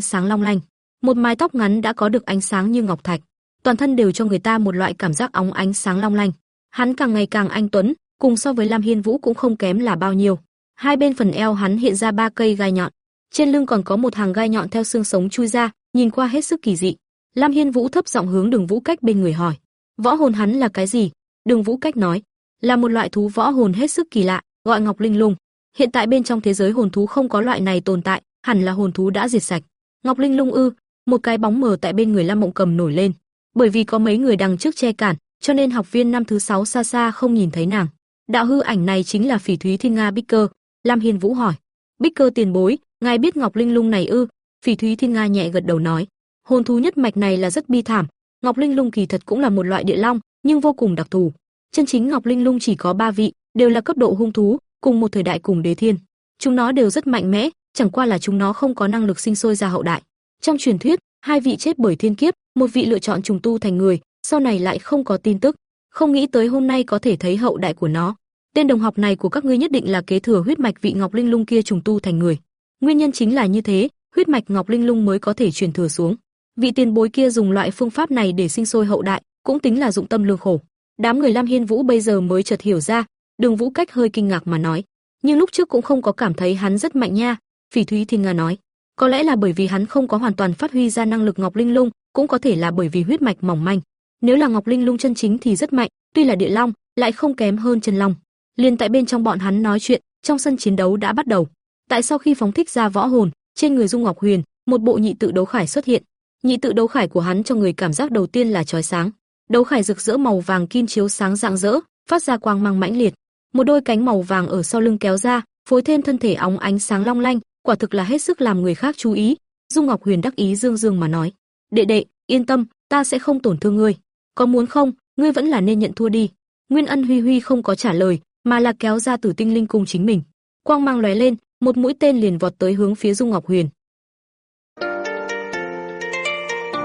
sáng long lanh, một mái tóc ngắn đã có được ánh sáng như ngọc thạch, toàn thân đều cho người ta một loại cảm giác óng ánh sáng long lanh. Hắn càng ngày càng anh tuấn, cùng so với Lam Hiên Vũ cũng không kém là bao nhiêu. Hai bên phần eo hắn hiện ra ba cây gai nhọn, trên lưng còn có một hàng gai nhọn theo xương sống chui ra, nhìn qua hết sức kỳ dị. Lam Hiên Vũ thấp giọng hướng Đường Vũ Cách bên người hỏi, võ hồn hắn là cái gì? Đường Vũ Cách nói, là một loại thú võ hồn hết sức kỳ lạ, gọi Ngọc Linh Lung. Hiện tại bên trong thế giới hồn thú không có loại này tồn tại, hẳn là hồn thú đã diệt sạch. Ngọc Linh Lung ư? Một cái bóng mờ tại bên người Lam Mộng Cầm nổi lên, bởi vì có mấy người đằng trước che cản, cho nên học viên năm thứ sáu xa xa không nhìn thấy nàng. Đạo hư ảnh này chính là Phỉ Thúy Thiên Nga Bích Cơ. Lam Hiên Vũ hỏi, Bích Cơ tiền bối, ngài biết Ngọc Linh Lung này ư? Phỉ Thúy Thiên Nga nhẹ gật đầu nói, hồn thú nhất mạch này là rất bi thảm. Ngọc Linh Lung kỳ thật cũng là một loại địa long, nhưng vô cùng đặc thù. Chân chính Ngọc Linh Lung chỉ có ba vị, đều là cấp độ hung thú, cùng một thời đại cùng đế thiên. Chúng nó đều rất mạnh mẽ, chẳng qua là chúng nó không có năng lực sinh sôi ra hậu đại. Trong truyền thuyết, hai vị chết bởi thiên kiếp, một vị lựa chọn trùng tu thành người, sau này lại không có tin tức, không nghĩ tới hôm nay có thể thấy hậu đại của nó. Tên đồng học này của các ngươi nhất định là kế thừa huyết mạch vị Ngọc Linh Lung kia trùng tu thành người. Nguyên nhân chính là như thế, huyết mạch Ngọc Linh Lung mới có thể truyền thừa xuống. Vị tiền bối kia dùng loại phương pháp này để sinh sôi hậu đại, cũng tính là dụng tâm lương khổ. Đám người Lam Hiên Vũ bây giờ mới chợt hiểu ra, Đường Vũ Cách hơi kinh ngạc mà nói, nhưng lúc trước cũng không có cảm thấy hắn rất mạnh nha, Phỉ Thúy Thiên Nga nói, có lẽ là bởi vì hắn không có hoàn toàn phát huy ra năng lực Ngọc Linh Lung, cũng có thể là bởi vì huyết mạch mỏng manh. Nếu là Ngọc Linh Lung chân chính thì rất mạnh, tuy là địa long, lại không kém hơn chân long. Liên tại bên trong bọn hắn nói chuyện, trong sân chiến đấu đã bắt đầu. Tại sau khi phóng thích ra võ hồn, trên người Dung Ngọc Huyền, một bộ nhị tự đấu khải xuất hiện. Nhị tự đấu khải của hắn cho người cảm giác đầu tiên là chói sáng. Đấu khải rực rỡ màu vàng kim chiếu sáng rạng rỡ, phát ra quang mang mãnh liệt. Một đôi cánh màu vàng ở sau lưng kéo ra, phối thêm thân thể óng ánh sáng long lanh, quả thực là hết sức làm người khác chú ý. Dung Ngọc Huyền đắc ý dương dương mà nói: "Đệ đệ, yên tâm, ta sẽ không tổn thương ngươi. Có muốn không, ngươi vẫn là nên nhận thua đi." Nguyên Ân Huy Huy không có trả lời, mà là kéo ra Tử Tinh Linh cung chính mình. Quang mang lóe lên, một mũi tên liền vọt tới hướng phía Dung Ngọc Huyền.